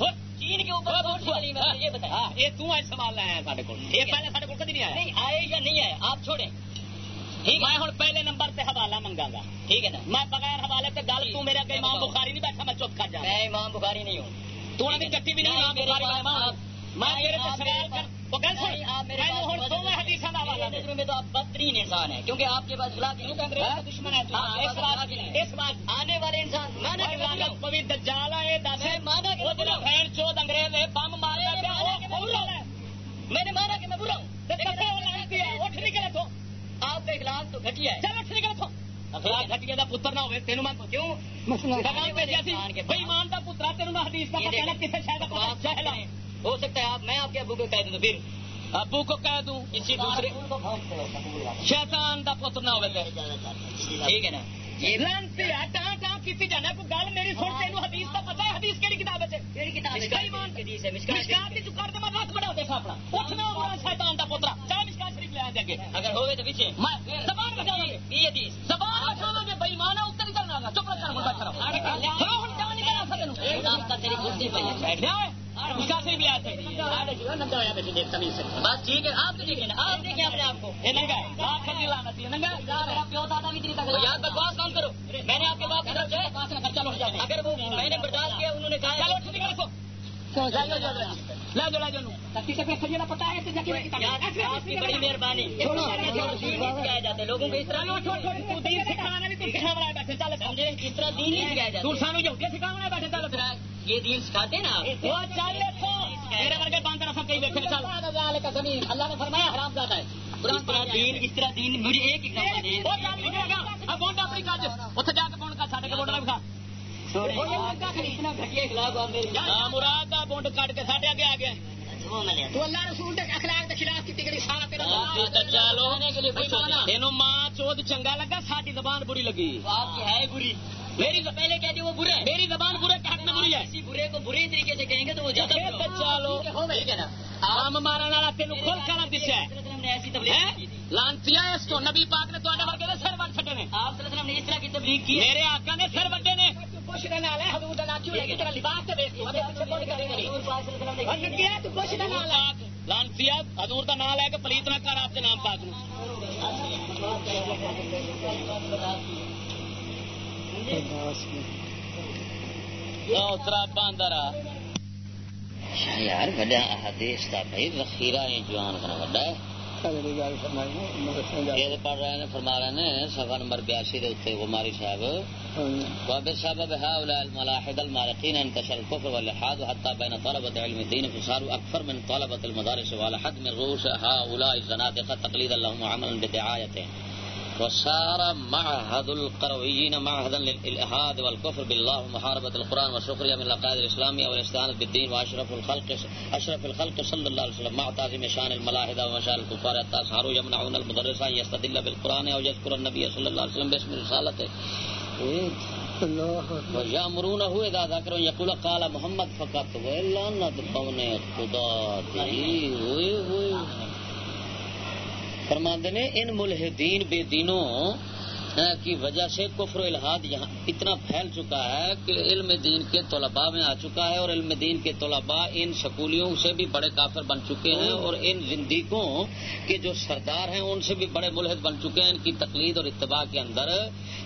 چین کے اوپر کون سی تعلیم ہے؟ یہ بتائیں۔ ہاں۔ یہ تو آج سوال لایا ہے سارے کو یہ پہلے سارے کو کدی نہیں آیا؟ نہیں آئے یا نہیں آئے آپ چھوڑیں۔ ٹھیک میں ہوں پہلے نمبر تے حوالہ منگا گا۔ ٹھیک ہے نا۔ میں بغیر حوالے تے گل تو میرے اگے امام بخاری نہیں بیٹھا میں چپ کر جا میں امام بخاری نہیں ہوں۔ تو نے کٹی بھی نہیں امام بخاری بدترین انسان ہیں کیونکہ آپ کے پاس انگریز کا دشمن ہے ہاں اس بات آنے والے انسان میں ہے ہے۔ ہے نے مانا کہ میں ہے۔ اٹھ نکلے تو۔ آپ کا اخلاق تو گھٹیا ہے۔ چل اٹھ نکلے تو۔ اخلاق گھٹیا دا پتر نہ ہوے تینوں میں کیوں؟ بھیجا سی۔ بے ایمان دا پترا تینوں حدیث پتہ نہ کسے شاید پتہ ہے۔ ہو سکتا ہے آپ میں آپ کے ابو کو کہہ دوں تو پھر ابو کو کہہ دوں کسی دوسرے شیطان دا پتر نہ تے ٹھیک ہے نا؟ جانا کوئی گل میری سن تینوں حدیث ہے کتاب ہے ہاتھ اپنا۔ اٹھنا ہوگا شیطان دا چل شریف لے اگے اگر ہوئے تو پیچھے۔ زبان بچاواں گے حدیث۔ زبان اتر چپ جان نہیں کرا سکتے۔ تیری پہ بس ٹھیک ہے آپ دیکھیں آپ دیکھیں اپنے آپ کو۔ یار بکواس کام کرو؟ میں نے آپ کے باپ چلو اگر وہ میں نے برداشت کیا انہوں نے کہا پتا ہے بڑی مہربانی۔ سکھایا جاتا ہے؟ لوگوں کو اس طرح چلو چھوڑ چھوڑ تو دین سکھانا نہیں تو سکھاونا ہے بیٹھے چل سمجھے اس طرح دین نہیں سکھایا تو جاتا سانو یہودی سکھاونا ہے بیٹھے چل یہ دین سکھاتے نا میرے ورگے باندر اصل کئی ویکھے چل کا زمین اللہ نے فرمایا حرام زیادہ ہے۔ اس طرح دین اس طرح دین مجھے ایک ایگزامپل دے وہ جان نکلے گا اب بونڈ اپنی کج اتنے جا کے بونڈ کا چھڈ کے بونڈ لگا مراد دا بونڈ کٹ کے ساڈے اگے آ گیا۔ وہ میں لیا تو اللہ رسول کے اخلاق کے خلاف کی گئی سارا تیرا چلو یہ ماں چود چنگا لگا ساری زبان بری لگی۔ آپ کی ہے بری۔ میری پہلے کہہ دی وہ برے۔ میری زبان برے کے حق میں بری ہے۔ کسی برے کو برے طریقے سے کہیں گے تو وہ ہوگا۔ چلو آم مارن والا تینوں کھول کھانا دسیا ایسی تبلیغ لانتی اس کو۔ نبی پاک نے تھوڑے ورگے سر وڈ چھڈے نے۔ آپ صلی اللہ علیہ وسلم نے اس طرح کی تبلیغ کی میرے آقا نے سر وڈے نے۔ خوش رہنے والا ہے حضور کا کیوں ہے؟ تیرا لباس تو دیکھ وہ پیچھے کون کرے نے کی ہے۔ تو خوش رہنے والا ہے۔ لانتی حضور کا نام لے کے پلیت نہ کر آپ کے نام پاک نو۔ اترا باندر آ۔ یار وڈا حدیث دا بھائی ذخیرہ جوان کرنا وڈا ہے۔ یہ پڑھ رہے ہیں فرما رہے ہیں صفحہ نمبر بیاسی دے غماری صاحب. وبسبب هؤلاء الملاحد المارقين انتشر الكفر واللحاد حتى بين طلبة علم الدين فصاروا أكثر من طلبة المدارس وعلى حد من رؤوس هؤلاء الزنادقة تقليدا لهم وعملا بدعايتهم وصار معهد القرويين معهدا للإلحاد والكفر بالله ومحاربة القرآن والسخرية من العقائد الإسلامية والاستعانة بالدين وأشرف الخلق أشرف الخلق صلى الله عليه وسلم. مع تعظيم شان الملاحدة ومشاعر الكفار حتى صاروا يمنعون المدرس أن يستدل بالقرآن أو يذكر النبي صلى الله عليه وسلم باسم رسالته. ويأمرونه إذا ذكروا يقول، قال محمد فقط. ولعنت قوم خدا دی ہوئے ہوئے فرماندے نے، ان ملحدین بے دینوں کی وجہ سے کفر و الحاد یہاں اتنا پھیل چکا ہے کہ علم دین کے طلباء میں آ چکا ہے اور علم دین کے طلباء ان سکولیوں سے بھی بڑے کافر بن چکے ہیں اور ان زندگیوں کے جو سردار ہیں ان سے بھی بڑے ملحد بن چکے ہیں ان کی تقلید اور اتباع کے اندر،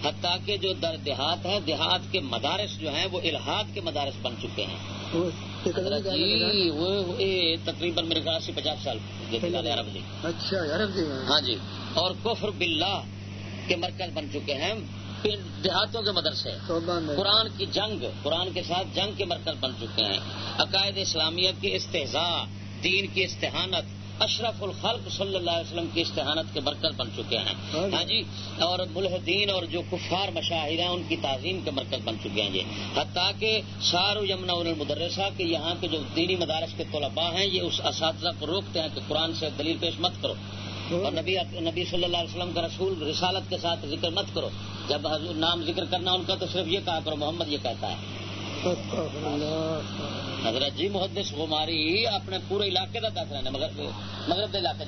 حتیٰ کہ جو در دیہات ہیں دیہات کے مدارس جو ہیں وہ الحاد کے مدارس بن چکے ہیں۔ جی وہ وہ- یہ تقریباً میرے خیال سے پچاس سال عرب جی۔ اچھا یار ہاں جی۔ اور کفر باللہ کے مرکز بن چکے ہیں۔ دیہاتوں کے مدرسے۔ قرآن کی جنگ قرآن کے ساتھ جنگ کے مرکز بن چکے ہیں۔ عقائد اسلامیت کی استحضاء دین کی استحانت اشرف الخلق صلی اللہ علیہ وسلم کی استحانت کے مرکز بن چکے ہیں۔ ہاں جی۔ اور ملحدین اور جو کفار مشاہر ہیں ان کی تعظیم کے مرکز بن چکے ہیں یہ حتیٰ کہ شار یمنا المدرسہ کہ یہاں کے جو دینی مدارس کے طلباء ہیں یہ اس اساتذہ کو روکتے ہیں کہ قرآن سے دلیل پیش مت کرو۔ اور نبی نبی صلی اللہ علیہ وسلم کا رسول رسالت کے ساتھ ذکر مت کرو۔ جب حضور نام ذکر کرنا ان کا تو صرف یہ کہا کرو محمد یہ کہتا ہے۔ حضرت جی محدث غماری اپنے پورے علاقے کا دس رہے ہیں مگر مغرب کے علاقے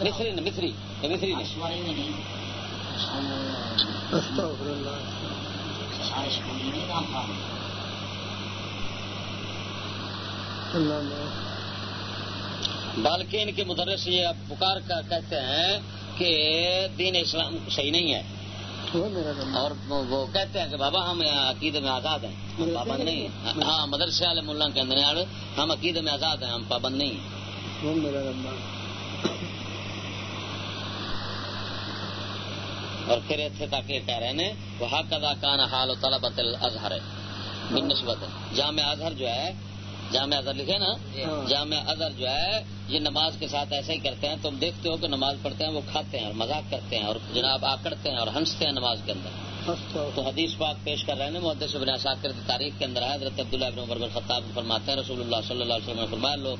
مصری نے مصری یہ مصری نے بلکہ ان کے مدرس یہ پکار کا کہتے ہیں کہ دین اسلام صحیح نہیں ہے۔ اور وہ کہتے ہیں کہ بابا ہم عقیدے میں آزاد ہیں ہم پابند نہیں ہیں۔ ہاں مدرسے والے ملا کے اندر ہم عقیدے میں آزاد ہیں ہم پابند نہیں ہیں۔ اور پھر اتنے تک یہ کہہ رہے ہیں وہ حق ادا کان حال و طلبت الازہر ہے نسبت جامع اظہر جو ہے جامع اظہر لکھے نا؟ جامع اظہر جو ہے یہ نماز کے ساتھ ایسا ہی کرتے ہیں۔ تم دیکھتے ہو کہ نماز پڑھتے ہیں وہ کھاتے ہیں اور مذاق کرتے ہیں اور جناب آکڑتے ہیں اور ہنستے ہیں نماز کے اندر۔ تو حدیث پاک پیش کر رہے ہیں محدث ابن شاکر کی تاریخ کے اندر ہے حضرت عبداللہ ابن عمر بن خطاب فرماتے ہیں رسول اللہ صلی اللہ علیہ وسلم نے فرمایا لوگ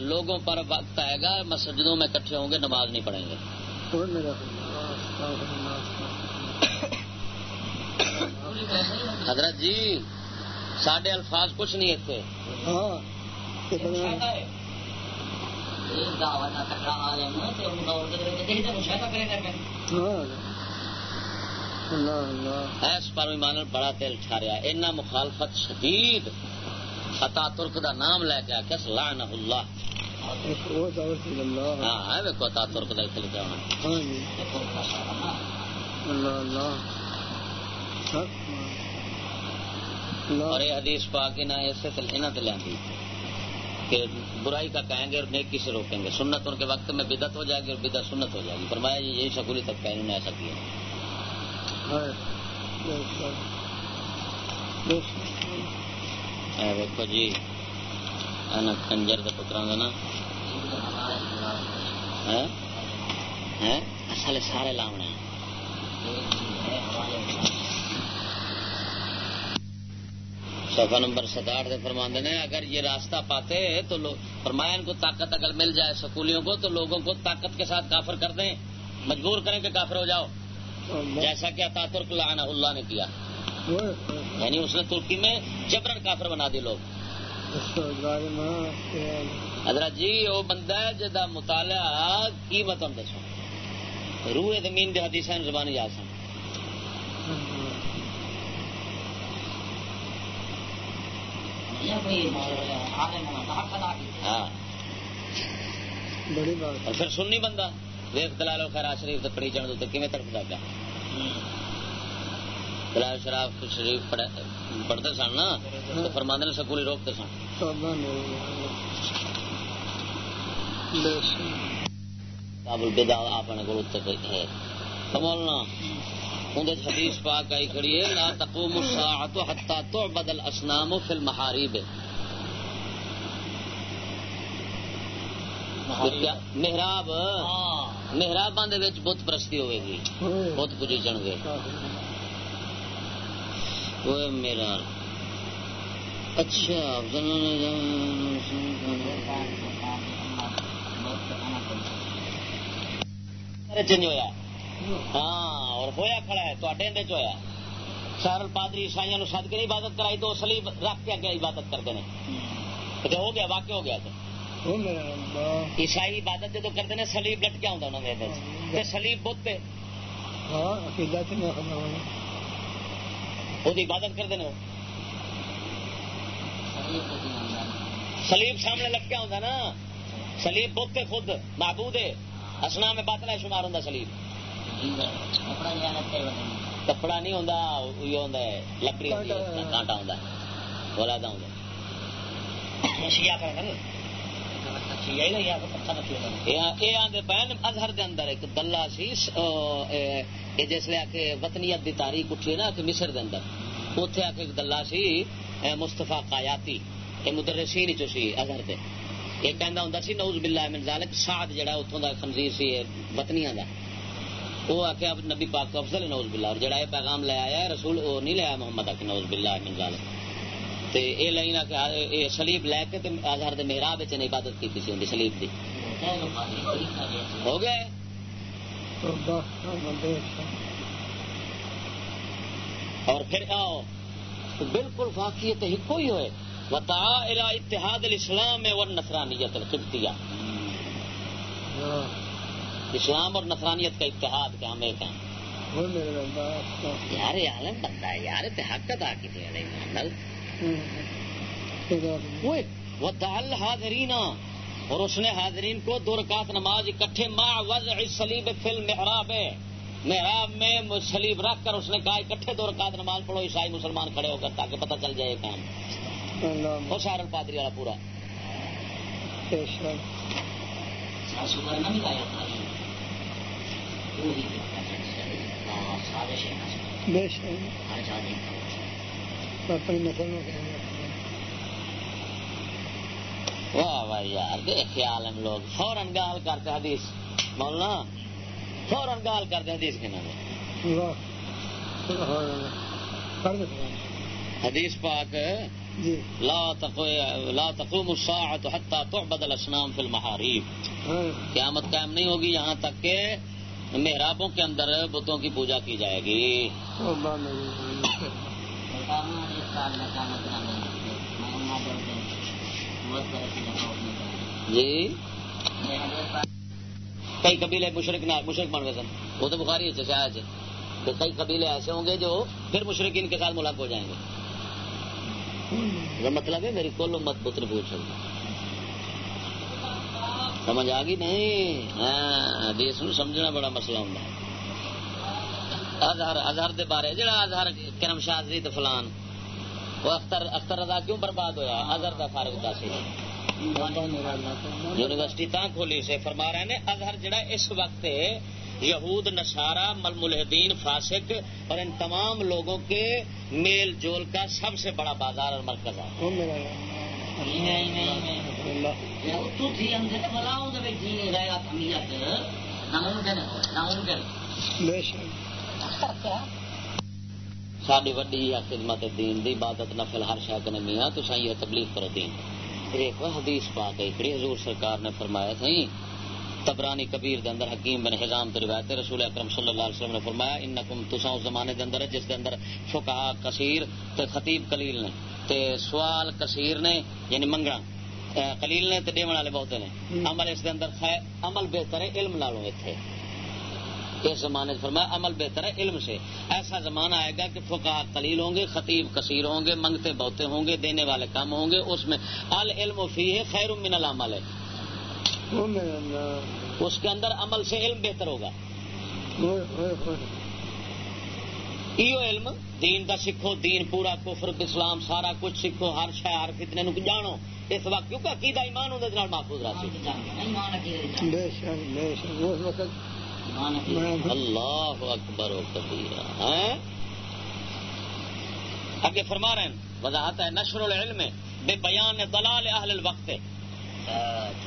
لوگوں پر وقت آئے گا مسجدوں میں اکٹھے ہوں گے نماز نہیں پڑھیں گے۔ حضرت جی ساڈے الفاظ کچھ نہیں کرے کر کے ایس پر ایمان بڑا دل ٹھاریا اینا مخالفت شدید۔ عطا ترک دا نام لے کے آخیا لعنہ اللہ۔ ہاں عطا ترک دا اتنے لکھا ہونا اور یہ حدیث پا کے نہ ایسے انہوں لینی کہ برائی کا کہیں گے اور نیکی سے روکیں گے۔ سنت ان کے وقت میں بدت ہو جائے گی اور بدت سنت ہو جائے گی۔ فرمایا یہ یہی سکولی تک انہوں نے ایسا کیا۔ دیکھو جی کنجر دے پتراں دا نا۔ اصل سارے لاونے ہیں صفحہ نمبر ستاٹھ سے فرماندے نے، اگر یہ راستہ پاتے تو فرمایا ان کو طاقت اگر مل جائے سکولیوں کو، تو لوگوں کو طاقت کے ساتھ کافر کر دیں۔ مجبور کریں کہ کافر ہو جاؤ۔ جیسا کہ اتا ترک لعنہ اللہ نے کیا۔ یعنی اس نے ترکی میں جبرن کافر بنا دی لوگ۔ حضرت جی وہ بندہ ہے جدا مطالعہ کی متن دسو روح زمین دے حدیث زبانی یاد سن۔ ہاں۔ اور پھر سننی بندہ ویخ دلال خیرات شریف پڑھی جان تو کیون تڑپتا پیا۔ دلال شراف شریف پڑھ- پڑھتے سن نا تو فرماندے نے سکولی روکتے سن۔ کابل بدا اپنے کو ہے۔ سمولنا اندر حدیث پاک آئی کھڑی ہے لا تقوم الساعة حتى تعبد الاسنام في المحاريب. کیا؟ محراب. محراباں دے وچ بت پرستی ہوے گی. بت پوجن گے وہ میرا. اچھا چنج ہویا. ہاں اور ہویا کھڑا ہے تو اڈے چ ہویا۔ سارل پادری عیسائی نو سد کے نہیں عبادت کرائی تو سلیب رکھ کے اگے عبادت کرتے ہیں تو ہو گیا واقع ہو گیا تو عیسائی عبادت جدو کرتے ہیں سلیب لٹکیا ہوں انہوں نے تے سلیب بت پہ ہاں وہ عبادت کرتے ہیں سلیب سامنے لٹکیا ہوں نا۔ سلیب بت پہ خود معبود ہے۔ اسنا میں باطلا شمار ہوں سلیب کپڑا نہیں یہ ہوں لکڑی ہے، کانٹا ہوں بولا اظہر دے اندر ایک دلہ سی کے وطنیت دی تاریخ اٹھی نا کہ مصر دے اندر۔ اتنے آ کے ایک دلہ سی یہ مدرسین چو سی اظہر دے۔ یہ کہندا ہوندا سی نوز باللہ من ذالک سعد جڑا اتوں دا خنزیر سی یہ وطنیاں دا۔ وہ آ کے اب نبی پاک کو افضل ہے نوز باللہ، اور جڑا یہ پیغام لے آیا ہے رسول، وہ نہیں لے آیا محمد آ کے نوز باللہ من ذالک۔ تے اے لائن آ کے سلیب لے کے تے اظہر دے محراب وچ نے عبادت کیتی سی اندی سلیب دی۔ ہو گئے اور پھر آؤ، بالکل واقعیت ہی کوئی ہوئے۔ وتا الى اتحاد الاسلام و نصرانیت القبطیہ اسلام اور نصرانیت کا اتحاد کا ہم ایک ہیں؟ یار عالم بندہ ہے یار دے علیہ محمد۔ خدا وہ وضع الحاضرین اور اس نے حاضرین کو دو رکعت نماز اکٹھے ما وضع الصلیب فی المحراب محراب میں صلیب رکھ کر اس نے کہا اکٹھے دو رکعت نماز پڑھو عیسائی مسلمان کھڑے ہو کر تاکہ پتہ چل جائے کام۔ وہ سارل پادری والا پورا۔ بے شک اپنی نسل گے واہ واہ یار خیال ہم لوگ۔ فوراً گال کرتے حدیث۔ مولانا فوراً گال کرتے حدیث کے نام حدیث پاک۔ جی۔ لا تقو لا تقوم الساعة حتى تعبد الاسنام في المحاريب۔ ہاں۔ قیامت قائم نہیں ہوگی یہاں تک کہ محرابوں کے اندر بتوں کی پوجا کی جائے گی۔ جی؟ کئی قبیلے مشرق نہ مشرق بن گئے سن۔ وہ تو بخاری ہے شاید کہ کئی قبیلے ایسے ہوں گے جو پھر مشرقین کے ساتھ ملاق ہو جائیں گے۔ مطلب ہے میری کل امت بت نہیں پوچھ سکتی سمجھ آ گئی نہیں؟ ہاں حدیث نو سمجھنا بڑا مسئلہ ہوں اظہر اظہر دے بارے، جڑا اظہر کرم شاہری تے فلان، وہ اختر اختر رضا کیوں برباد ہویا؟ اظہر دا فارغ دا سی۔ یونیورسٹی تا کھولی سے فرما رہے ہیں اظہر جڑا اس وقت یہود، نصارہ مل ملحدین فاسق، اور ان تمام لوگوں کے میل جول کا سب سے بڑا بازار اور مرکز ہے۔ ساری وڈی خدمت دین دی عبادت نفل ہر شے کنے میاں تو یہ تبلیغ کرو دین دیکھو حدیث پاک ہے کڑی حضور سرکار نے فرمایا تھا تبرانی کبیر دے اندر حکیم بن حزام تے روایت ہے رسول اکرم صلی اللہ علیہ وسلم نے فرمایا انکم تساں اس زمانے دے اندر جس دے اندر فقہا کثیر تے خطیب قلیل نے تے سوال کثیر نے یعنی منگنا قلیل نے تے دیون والے بہت نے۔ عمل اس دے اندر خیر عمل بہتر ہے علم نالوں ایتھے۔ اس زمانے فرمایا عمل بہتر ہے علم سے۔ ایسا زمانہ آئے گا کہ فقہ قلیل ہوں گے خطیب کثیر ہوں گے منگتے بہتے ہوں گے دینے والے کم ہوں گے۔ اس میں العلم فی ہے خیر من العمل۔ ہے اس کے اندر عمل سے علم بہتر ہوگا۔ ایو علم دین دا سکھو دین پورا کفر اسلام سارا کچھ سکھو ہر شہ ہر فتنے نو جانو۔ اس وقت کیونکہ عقیدہ ایمان اندر محفوظ رہا اللہ اکبر و کبیرہ۔ اگے فرما رہے ہیں وضاحت ہے نشر العلم بے بیان دلال اہل الوقت۔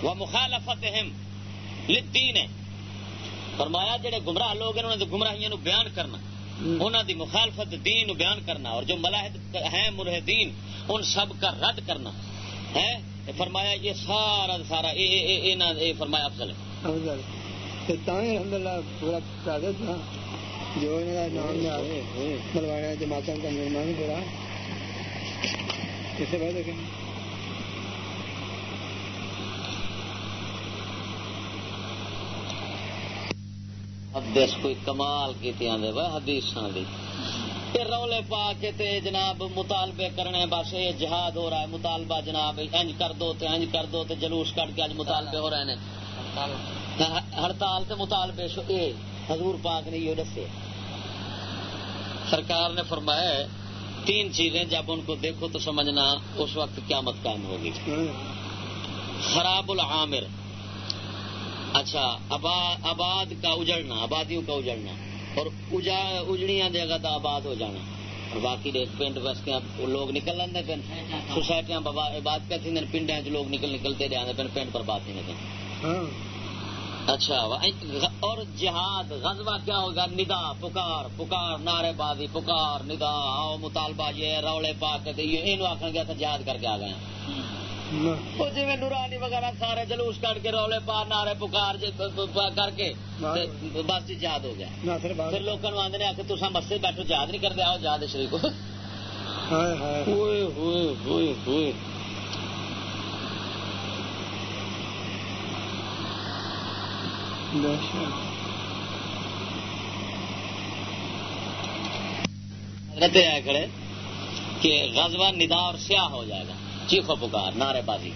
وہ مخالفت للدین۔ فرمایا جڑے گمراہ لوگ ہیں انہوں نے گمراہیاں نو بیان کرنا۔ انہوں دی مخالفت دین بیان کرنا اور جو ملاحد ہیں مرہ ان سب کا رد کرنا۔ ہے فرمایا، یہ سارا سارا اے اے اے اے فرمایا، افضل ہے۔ الحمد للہ پورا تعداد تھا۔ جو نام ملوانا جماعتوں کا نرمان پورا۔ کس سے بات حدیث کوئی کمال کی حدیث رولے پا کے تے جناب مطالبے کرنے بس یہ جہاد ہو رہا ہے، مطالبہ جناب انج کر دو تے انج کر دو تے جلوس کٹ کے اج مطالبے ہو رہے ہیں ہڑتال تے مطالبے شو، اے حضور پاک نے یہ دسے۔ سرکار نے فرمایا تین چیزیں جب ان کو دیکھو تو سمجھنا اس وقت قیامت قائم ہوگی۔ خراب العامر۔ اچھا آباد کا اجڑنا آبادیوں کا اجڑنا۔ اور اجڑیاں دے گا تو آباد ہو جانا۔ اور باقی پنڈ بستیاں لوگ نکل لیں پن۔ سوسائٹیاں بات کرتی ہیں پنڈ لوگ نکل نکلتے رہے پن پنڈ پر بات نہیں کرتے اچھا اور جہاد غزوہ کیا ہوگا؟ ندا پکار پکار نعرے بازی پکار ندا آؤ مطالبہ یہ روڑے پا کے یہ آخر گیا تھا جہاد کر کے آ گئے۔ جی نورانی وغیرہ سارے جلوس کٹ کے رولے پا نعرے پکار کر کے بس یاد ہو گیا پھر لوگوں آدھے آ کے تصا مسے بیٹھو یاد نہیں کرتے آؤ یاد شریف کھڑے کہ غزوہ ندا اور سیاہ ہو جائے گا چیخو پکار نعرے بازی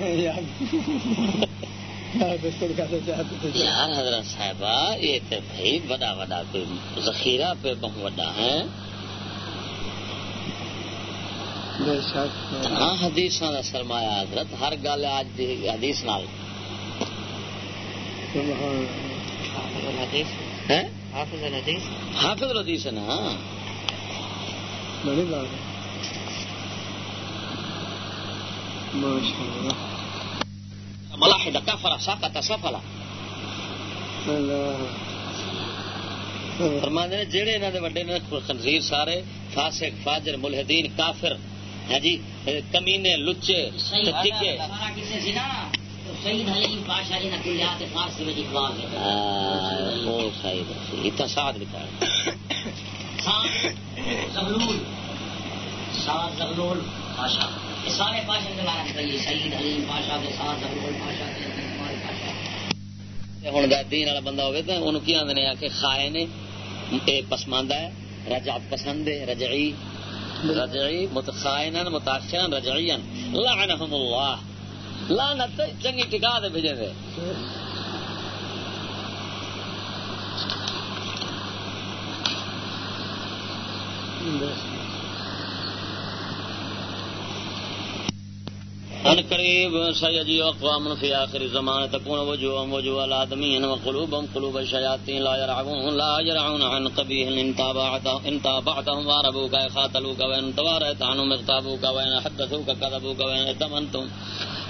یار۔ حضرت صاحبہ یہ تو بھائی بڑا بڑا کوئی ذخیرہ پہ بہت بڑا ہے۔ ہاں حدیث کا سرمایہ حضرت ہر گل آج حدیث نال۔ حافظ الحدیث. ہے؟ نا؟ ملاحد کفر ساقط سفلا فرمانے جہے انہوں نے وڈے خنزیر سارے فاسق فاجر ملحدین کافر۔ ہے جی کمینے لچے سید حلیم پاشا جی نکلیات فارسی میں اقبال ہے۔ وہ سید اتنا ساتھ لکھا ہے۔ زغلول۔ سات زغلول پاشا سارے پاشا کے بارے میں سید حلیم پاشا کے سات زغلول پاشا ہوں دین والا بندہ ہوگا تو انہوں کی آدھے آ کے کھائے نے پسماندہ ہے۔ رجعت پسند ہے رجعی۔ رجعی متخائن متاثر رجعی لعنهم اللہ۔ لانت چنگی ٹکا دے بھیجے دے ان قریب سیجی اقوام فی آخر زمان تکون وجوہم وجوہ الادمین وقلوبهم قلوب الشیاطین لا يرعون لا يرعون عن قبیح ان تابعتهم واربوك خاتلوك وان توارت عنهم اغتابوك وان حدثوك كذبوك وان اتمنتم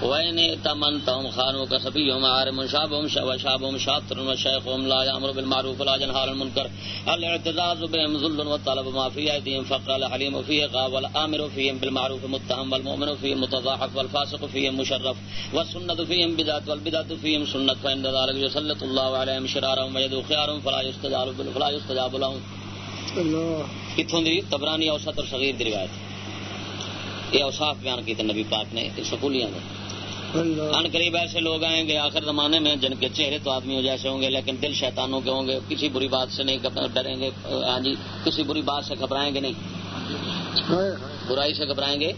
وإن ائتمنتهم خانوك سبيهم عارم شابهم وشابهم شاطر وشيخهم لا يأمر بالمعروف ولا ينهى عن المنكر الاعتزاز بهم ذل والطلب ما في أيديهم فقر الحليم فيه غاب والآمر فيهم بالمعروف متهم والمؤمن فيهم متضاحف والفاسق فيهم مشرف والسنة فيهم بدعة والبدعة فيهم سنة فإن ذلك يسلط الله عليهم شرارهم ويدو خيارهم فلا يستجاب فلا يستجاب لهم. کتوں دی تبرانی اوسط اور صغیر دی روایت۔ یہ اوصاف بیان کیتے نبی پاک نے سکولیاں نے۔ ان قریب ایسے لوگ آئیں گے آخر زمانے میں جن کے چہرے تو آدمیوں جیسے ہوں گے لیکن دل شیطانوں کے ہوں گے۔ کسی بری بات سے نہیں ڈریں گے۔ ہاں جی کسی بری بات سے گھبرائیں گے نہیں۔ برائی سے گھبرائیں گے؟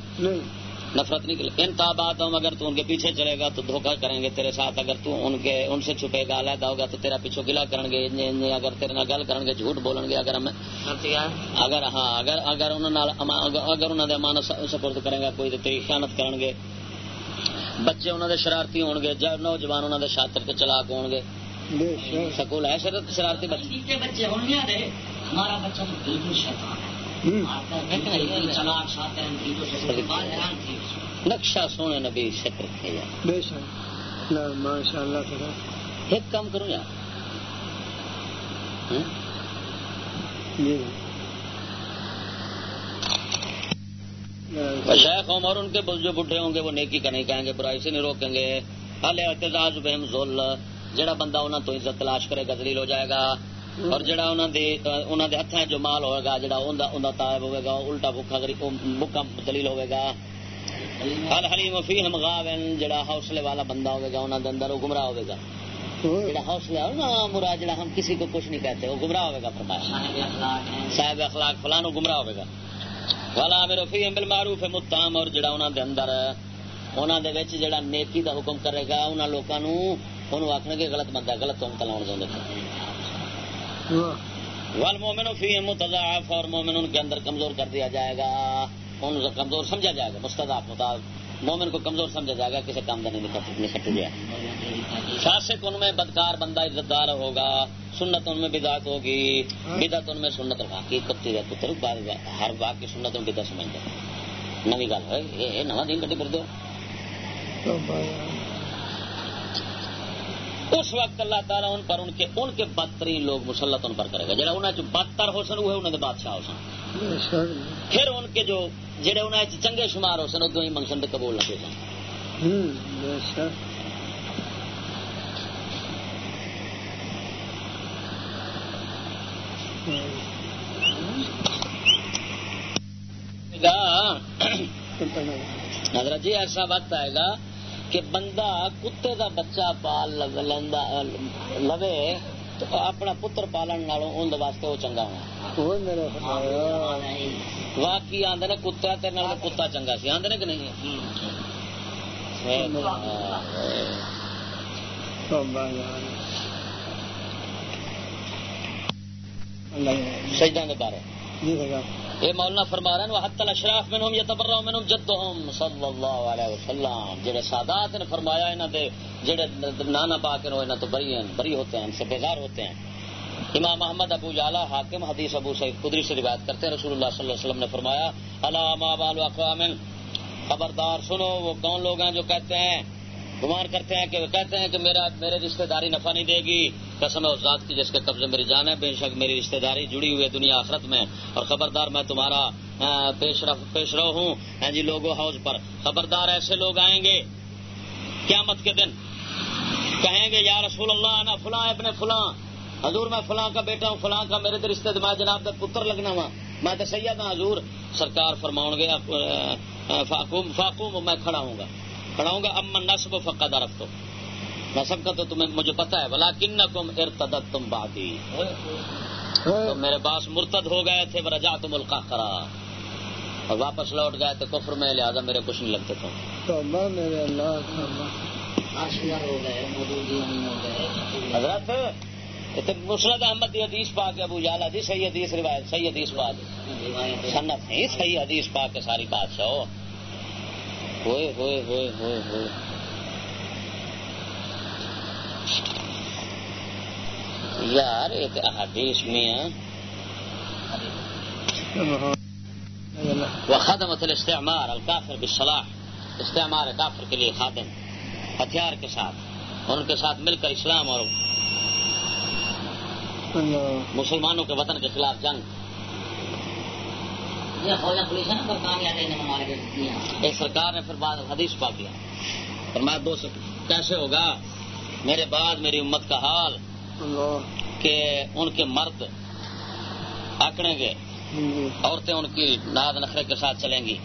نفرت نہیں ان تابات ہوں اگر تو ان کے پیچھے چلے گا تو دھوکہ کریں گے تیرے ساتھ۔ اگر تو ان کے ان سے چھپے گا علیحدہ ہوگا تو تیرا پیچھو گلا کریں گے۔ اگر تیرے نہ گل کریں گے جھوٹ بولیں گے اگر ہمیں اگر ہاں اگر اگر اگر انہوں نے امانت سپورٹ کریں گا کوئی تو تیری خیانت کریں گے۔ بچے انہوں دے شرارتی ہون گے نوجوان انہوں دے شاطر تے چلاک ہون گے۔ سکول ہے شرط شرارتی بچے؟ بچے ہمارا بچہ تو بالکل نقشہ سونے نبی شکر بے شک۔ ماشاء اللہ ایک کام کروں یار۔ جی شیخ عمر ان کے جو بڈھے ہوں گے، وہ نیکی کا نہیں کہیں گے، برائی سے نہیں روکیں گے۔ احتجاج بہم زول جڑا بندہ انہوں تو عزت تلاش کرے گا دلیل ہو جائے گا۔ اور جڑا انہوں دے ہاتھ جو مال ہوگا جڑا انہوں تائب ہوئے گا، الٹا بکا بکا دلیل ہوئے گا۔ ہل حلیم فیہم غاون جڑا حوصلے والا بندہ ہوئے گا انہوں دے اندر وہ گمراہ ہوئے گا۔ جڑا حوصلہ ہو نا مراد جڑا ہم کسی کو کچھ نہیں کہتے، وہ گمراہ ہوئے گا، فرمایا۔ صاحب اخلاق فلان گمراہ ہوئے گا۔ والا میرے فی بل معروف متام اور جڑا انہوں دے اندر انہوں دے وچ جڑا نیکی دا حکم کرے گا، انہاں لوکاں نو انہوں آکھنے کے غلط بندہ غلط تو تلاون دے وال مومن فی متضاعف اور مومن ان کے اندر کمزور کر دیا جائے گا ان کمزور سمجھا جائے گا مستضاف مطابق مومن کو کمزور سمجھا جائے گا، کسی کام دن نہیں نکٹ گیا۔ فاسق ان میں بدکار بندہ عزت دار ہوگا، سنت ان میں بدعت ہوگی۔ بدعت ان میں سنت واقعی کتی ہے پتر ہر باغ کی سنت ان بدعت سمجھ جائے نوی گل ہے، یہ نواں دن کٹی کر دو۔ اس وقت اللہ تعالیٰ ان پر ان کے ان کے بدترین لوگ مسلط ان پر کرے گا۔ جہاں انہیں بدتر ہو سن وہ انہوں نے بادشاہ ہو سن۔ پھر ان کے جو جہے انہیں چنگے شمار ہو سن ادو ہی منگسن قبول لگے سن۔ حضرت جی ایسا وقت آئے گا۔ کہ بندہ کتے دا بچہ پال لوے تو اپنا پتر پالن ان واسطے وہ چنگا ہونا۔ واقعی آدھے نے کتا تیرے کتا چنگا سی۔ آدھے کہ نہیں؟ سجدہ کے بارے۔ یہ مولانا فرما رہے ہیں حت الاشراف منہم یتبرؤ منہم جدہم صلی اللہ علیہ وسلم۔ جڑے سادات نے فرمایا، انہاں دے جڑے نانا پاک نے انہاں تو بری ہیں، بری ہوتے ہیں، ان سے بیزار ہوتے ہیں۔ امام محمد ابو جالا حاکم، حدیث ابو سعید خدری سے روایت کرتے ہیں، رسول اللہ صلی اللہ علیہ وسلم نے فرمایا، الا ما بال اقوام خبردار سنو، وہ کون لوگ ہیں جو کہتے ہیں گمان کرتے ہیں کہ وہ کہتے ہیں کہ میرا میرے رشتہ داری نفع نہیں دے گی۔ قسم ہے، اس ذات کی جس کے قبضے میری جان ہے۔ بے شک میری رشتہ داری جڑی ہوئی ہے دنیا آخرت میں۔ اور خبردار میں تمہارا پیش پیش رو ہوں۔ ہاں جی لوگوں ہاؤس پر۔ خبردار ایسے لوگ آئیں گے۔ قیامت کے دن کہیں گے، یا رسول اللہ نا فلاں ابن فلاں۔ حضور، میں فلاں کا بیٹا ہوں، فلاں کا میرے رشتے میں جناب تک پتر لگنا وا۔ میں تو سید ہوں حضور۔ سرکار فرماؤں گے فاقوم فاقوم، میں کھڑا ہوں گا۔ ہوں گا امن نصب فقہ درخت تو نصب کا تو تمہیں مجھے پتا ہے بلا کن کم ارتد تم بادی تو میرے پاس مرتد ہو گئے تھے رجا تم القا کرا اور واپس لوٹ گئے تھے کفر میں لہٰذا میرے کچھ نہیں لگتے تھے۔ حضرت مسرت احمد حدیث پاک ابو جالا جی صحیح حدیث روایت صحیح حدیث پاک سنت نہیں صحیح حدیث پاک کے ساری بات سو ہوئے ہوئے ہوئے ہوئے ہوئے۔ یار ایک حدیث میں وہ خدمت الاستعمار الکافر بالصلاح استعمار کافر کے لیے خادم ہتھیار کے ساتھ۔ اور ان کے ساتھ مل کر اسلام اور مسلمانوں کے وطن کے خلاف جنگ۔ یہ فوجیں پولیس ہے نا پر کامیاب ہے ہمارے ایک سرکار نے پھر بعد حدیث پا دیا۔ فرمایا دو سو کیسے ہوگا؟ میرے بعد میری امت کا حال کہ ان کے مرد آکڑیں گے۔ عورتیں ان کی ناد نخرے کے ساتھ چلیں گی۔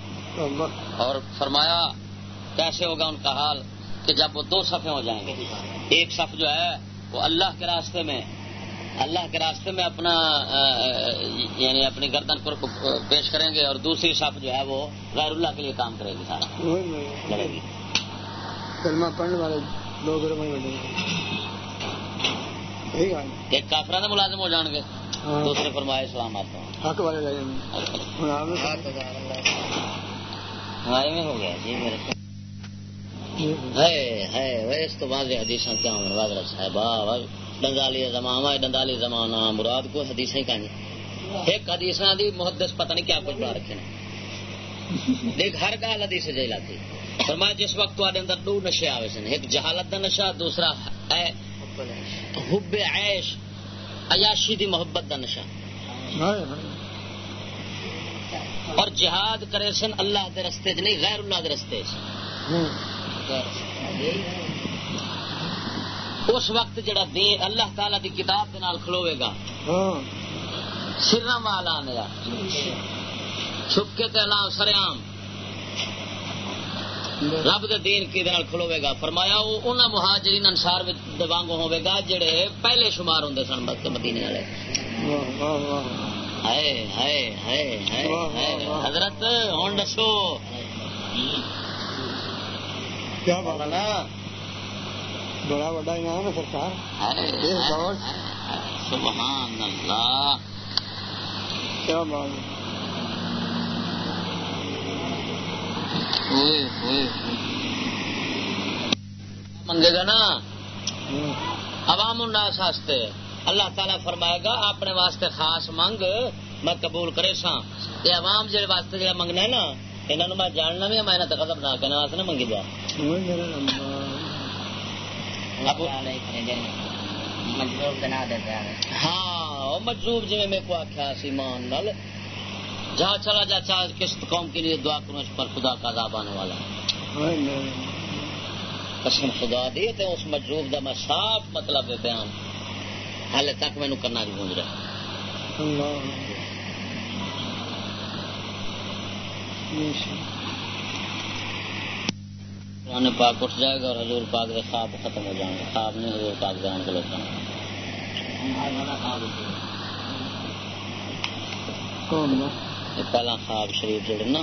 اور فرمایا کیسے ہوگا ان کا حال کہ جب وہ دو صفے ہو جائیں گے؟ ایک صف جو ہے وہ اللہ کے راستے میں اللہ کے راستے میں اپنا یعنی اپنی گردن پر پیش کریں گے اور دوسری صف جو ہے وہ غیر اللہ کے لیے کام کرے گی سارا۔ لڑے گی۔ کلمہ پڑھنے والے لوگ ایک کافرانہ ملازم ہو جان گے۔ دوسرے فرمائے اسلام آتا ہوں حق والے لے ہمارے میں ہو گیا۔ جی میرے ہے اس تو واضح حدیث کیا ہوں واضح صاحب ڈنگالی زمان ڈنگالی زمان مراد کو حدیث ہی کہیں ایک حدیث دی محدث پتہ نہیں کیا کچھ بنا رکھے نے۔ دیکھ، ہر گال حدیث جیلا تھی فرمایا، جس وقت تھوڑے اندر دو نشے آئے سن، ایک جہالت دا نشہ، دوسرا اے حب عیش، عیاشی دی محبت دا نشہ۔ اور جہاد کرے سن، اللہ دے رستے چ نہیں، غیر اللہ دے رستے اس وقت جڑا دین اللہ تعالی دی کتاب دے نال کھلوے گا۔ سرا والا میرا چھپ کے تے سریام رب دے دین کی دے کھلوے گا۔ فرمایا وہ انہاں مہاجرین انصار دے وانگو ہوے گا جڑے پہلے شمار ہوندے سن مکہ مدینے والے۔ ہائے ہائے ہائے ہائے حضرت ہوں دسو۔ کیا بات بڑا بڑا انعام ہے سرکار۔ سبحان اللہ۔ کیا بات منگے گا نا؟ عوام الناس واسطے۔ اللہ تعالیٰ فرمائے گا اپنے واسطے خاص منگ میں قبول کرے سا یہ عوام جہاں واسطے جہاں منگنا ہے نا انہوں میں جاننا بھی میں قدم نہ کرنے واسطے نہ منگی جا۔ ہاں مجروب جی میرے کو آخیا سی مان نال۔ جہاں چلا جا چاہ کس قوم کے لیے دعا کروں اس پر خدا کا عذاب آنے والا قسم خدا دی تے اس مجروب دا میں صاف مطلب بیان۔ حال تک مینو کرنا بھی گونج رہا۔ قرآن پاک اٹھ جائے گا اور حضور پاک کے خواب ختم ہو جائیں گے۔ خواب نہیں حضور پاک جان کے لوگ پہلا خواب شریف جڑے نا۔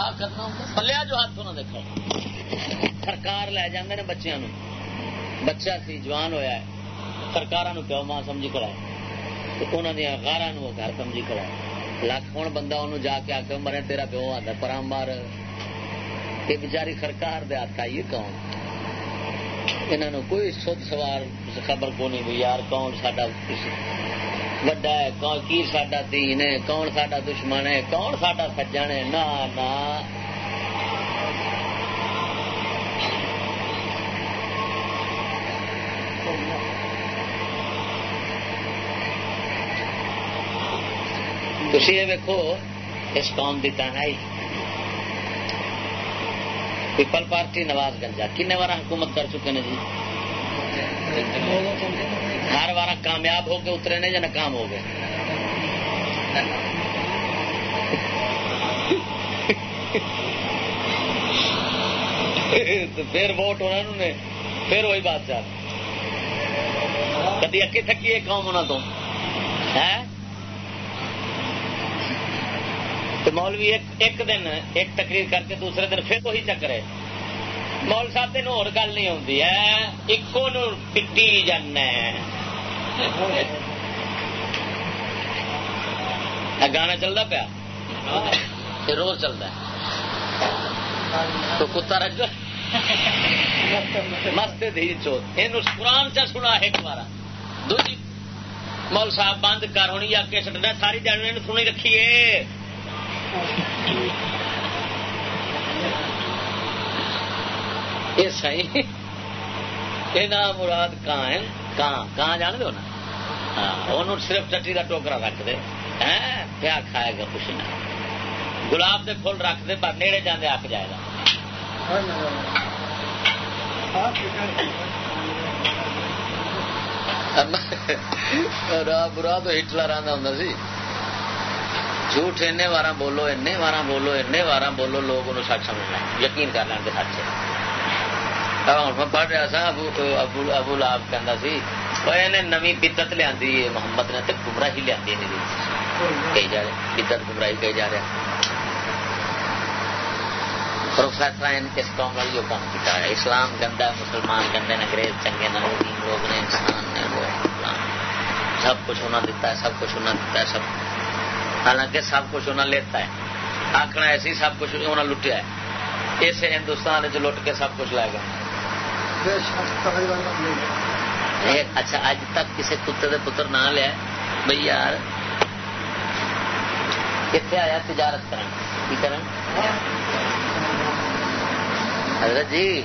پلیا جو ہاتھ نہ دیکھو سرکار لے جاندے نے بچیاں نو بچہ سی، جوان ہویا ہے۔ سرکار پیو، ماں سمجھی کرا انہوں نے گارا نو گھر سمجھی کرا لکھ ہوں بندہ انہوں جا کے آ کے مرے تیرا پیو آتا پرام مار۔ یہ بچاری سرکار دے ہاتھ آئیے کون؟ انہوں کوئی سد سوار خبر کو نہیں یار کون ساڈا وڈا ہے کون کی ساڈا دین ہے کون ساڈا دشمن ہے کون ساڈا سجن ہے نہ تھی یہ ویکو اس قوم کی تنہائی پیپل پارٹی نواز گنجا کن بار حکومت کر چکے ہیں جی ہر بار کامیاب ہو کے اترے نے یا ناکام ہو گئے؟ پھر ووٹ انہوں نے، پھر وہی بات چاہ کدی اکی تھکی ہے قوم انہوں تو؟ مولوی ایک ایک دن ایک تقریر کر کے دوسرے دن پھر وہی چکر ہے۔ مول صاحب تین اور گل نہیں ہوتی ہے۔ ایکو نو پٹی جانا گانا چلتا پیا؟ روز چلتا تو کتا رج مست دھی چوت. یہ قرآن چا سنا ایک بار دوجی مول صاحب بند کر، ہونی یا کے سٹنا ساری جانے سنی رکھیے یہ صحیح یہ نام مراد کان ہے؟ کان کان جان دو نا؟ ہاں صرف چٹی کا ٹوکرا رکھ دے۔ ہاں، پیا کھائے گا کچھ نہ۔ گلاب کے فل رکھ دے، پر نیڑے جانے آک جائے گا۔ برا تو ہٹلر آتا ہوں سی۔ جھوٹ این بار بولو این بار بولو این بار بولو، لوگ انہوں سچ سمجھنا یقین کر لیں سچ ہوں پڑھ رہا سا ابو ابو ابو لاب کہہ سی نمی بدت لیا محمد نے گمراہی لیا کہی جا رہے بدت گمراہی کہی جا رہا پروفیسر کس قوم والی وہ کام کیا ہے اسلام گندا مسلمان گندے نے انگریز چنگے نہ لوگ نے انسان نے وہ سب کچھ انہیں دتا ہے سب کچھ انہیں دتا ہے سب حالانکہ سب کچھ انہیں لیتا ہے آخنا ایسی سب کچھ انہیں لٹیا ہے اسے ہندوستان چ لٹ کے سب کچھ لے گا اچھا اج تک کسی کتے دے پتر نہ لیا بھائی یار کتنے آیا تجارت کرن کی کرن حضرت جی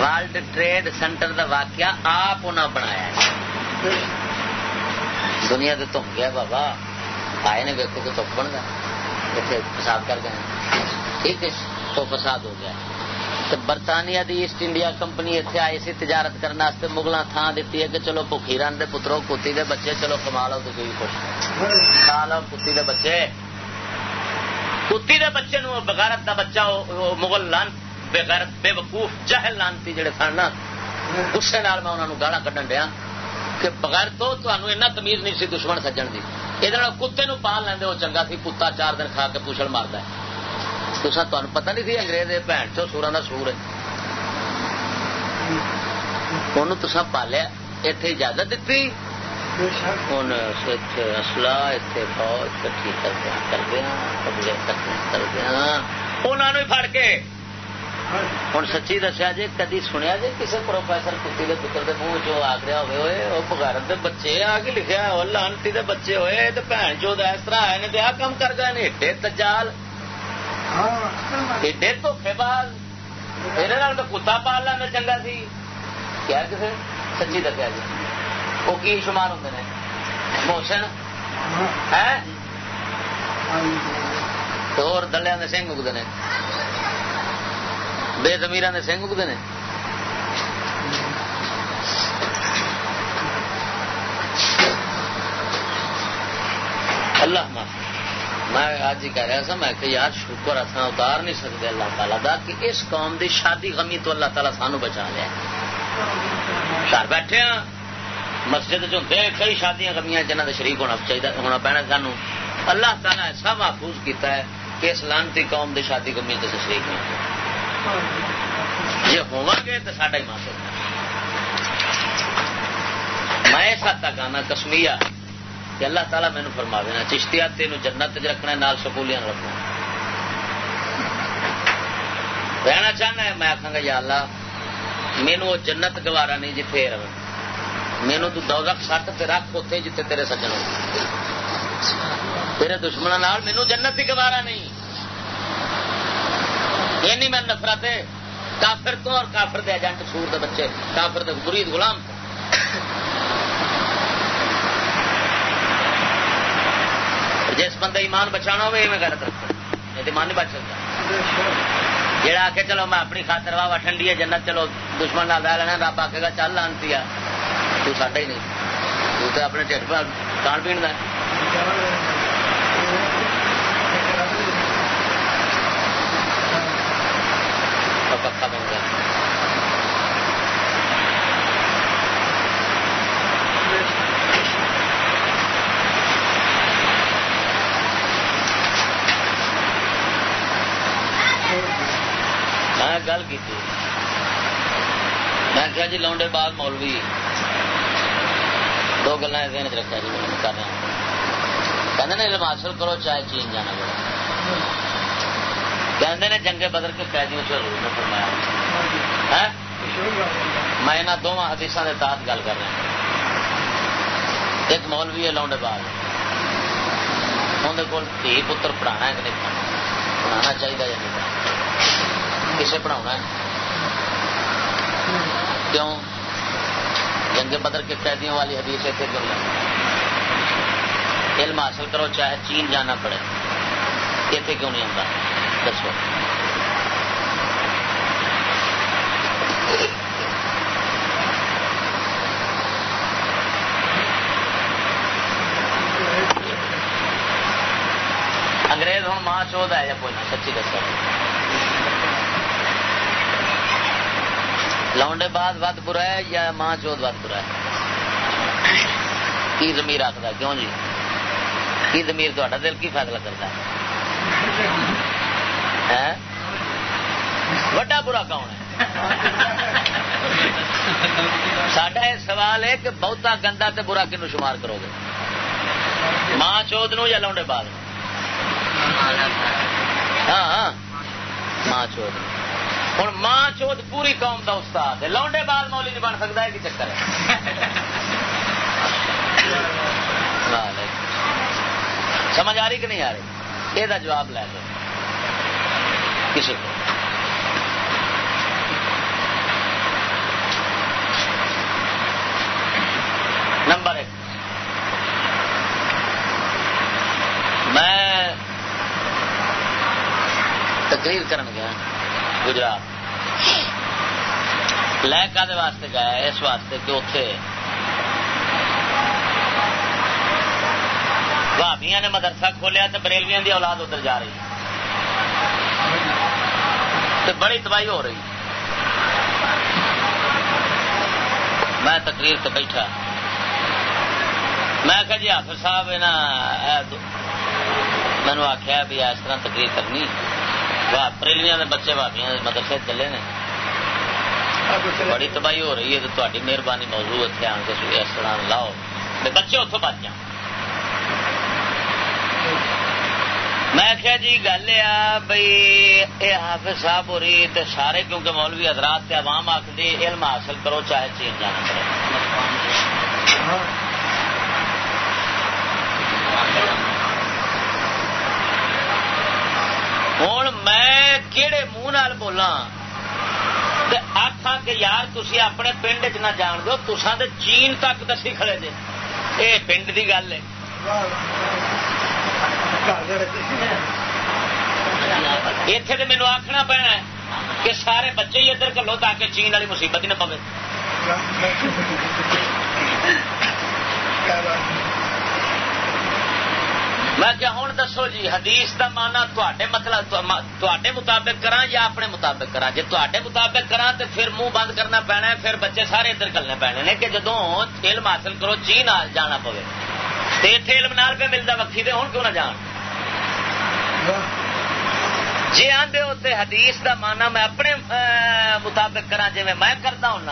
ورلڈ ٹریڈ سینٹر دا واقعہ آپ انہیں بنایا دنیا تو تم گیا بابا آئے نے ویکو کہ تک بن گیا اتنے فساد کر گئے ٹھیک ہے تو فساد ہو گیا برطانیہ دی ایسٹ انڈیا کمپنی اتنے آئی سی تجارت کرنے مغل تھان دیتی ہے کہ چلو بخی رن دے پترو کتی دے بچے، چلو کما لو تو خوش کھا لو کتی دے بچے۔ کتی دے بچے نو بغیرت دا بچہ مغل لان بغیرت بے وقوف جہل لانتی جڑے سن نا، غصے نال میں انہوں گالا کڈن دیا کہ بغیر تو تمہیں ایسا تمیز نہیں سی دشمن سجن دی۔ یہ کتے نو پال لیندے وہ چنگا سی کتا چار دن کھا کے پوچھل مارتا ہے۔ تو تمہیں پتہ نہیں سی انگریز بھن چو سورا کا سور ہے۔ انہوں تو پالیا اتنے اجازت دیتی ہوں اصلا اتنے بہت کٹھی کردیا کردیا قبضے کردیا انہوں نے فڑ کے۔ ہوں سچی دسیا جی کدی سنیا جی کسی پروفیسر کتی کے پتر کے منہ چ آ گیا ہوئے؟ وہ بغیرت بچے آ کے لکھا ہو لانتی دے بچے ہوئے تو بھن چو اس طرح آئے نے آ کام کر گئے ایڈے تجال۔ ایڈے دھوکھے باز یہ کتا پال لینا چنگا سی کیا کسی سچی دسیا جی وہ کی شمار ہوں نے موشن ہے اور دلیا نے سنگ اگتے ہیں بے زمیر نے سنگ اگتے ہیں اللہ معافی میں آج ہی کہہ رہا تھا، میں کہ یار شکر اصا اتار نہیں سکتے اللہ تعالیٰ دا، کہ اس قوم دی شادی غمی تو اللہ تعالیٰ سانو بچا لیا گھر بیٹھے ہاں مسجد چلتے کئی شادیاں غمیاں جنہ کے شریک ہونا چاہیے ہونا پینا سانو۔ اللہ تعالیٰ ایسا محفوظ کیتا ہے کہ اس لانتی قوم دی شادی کو ملتے سے شریک نہیں جی ہوا گے تو ساڈا ہی ماسو میں اس حد تک آنا کہ اللہ تعالیٰ مینو فرما دینا چشتیا تین جنت چ رکھنا نال سکولیاں رکھنا رہنا چاہنا ہے، میں آخا گا، یا اللہ مینو جنت گوارا نہیں جی جتھے رہے مینو تو دوزخ سٹ تے رکھ اتنے جتھے تیرے سجن ہو۔ تیرے دشمنوں مینو جنت ہی گوارا نہیں۔ یہ نہیں میں نفرت کافر تو اور کافر دے ایجنٹ سور دے بچے، کافر دے مرید غلام تو۔ جی جس بندے ایمان بچانا ہوے میں غلط رکھتا یہ ایمان نہیں بچ سکتا۔ جہاں آ کے چلو میں اپنی خاطر واہ ٹھنڈی ہے، جنت، چلو دشمن نہ لے لینا رب آ کے گا، چل لانتی ہے۔ تو ساڈا ہی نہیں۔ تو اپنے ٹھیک پر پی پین کا پکا بن گیا میں گل کی میں کیا جی لونڈے بعد مولوی۔ دو گلا دن چ رکھا جی کر رہا کہ علم حاصل کرو، چاہے چین جانا پڑے۔ کہتے ہیں جنگے بدل کے قیدیوں سے ضرور نے فرمایا۔ ہاں؟ میں یہاں دونوں حدیث کے تحت گل کر رہا ایک مولوی ہے لونڈے بعد۔ اندر کول دھی پتر پڑھانا ہے کہ نہیں پڑھانا؟ چاہیے یا نہیں پڑھانا؟ کسے پڑھاؤنا ہے؟ کیوں؟ جنگ بدر کے قیدیوں والی حدیث اتنے کیوں علم حاصل کرو، چاہے چین جانا پڑے۔ اتنے کیوں نہیں آتا دسو۔ انگریز ہوں، ماں چوتھ ہے یا پوچھنا سچی دسو۔ لونڈے بعد ود برا ہے یا ماں چوتھ ود برا ہے؟ کی زمیر آخر کیوں جی؟ کی زمیر تا دل کی فیصلہ کرتا ہے؟ ہاں؟ وڈا برا کون ہے؟ ساڈا یہ سوال ہے کہ بہتا گندا تے برا کنو شمار کرو گے ماں چوتھ نو یا لونڈے بعد ہاں ہاں۔ ماں چوتھ ہوں ماں چوتھ پوری قوم کا استاد ہے۔ لونڈے بعد مولی نہیں بن سکتا ہے کہ چکر ہے؟ سمجھ آ رہی کہ نہیں آ رہی؟ یہ جواب لے دو کسی کو۔ نمبر ایک۔ میں تقریر کرن گیا۔ گجرات۔ لے کا واسطے گیا اس واسطے کہ اتے بھابیا نے مدرسہ کھولیا تو بریلویاں دی اولاد ادھر جا رہی۔ تو بڑی تباہی ہو رہی۔ میں تقریر سے بیٹھا۔ میں کہ جی حافظ صاحب مینو آخیا بھی اس طرح تقریر کرنی۔ بریلیاں بچے بھابیاں مدرسے چلے نے۔ بڑی تباہی ہو رہی ہے تو تاری مہربانی موضوع اتنے آن کے اس طرح لاؤ۔ بچے اتوں بچ جان میں کیا جی گل آ بھائی یہ حافظ صاحب ہو رہی تے سارے کیونکہ مولوی حضرات تے عوام آخری علم حاصل کرو، چاہے چین جانا پڑے۔ ہاں۔ ہوں میں کہڑے منہ بولا آخا کہ یار تھی اپنے پنڈ چ نہ جان دو تسا تو چین تک دسی کھڑے جی یہ پنڈ کی گل ہے اتے تو مینو آخنا پینا کہ سارے بچے ہی ادھر کلو تاکہ چین والی مصیبت ہی نہ پوے میں کیا ہوں دسو جی حدیث کا مانا تے مطلب تے مطابق کرا یا اپنے مطابق کرا جی تے مطابق کرا تو پھر منہ بند کرنا پینا پھر بچے سارے ادھر کرنے پینے نے کہ جدو علم حاصل کرو جی چین جانا پوے۔ اتنے علم نال پہ ملتا وقتی دے ہوں کیوں نہ جان؟ جی آدھے ہوتے حدیث دا مانا میں اپنے مطابق کرا جی میں کرتا ہوں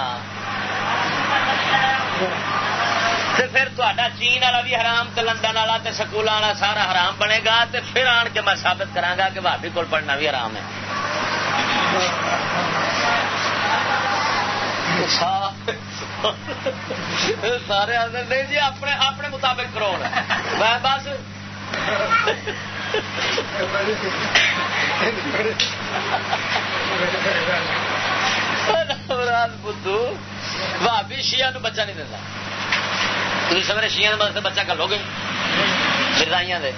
تو پھر تا چین والا بھی حرام تو لندن والا تو سکول والا سارا حرام بنے گا تو پھر آن کے میں ثابت کرا کہ بھابی کو پڑھنا بھی حرام ہے۔ سارے آدھے نہیں جی اپنے اپنے مطابق کرو میں بس [laughs] بدھو بھابی شیا بچہ نہیں دیتا۔ تھی سویرے شیا بس بچہ کر لو گے مردائیاں دے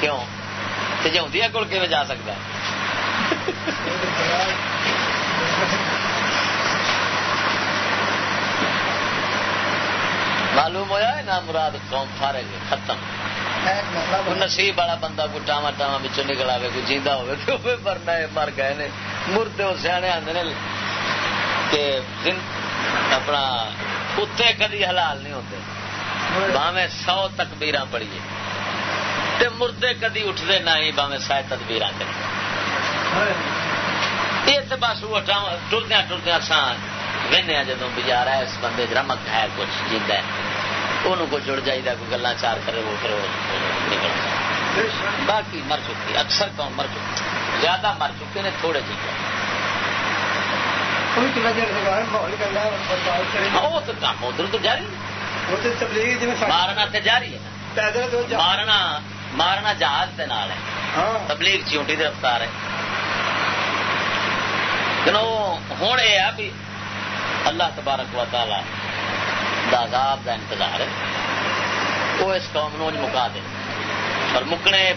کیوں جی ہوں کول کی جا سکتا معلوم ہوا ہے نا مراد قوم فارغ ختم نصیب والا بندہ کوئی ٹاوا ٹاوا بچوں نکل آئے کوئی جیتا ہوئے مرنا ہے مر گئے نے مرتے وہ سیانے آتے کہ اپنا کتے کدی حلال نہیں ہوتے۔ باویں سو تکبیر پڑھیے۔ تے مردے کدی اٹھتے نہ ہی باویں سائے تدبیر کریے یہ تو بس وہ ٹردیا ٹردیا سان وہنے جدو بازار ہے، اس بندے رمک ہے، کچھ جیتا ہے۔ وہ کچھ جڑ جائے کوئی گلا چار کرے، وہ پھر نکل باقی مر چکی، اکثر کون مر چکی، زیادہ مر چکے نے تھوڑے جی کام ادھر تو جاری مارنا تو جاری ہے مارنا مارنا جہاز کے نال ہے۔ تبلیغ چیونٹی کی رفتار ہے۔ ہوں یہ ہے بھی اللہ تبارک و تعالی عذاب دا انتظار ہے وہ اس قوم نو مکا دے۔ اور مکنے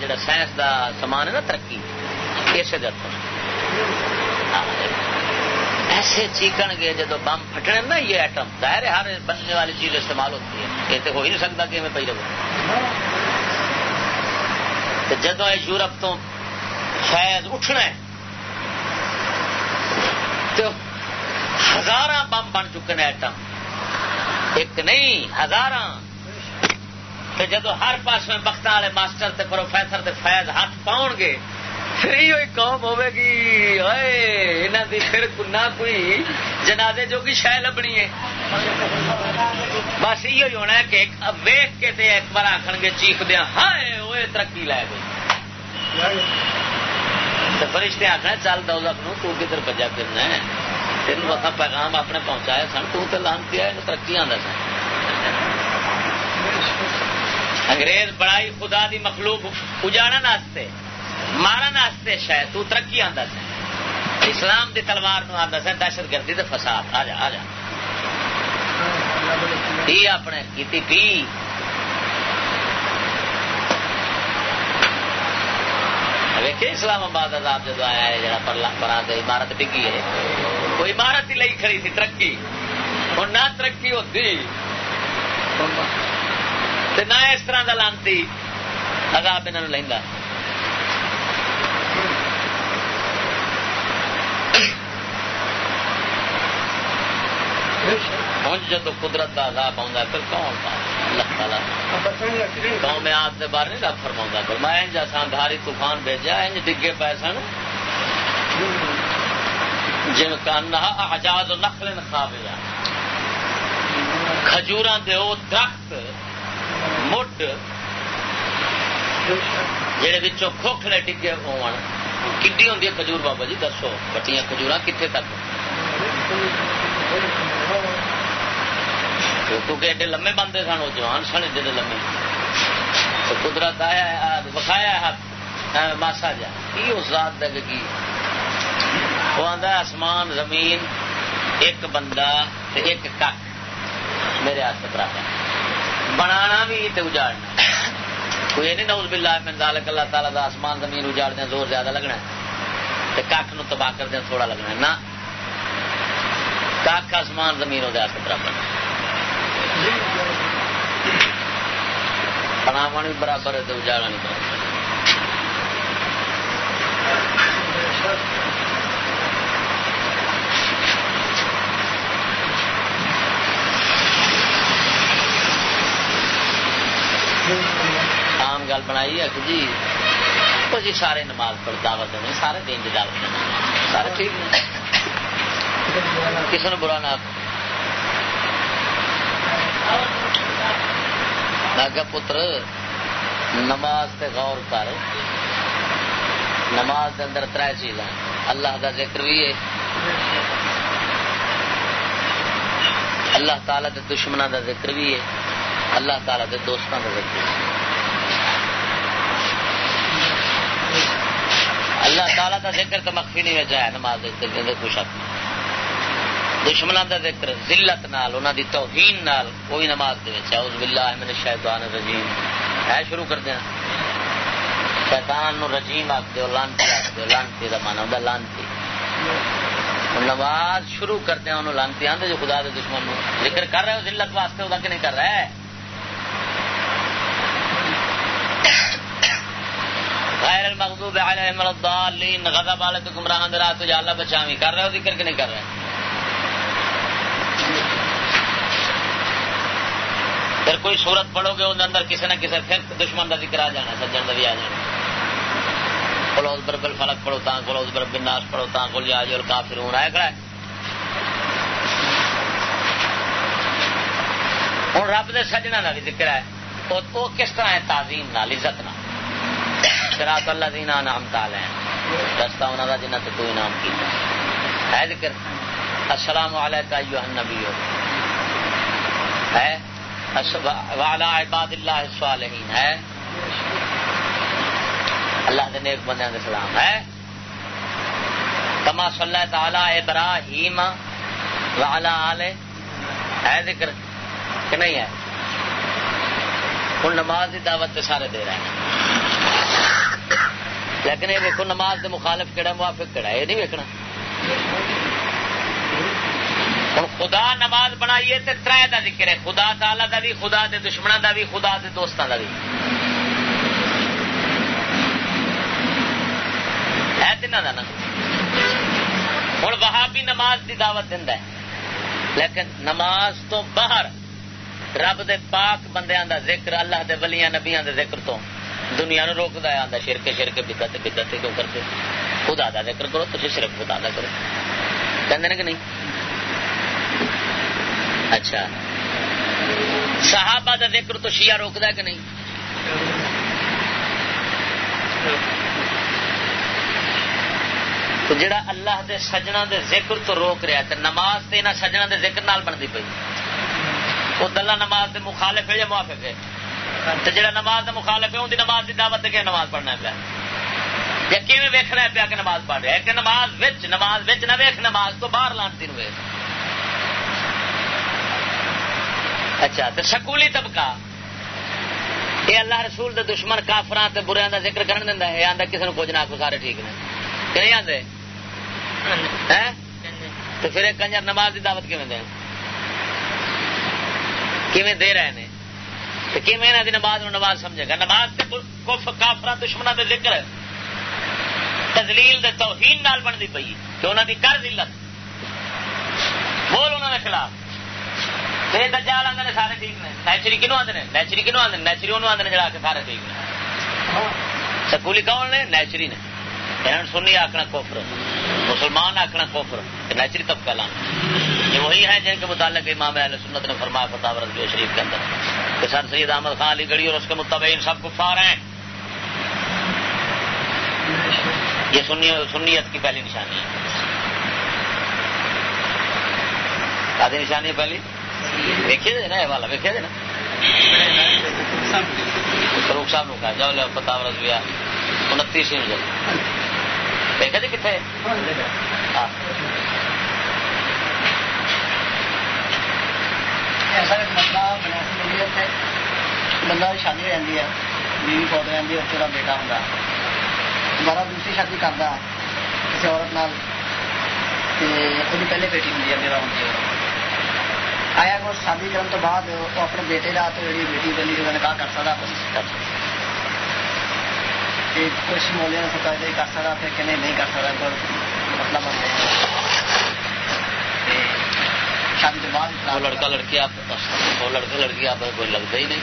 جڑا سائنس دا سامان ہے نا ترقی اسے دت ایسے چیکن گے جدو بم پھٹنے نا یہ ایٹم ظاہر ہر بننے والی چیز استعمال ہوتی ہے۔ یہ تو ہو ہی نہیں سکتا کہ میں پی رہو جدو یورپ تو فیض اٹھنا ہے، تو ہزار بم بن چکے ہیں ایٹم ایک نہیں ہزار جدو ہر پاس میں بخت والے ماسٹر تے پروفیسر تے فیض ہاتھ پاؤ گے پھر یہ قوم ہوے گی۔ انہوں دی پھر نہ کوئی جنازے جو کی شہ لبنی ہے؟ بس یہ ہونا ہے کہ ویخ کے تے ایک بار آخر گے چیخ دیا ہائے وہ ترقی لے گئی فرشتے آخنا چل دو نو، تو کدھر بجا پھرنا ہے؟ تین اصا پیغام اپنے پہنچایا سن، تو تو لانتی ہے ترقی آتا سن۔ انگریز بڑائی خدا دی مخلوق اجاڑن واسطے مارن واسطے شاید تو ترقی آتا سن۔ اسلام دی تلوار نو آتا سن دہشت گردی دے فساد۔ آ جا آ جا۔ اپنے کی پی ویکے اسلام آباد عذاب جدو آیا ہے جڑا پرا عمارت ڈگی ہے۔ وہ عمارت ہی لئی کھڑی تھی ترقی۔ اور نہ ترقی ہوتی۔ نہ اس طرح کا لانتی عذاب انہوں لینا ہوں جب قدرت کا عذاب آتا پھر کون پا اللہ تعالی۔ قوم آج کے بارے نہیں رب فرما کر میں جیسا دھاری طوفان بھیجا، انج ڈگے پے سن۔ جن کان آزاد نخل نخاب کھجور درخت مٹ جہے کھوکھلے ڈگے ہون۔ کی ہوں کھجور بابا جی دسو بٹیاں کھجور کتنے تک کیونکہ ایڈے لمے بنتے سن وہ جوان سن ایڈے لمے قدرت آیا بخایا ماسا جا کی اس رات دے کی وہ آتا آسمان زمین ایک بندہ ایک کک میرے ہاتھ برابر بنا بھی تے اجاڑنا کوئی نہیں نوز باللہ من ذالک، اللہ تعالیٰ دا آسمان زمین اجاڑ دیں، زور زیادہ لگنا ہے۔ تے کک نو تباہ کر دیں، تھوڑا لگنا ہے۔ نہ کک آسمان زمین ہو ہاتھ برابر بناو بھی برابر ہے تو اجاڑا نہیں برابر Thank you. عام گل بنائی ہے کہ جی وہ جی سارے نماز پڑھ دعوت دیں سارے دین کی دعوت دیں سارے ٹھیک ہے کسی نے برا نہ میں پتر، نماز تے غور کر۔ نماز دے اندر تر چیزاں اللہ دا ذکر بھی ہے۔ اللہ تعالی دے دشمنوں دا ذکر بھی ہے۔ اللہ تعالی دے دوستوں دا ذکر بھی ہے۔ اللہ تعالی دا ذکر تو مخفی نہیں وجہ ہے نماز دے خوش دشمنوں دا ذکر ذلت نال، انہاں دی توہین نال کوئی نماز دے وچ اعوذ باللہ من الشیطان الرجیم۔ ہے شروع کر دیا شیطان نو رجیم آخ دو لانتی آخ دو لانتی کا مانا ہوں لانتی۔ نماز شروع کرتے ہیں انہوں لانتی آدھے جو خدا دے دشمن نو ذکر کر رہے ہو، ذلت واسطے وہ کہ نہیں کر رہا ہے؟ غیر المغضوب علیہم الضالین، غضب والے تو گمراہ اندر تو اللہ بچاویں۔ کر رہے ہو ذکر کہ نہیں کر رہے؟ پھر کوئی صورت پڑھو گے ان اندر کسی نہ کسی پھر دشمن کا ذکر آ جانا، سجن کا بھی آ جانا۔ کلوز بربل فلک پڑھو تا کلوز بربل ناس پڑھو تا کل جا جو کافر ہوں آیا کڑا ہوں رب دے سجنا کا بھی ذکر ہے وہ کس طرح ہے؟ تعظیم نال، عزت نال۔ سراط اللہ دینا نام تال ہے رستہ انہوں کا جنہ تو انعام کیا ہے ذکر. السلام علیکم ایوہ النبی. ہے؟ والا عباد اللہ الصالحین. ہے؟ اللہ دے نیک بندے دے سلام. ہے؟ کما صلی اللہ تعالی ابراہیم والا آل ہے ذکر. کہ نہیں ہے؟ ہوں نماز کی دعوت سارے دے رہے ہیں. لیکن یہ دیکھو نماز دے مخالف کہڑا موافق کہڑا یہ نہیں ویکنا ہوں خدا نماز بنائیے تو تر کا ذکر ہے، خدا تعالی دا بھی خدا دے دشمنوں دا بھی خدا دے دوستوں دا بھی ہے تین کا نا ہوں وہاں بھی نماز کی دعوت دینا لیکن نماز تو باہر رب دے پاک بندیاں دا ذکر، اللہ دے ولیاں، نبیاں دے ذکر تو۔ دنیا نو روکتا ہے آتا شرک شرک بدت بدت کیوں کرتے؟ خدا دا ذکر کرو تو صرف خدا دا کرو۔ کہ نہیں؟ اچھا۔ صحابہ دا ذکر تو شیعہ روکتا ہے کہ نہیں؟ تو جڑا اللہ دے سجنا دے ذکر تو روک رہا ہے نماز تے انہاں سجنا دے ذکر نال بنتی پی وہ دلہ نماز دے مخالف ہے یا موافق ہے؟ تو جڑا نماز دے مخالف ہے ان دی نماز دی دعوت کے نماز پڑھنا پیا؟ یا کیویں ویکھنا پیا کہ نماز پڑھ رہا ہے کہ نماز وچ نماز وچ نہ ویکھ نماز تو باہر لانتی نو اچھا تو سکولی طبقہ۔ یہ اللہ رسول دے دشمن کافران تے بریاں دا ذکر کرن دیندا ہے آندا کسے نو کچھ نہ کو سارے ٹھیک نے۔ کہ نہیں آندے؟ ہیں؟ تو پھر کنجر نماز دی دعوت کیویں دین؟ کیویں دے رہے ہیں انہاں دی نماز نماز سمجھے گا۔ نماز تے کف کافران دشمناں دے ذکر تذلیل دے توہین نال بندی پئی کہ انہاں دی کر ذلت بول انہاں دے خلاف۔ دجال آدھے نے سارے ٹھیک نے۔ نیچری کنو آدھے نیچری کنو آدھے نیچری انہوں آدھے جڑا کے سارے ٹھیک نے۔ سکولی کون نے؟ نیچری نے۔ انہوں سنی آخنا کوفر مسلمان آخنا کوفر نیچری طبقہ لانا یہ وہی ہے جن کے متعلق امام اہل سنت نے فرمایا فتح رضوی شریف کے اندر۔ کہ سر سید احمد خان علی گڑھی اور اس کے متبعین سب کفار ہیں۔ یہ سنیت کی پہلی نشانی ہے۔ آدھی نشانی ہے پہلی؟ ویکے دے نا، یہ والا ویکے دے نا۔ فروخ صاحب نے کہا۔ جاؤ لو پتا رضویا انتیس انچ دیکھا جی کتنے؟ ایسا ایک مسئلہ بنیا بندہ شادی ہو جاتی ہے، بیوی پود ہو جاتی ہے، اس بیٹا ہوں دوبارہ دوسری شادی کرتا کسی عورت نال پہلے بیٹی ہوں میرا ہوتی ہے۔ آیا وہ شادی کرنے تو بعد وہ اپنے بیٹے کا تو جی بیٹی بنی جو نکاح کر سکتا کر سکتا کچھ مولیاں سے کہہ کر سکتا کہ نہیں نہیں کر سکتا پر مطلب لڑکا لڑکی آپ لڑکی آپ کو لگتا ہی نہیں۔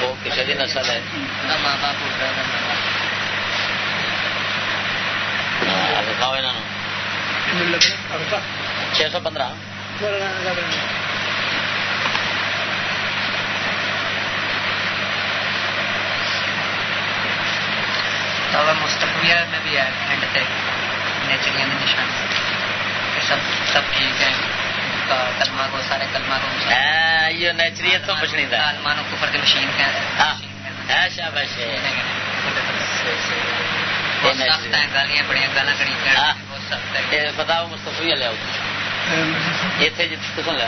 وہ کسی کی نسل ہے۔ ہاں، چھ سو پندرہ۔ مستقبل میں بھی ہے اینڈ پہ نیچریا میں نشان۔ سب سب ٹھیک ہے کلمہ کو سارے کلمہ کو۔ یہ نیچریت تو کچھ نہیں تھا۔ کلمانوں کو فرد مشین کا ہے۔ شاباش سخت ہیں گالیاں بڑی گالا کڑی بہت سخت ہے بتاؤ مستفی لیا اتنے جی کسوں لیا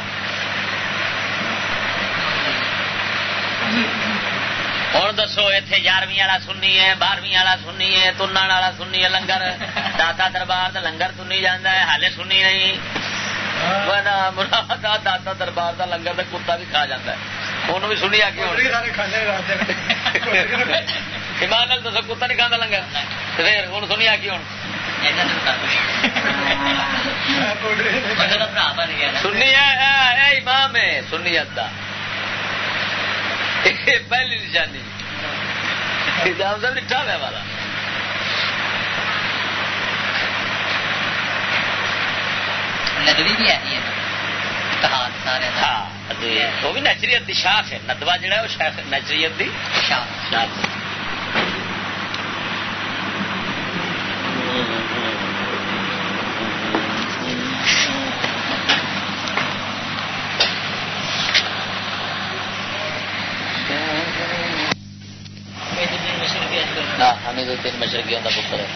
ہوں دسو اتنے یارویں والا سننی ہے بارہویں والا سننی ہے تنا والا سننی ہے لنگر داتا دربار کا لنگر سنی جانا ہے ہالے سننی نہیں۔ داتا دربار کا لنگر تو کتا بھی کھا جاتا ہے۔ انہوں بھی سنی آ کے ایمان دسو کتا نہیں کھانا لنگر؟ پھر ہوں سنی آ کے ہوں سنی ہے امام ہے سنی [laughs] پہلی نشانی۔ لٹھا ہے والا ندوی بھی ہے ہاں وہ بھی نیچریت کی شاخ ہے۔ ندوا جہا وہ شاخ نیچریت کی شاخ۔ شاخ حمید الدین مشرقیوں کا پتر ہے۔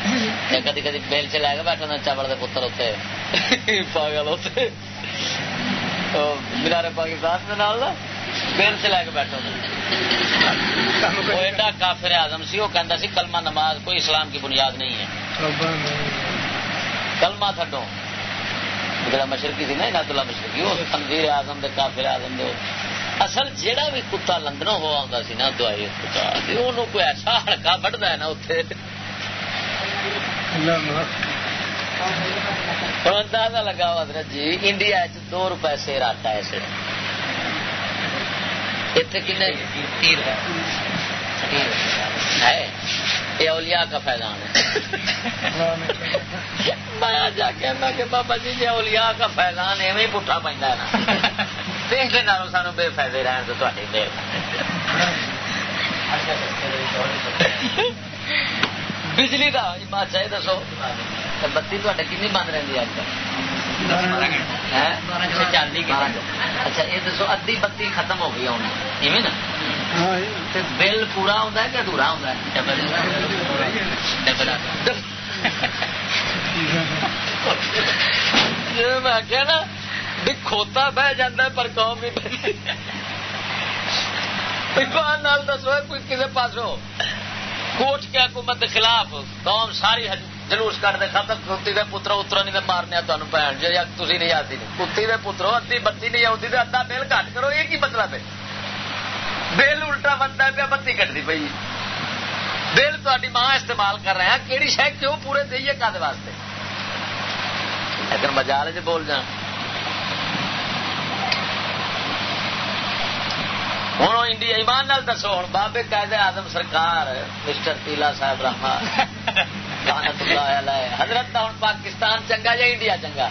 [laughs] کدی کدی بیل چ لے کے بیٹھا چاول کے پتر اتنے [laughs] پاگل اتنے مینارے پاکستان کے نال بیل چ لے کے بیٹھا وہ ایڈا کافر آزم سی وہ کہہ سی کلمہ نماز کوئی اسلام کی بنیاد نہیں ہے۔ کلمہ تھڈو۔ جڑا مشرقی سی نا انعت اللہ مشرقی وہ تنظیر آزم دے کافر آزم دے اصل جیڑا بھی کتا لندنوں ہو آتا سی نا دوائی انہوں کوئی ایسا ہڑکا بڑھتا ہے نا اتنے اندازہ لگا ہوا جی انڈیا چ دو روپئے سیر آتا ہے سر اتنے کن ہے۔ یہ اولیاء کا فیضان ہے۔ میں جا کے میں کہ بابا جی جی اولیاء کا فیضان ایویں پٹھا پہ نا۔ دیکھ لینا سانو بے فائدے رہن تو تھوڑی دیر بجلی کا بادشاہ دسو بتی تے کن بند رہی ہے اچھا یہ دسو ادی بتی ختم ہو گئی ہوں ایویں نا بل پورا آتا ہے کہ ادھورا آتا ہے میں کیا نا بھی کھوتا بہ جا پر قوم بھی نال دسو، کوئی کسی پاس کوٹ کے حکومت کے خلاف قوم ساری جلوس کٹتے ختم کتی کے پترو اترو نہیں مارنے تمہیں بھن جی تھی نہیں آتی کتی کے پترو ادی بتی نہیں آتی تو ادا بل کٹ کرو، یہ کی مطلب ہے؟ بل الٹا بنتا پیا بتی کٹتی پی بل تاری ماں استعمال کر رہے ہیں کہڑی شہ کیوں پورے دئیے کد واسطے؟ لیکن مزال بول جان ہوں انڈیا ایمان نال دسو ہوں بابے قائد آدم سرکار مسٹر تیلا صاحب رحما حضرت ہوں پاکستان چنگا یا انڈیا چنگا؟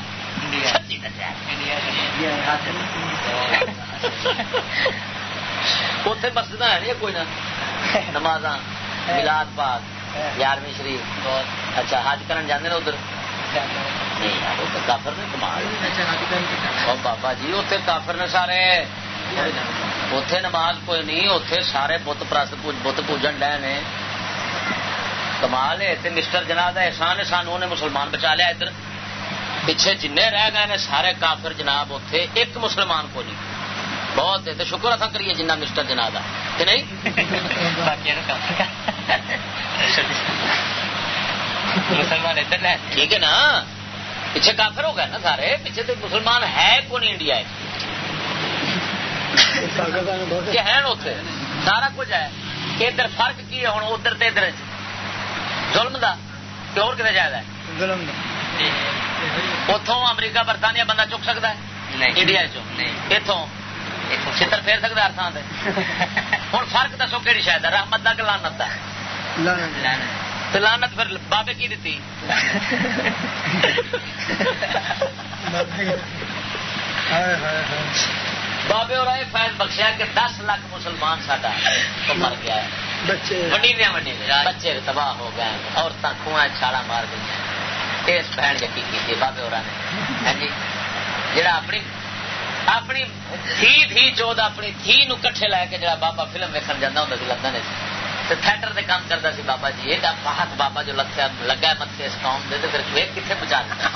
اتے مسجد ہے نہیں کوئی نہ؟ نماز ملاد پاک یارویں شریف۔ اچھا حج کرن جانے ادھر؟ کافر نے کمال۔ بابا جی اتنے کافر نے سارے اتے نماز کوئی نہیں اتے سارے بت پرست بت پوجن ڈے نے کمال ہے مسٹر جناب کا احسان ہے سانو نے مسلمان بچا لیا ادھر پیچھے جن رہ گئے نے سارے کافر جناب اتے ایک مسلمان کو نہیں بہت ہے تو شکر اتنا کریے جنہ مسٹر جناب کا کہ نہیں مسلمان ٹھیک ہے نا پیچھے کافر ہو گئے نا سارے پیچھے تو مسلمان ہے کون انڈیا ہے اتنے سارا کچھ ہے۔ ادھر فرق کی ہے ہوں ادھر تو ادھر۔ ظلم دا؟ کہ اور کتنے جائز ہے؟ اتوں امریکہ برطانیہ بندہ چک سکتا ہے؟ انڈیا اتوں چتر پھیر سکتا ہر تھان سے ہوں فرق دسو کہڑی شاید ہے؟ رحمت کا کہ لانت کا تو لانت پھر بابے کی دیتی بابے اور آئے فیض بخشیا کہ دس لاکھ مسلمان ساڈا مر گیا ہے۔ بچے۔ بچے تباہ ہو گئے عورتیں کنواں چھالا مار گئی اس بہن یقین کی بابے اور نے۔ ہاں جی۔ جڑا اپنی اپنی تھی تھی چود اپنی تھی نو کٹھے لے کے جڑا بابا فلم ویکن جانا ہوں لندن تھیٹر سے کام کرتا سی بابا جی۔ یہ ہاتھ بابا جو لگا لگا متے اس قوم دے تو پھر کتنے پہنچا دیتا۔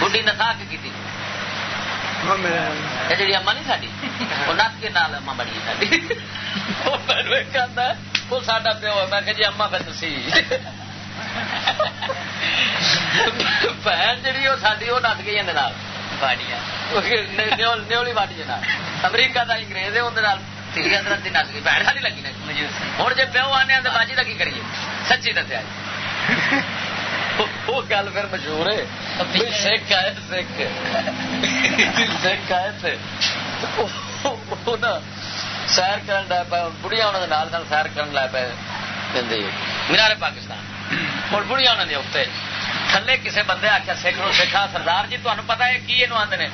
بڑھی نسا کی جی اما نہیں ساری وہ نس کے نال اما بنی ساری وہ ساڈا پیو میں کہ جی اما پھر تھی بہن جی وہ ساری وہ نس گئی نیولی واڈی امریکہ کا انگریز ہے اندر تیری اندر نس گئی بہن ساری لگی ہوں جی پیو آنے باجی کا کی کریے سچی دسیا وہ گل پھر مشہور ہے. سکھ آئے سکھ. سکھ آئے تھے. [laughs] سیر کرن لے پے بڑھیا انہوں نے سن سیر کرن لے پے مینارے پاکستان. ہوں بڑھیا انہوں نے اتنے تھلے کسی بندے آخیا سکھ نو سکھا سردار جی تمہیں پتا ہے کی یہ آدھے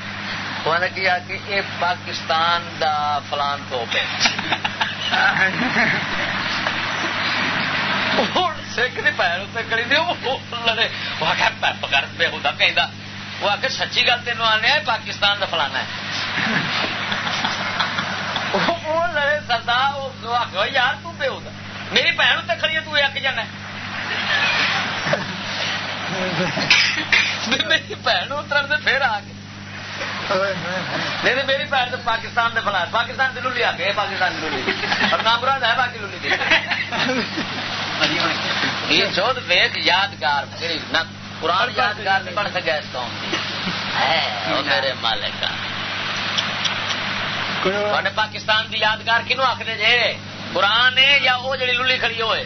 وہ آدھے کی کہ یہ پاکستان دا فلان تو پہ [laughs] سکھ کی پیر اتنے کری دے لڑے وہ آخر پکڑ بے ہوتا کہ وہ آ کے سچی گل تین آنے پاکستان کا فلانا ہے وہ لڑے سردار وہ آخ یار تم بے ہوتا میری بھن اتنے کھڑی ہے تو اک جانا میری بھن اتر سے پھر آ کے نہیں تو میری بھن تو پاکستان نے فلانا پاکستان کی لولی آ کے پاکستان کی لولی اور نام براد ہے باقی لولی یہ چود یادگار قرآن یادگار نہیں بن سکا اس قوم کی۔ میرے مالک۔ پاکستان کی یادگار کنو آخر جے؟ قرآن ہے یا وہ جڑی للی کھڑی ہوئے؟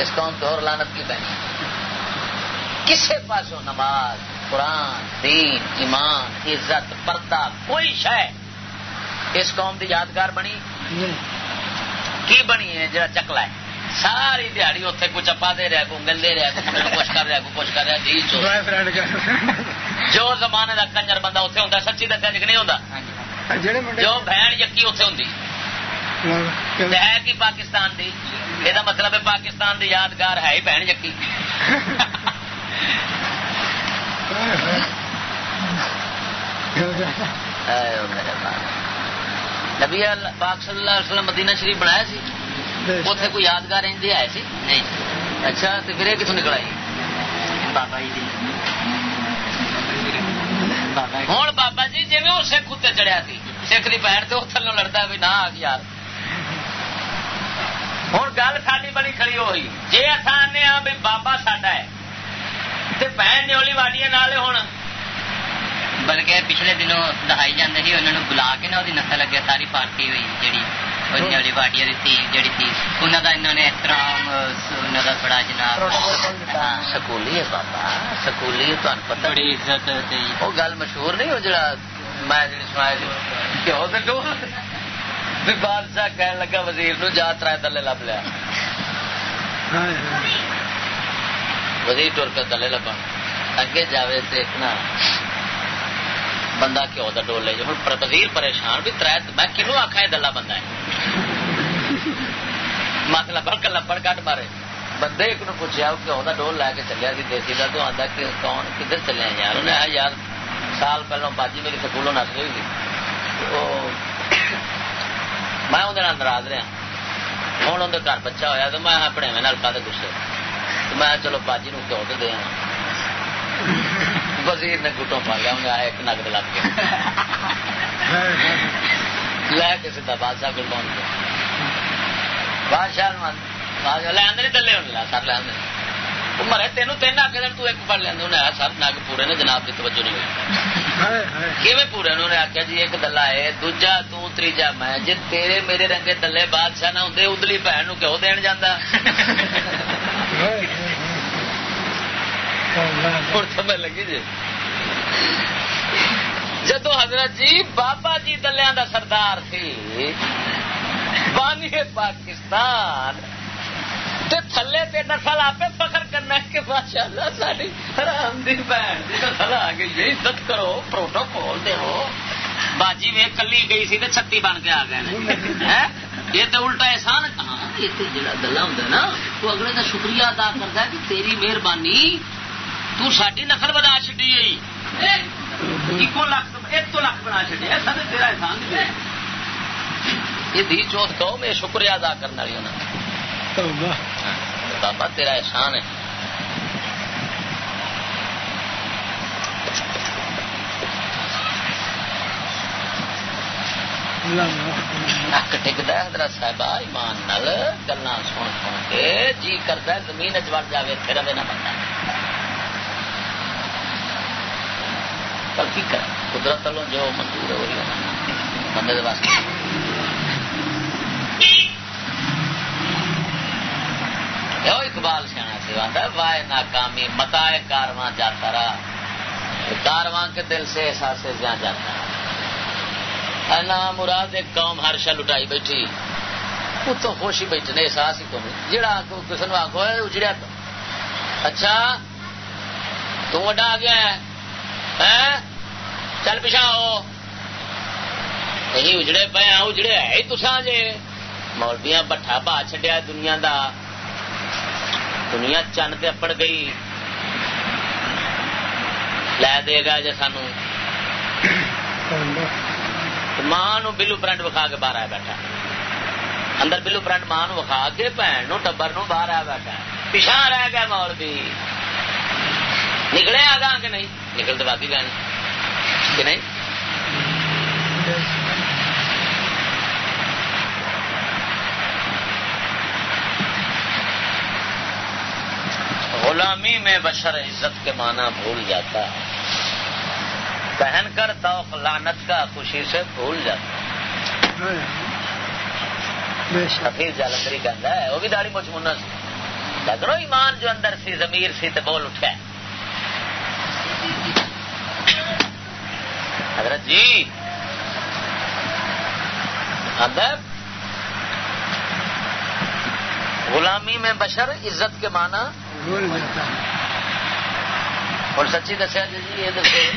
اس قوم تو اور لانت کی پہنی کسے پاسوں نماز قرآن دین ایمان عزت پردہ کوئی شہ اس قوم کی یادگار بنی؟ کی بنی ہے جڑا چکلا ہے؟ ساری دیہڑی اتنے کچھ چپا دے رہا کو گل دے رہا کچھ کر رہا کو کچھ کر رہا جی جو زمانے کا کنجر بندہ اتنے ہوتا سچی دسیا جی نہیں ہوتا جو بہن یقی اتنے ہوں ہے کہ پاکستان دی۔ یہ مطلب ہے پاکستان دی یادگار ہے ہی بہن یقی نبی پاک صلی اللہ علیہ وسلم مدینہ شریف بنایا سی؟ اتنے کوئی یادگار آئے سی؟ نہیں۔ اچھا تو پھر یہ کتوں نکل آئی؟ بابا جی ہوں بابا جی۔ جی وہ سکھ اتنے چڑھیا سی۔ سکھ کی بہن تو تھلو لڑتا بھی نہ آ یار۔ ہوں گل ساری بڑی کھڑی ہوئی جی اصا آنے ہاں بھی بابا ساڈا ہے تو بہن نیولی واڈیا نال ہوں بلکہ پچھلے دنوں دہائی جانے ہی انہوں نے بلا کے نا وہ نسل اگے ساری پارٹی ہوئی جیڑی والی باڈی تھی جیڑی تھی انہوں کا انہوں نے احترام انہوں کا بڑا جناب سکولی ہے بابا سکولی تمہیں پتا بڑی عزت وہ گل مشہور نہیں ہو جڑا میں سنایا بادشاہ کہنے لگا وزیر نو جا ترائے تلے لب لیا وزیر ٹور کے تلے لبا اگے جاوے تو ایک نا بندہ کیوں دا ڈول لے جائے ہوں، پر وزیر پریشان، بھی تر میں کنو آخا یہ دلہ بندہ ہے؟ مت لبڑ کے لبڑ کٹ مارے۔ بندے ایک نو پوچھا کیوں دا ڈول لے کے چلیا سی؟ دیسی کا تو آتا کہ کون کدھر چلے یار؟ انہیں آیا یار، سال پہلو باجی میری سکولوں نس گئی تھی میں اندر ناراض رہا ہوں، اندر گھر بچہ ہوا تو میں اپنے نلکا گسے؟ میں چلو باجی نو کیوں تو دیا وزیر نے گٹوں پا لیا انہیں آیا ایک نقد لگ کے۔ لے کے سیدا بادشاہ کو پہنچ گیا بادشاہ لے آدھے دلے ہونے لیا سر لے آدھے مرے، تینوں تین آ کے تو ایک پڑ لینا انہیں آیا، سر نگ پورے نے، جناب کی توجہ نہیں ہوئی۔ کیون پورے؟ انہوں نے آخیا جی ایک دلہ ہے، دوجا تیجا میں۔ جی تیرے میرے رنگے دلے بادشاہ نہ ہوں ادلی بھن کیوں دین جانا سمجھ لگی جی۔ جدو حضرت جی بابا جی دلیا دا سردار سی بانی پاکستان تے تھلے تے نسل آپ فخر کرنا ہے کہ ماشاء اللہ ساری حرام دی بہن دی نسل آ گئی ہے عزت کرو پروٹوکول دے ہو۔ باجی وے کلی گئی سی تے چھتی بن کے آ گئے یہ تو الٹا احسان ہاں یہ تو جڑا گلا ہوں نا وہ اگلے کا شکریہ ادا کرتا ہے کہ تیری مہربانی تو ساری نسل بنا چڈی ایک تو لاکھ بنا چڈی ایسا تو تیرا احسان نہیں یہ کہو میں شکریہ ادا کرنے والی بابا تیرا احسان ہے۔ نک ٹکتا ہے حضرت صاحب ایمان نال گلا سن سن کے۔ جی کرتا ہے زمین چڑ جائے پھر نہ بندہ پر کی کر قدرت والوں جو منظور ہے وہی بندے واسطے اقبال سیاح سے آتا ہے وائے ناکامی متا کارواں جاتا رہا کارواں کے دل سے احساس جہاں جاتا رہا نام مراد ایک قوم ہر شا لٹائی بیٹھی اتوں خوشی بیٹھے نے احساس ہی کون جہاں کسی نے آخو اجڑیا تو اچھا تو وڈا آ گیا ہے چل پچھا نہیں اجڑے پے ہاں اجڑے ہے ہی تسا جے۔ مولبیاں بٹھا پا چڈیا دنیا دا۔ دنیا چند تے اپڑ گئی۔ لے دے گا جی سانو۔ ماں بلو پرنٹ وکھا کے باہر آیا بیٹھا۔ اندر بلو پرنٹ ماں وکھا کے بھن ٹبر نو باہر آیا بیٹھا۔ پچھا رہ گیا مول نکلے آ گا کہ نہیں؟ نکل تو باقی گئے کہ نہیں؟ غلامی میں بشر عزت کے معنی بھول جاتا ہے۔ پہن کر توق لانت کا خوشی سے بھول جاتا ہے۔ حفیظ جالندری کہتا ہے، وہ بھی داڑھی مچ منا سی لگڑو ایمان جو اندر سی زمیر سی تو بول اٹھا حضرت جی ادب غلامی میں بشر عزت کے معنی اور سچی دسیا جی یہ دسے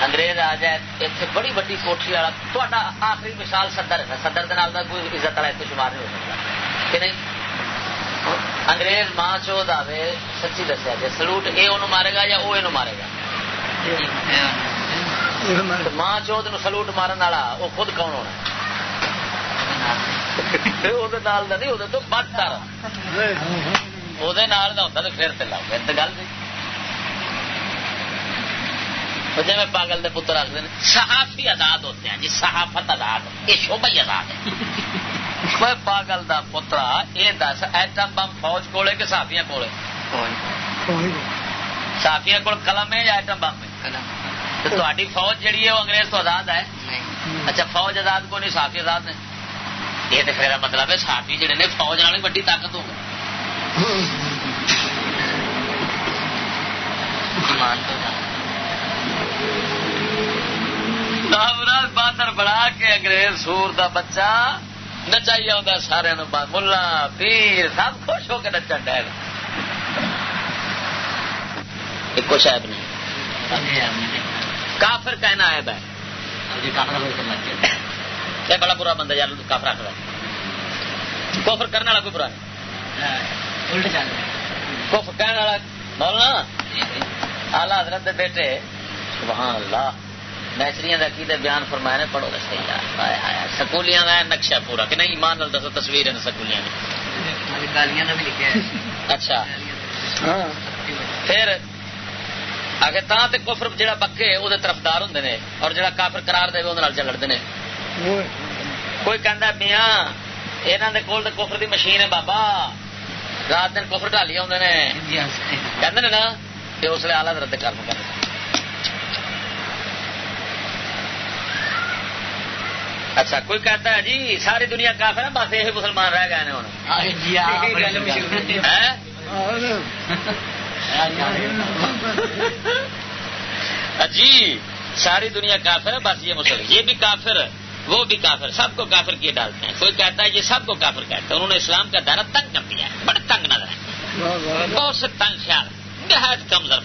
انگریز آ جائے اتنے بڑی وڈی کوٹھی والا تا آخری مثال صدر ہے۔ صدر دال کا کوئی عزت والا اتنے شمار نہیں ہو سکتا۔ کہ نہیں؟ انگریز ماں چوت آئے سچی دسیا جی سلوٹ یہ انہوں مارے گا یا وہ یہ مارے گا؟ ماں چوت نو سلوٹ مارن والا وہ خود کون ہونا؟ [laughs] نہیں وہ تو بد کر وہ ہوتا تو پھر لاؤ گل جی میں پاگل دے پتر آخر صحافی آزاد ہوتے ہیں جی صحافت آزاد یہ شوبا ہی آزاد ہے۔ پاگل دا پترا یہ دس ایٹم بم فوج کولے کہ صحافیاں کولے؟ صحافیاں کول قلم ہے یا ایٹم بم ہے؟ تاری فوج جہی ہے وہ انگریز تو آزاد ہے؟ اچھا فوج آزاد کو نہیں صحافی آزاد نے۔ یہ تو پھر مطلب ہے صحافی جہے نے فوج والی ویڈی طاقت ہو۔ باندر بڑا کے انگریز سور دا بچہ نچائی آ سارے ملا، پیر، سب خوش ہو کے نچن ڈے ایک شاید نہیں۔ کافر کہنا ہے بھائی۔ یہ بڑا برا بندہ یار کافر آخر کوفر کرنے والا کوئی برا نہیں۔ کوفر کہنے والا بولنا آلہ حضرت بیٹے، سبحان اللہ۔ نیچری کا کی بیان فرمایا نے پڑھو گے صحیح سکولیاں کا نقشہ پورا۔ کہ نہیں ایمان نال دسو تصویر ہے سکولیاں اچھا۔ پھر آگے تا تے کفر جڑا پکے وہ طرفدار ہوں نے اور جڑا کافر قرار دے وہ چلتے ہیں کوئی کہہ میاں یہاں دے کول کفر دی مشین ہے بابا۔ رات دن کفر ڈالی آدھے کہ نا کہ اس لیے آلہ رد کرم کر اچھا کوئی کہتا ہے جی ساری دنیا کافر ہے بس یہ مسلمان رہ گئے ہوں۔ جی ساری دنیا کافر ہے بس یہ مسلم یہ بھی کافر وہ بھی کافر۔ سب کو کافر کیے ڈالتے ہیں۔ کوئی کہتا ہے یہ سب کو کافر کہتے ہیں۔ انہوں نے اسلام کا دائرہ تنگ کر دیا ہے۔ بڑے تنگ نظر ہے۔ بہت سے تنگ خیال۔ نہایت کم ظرف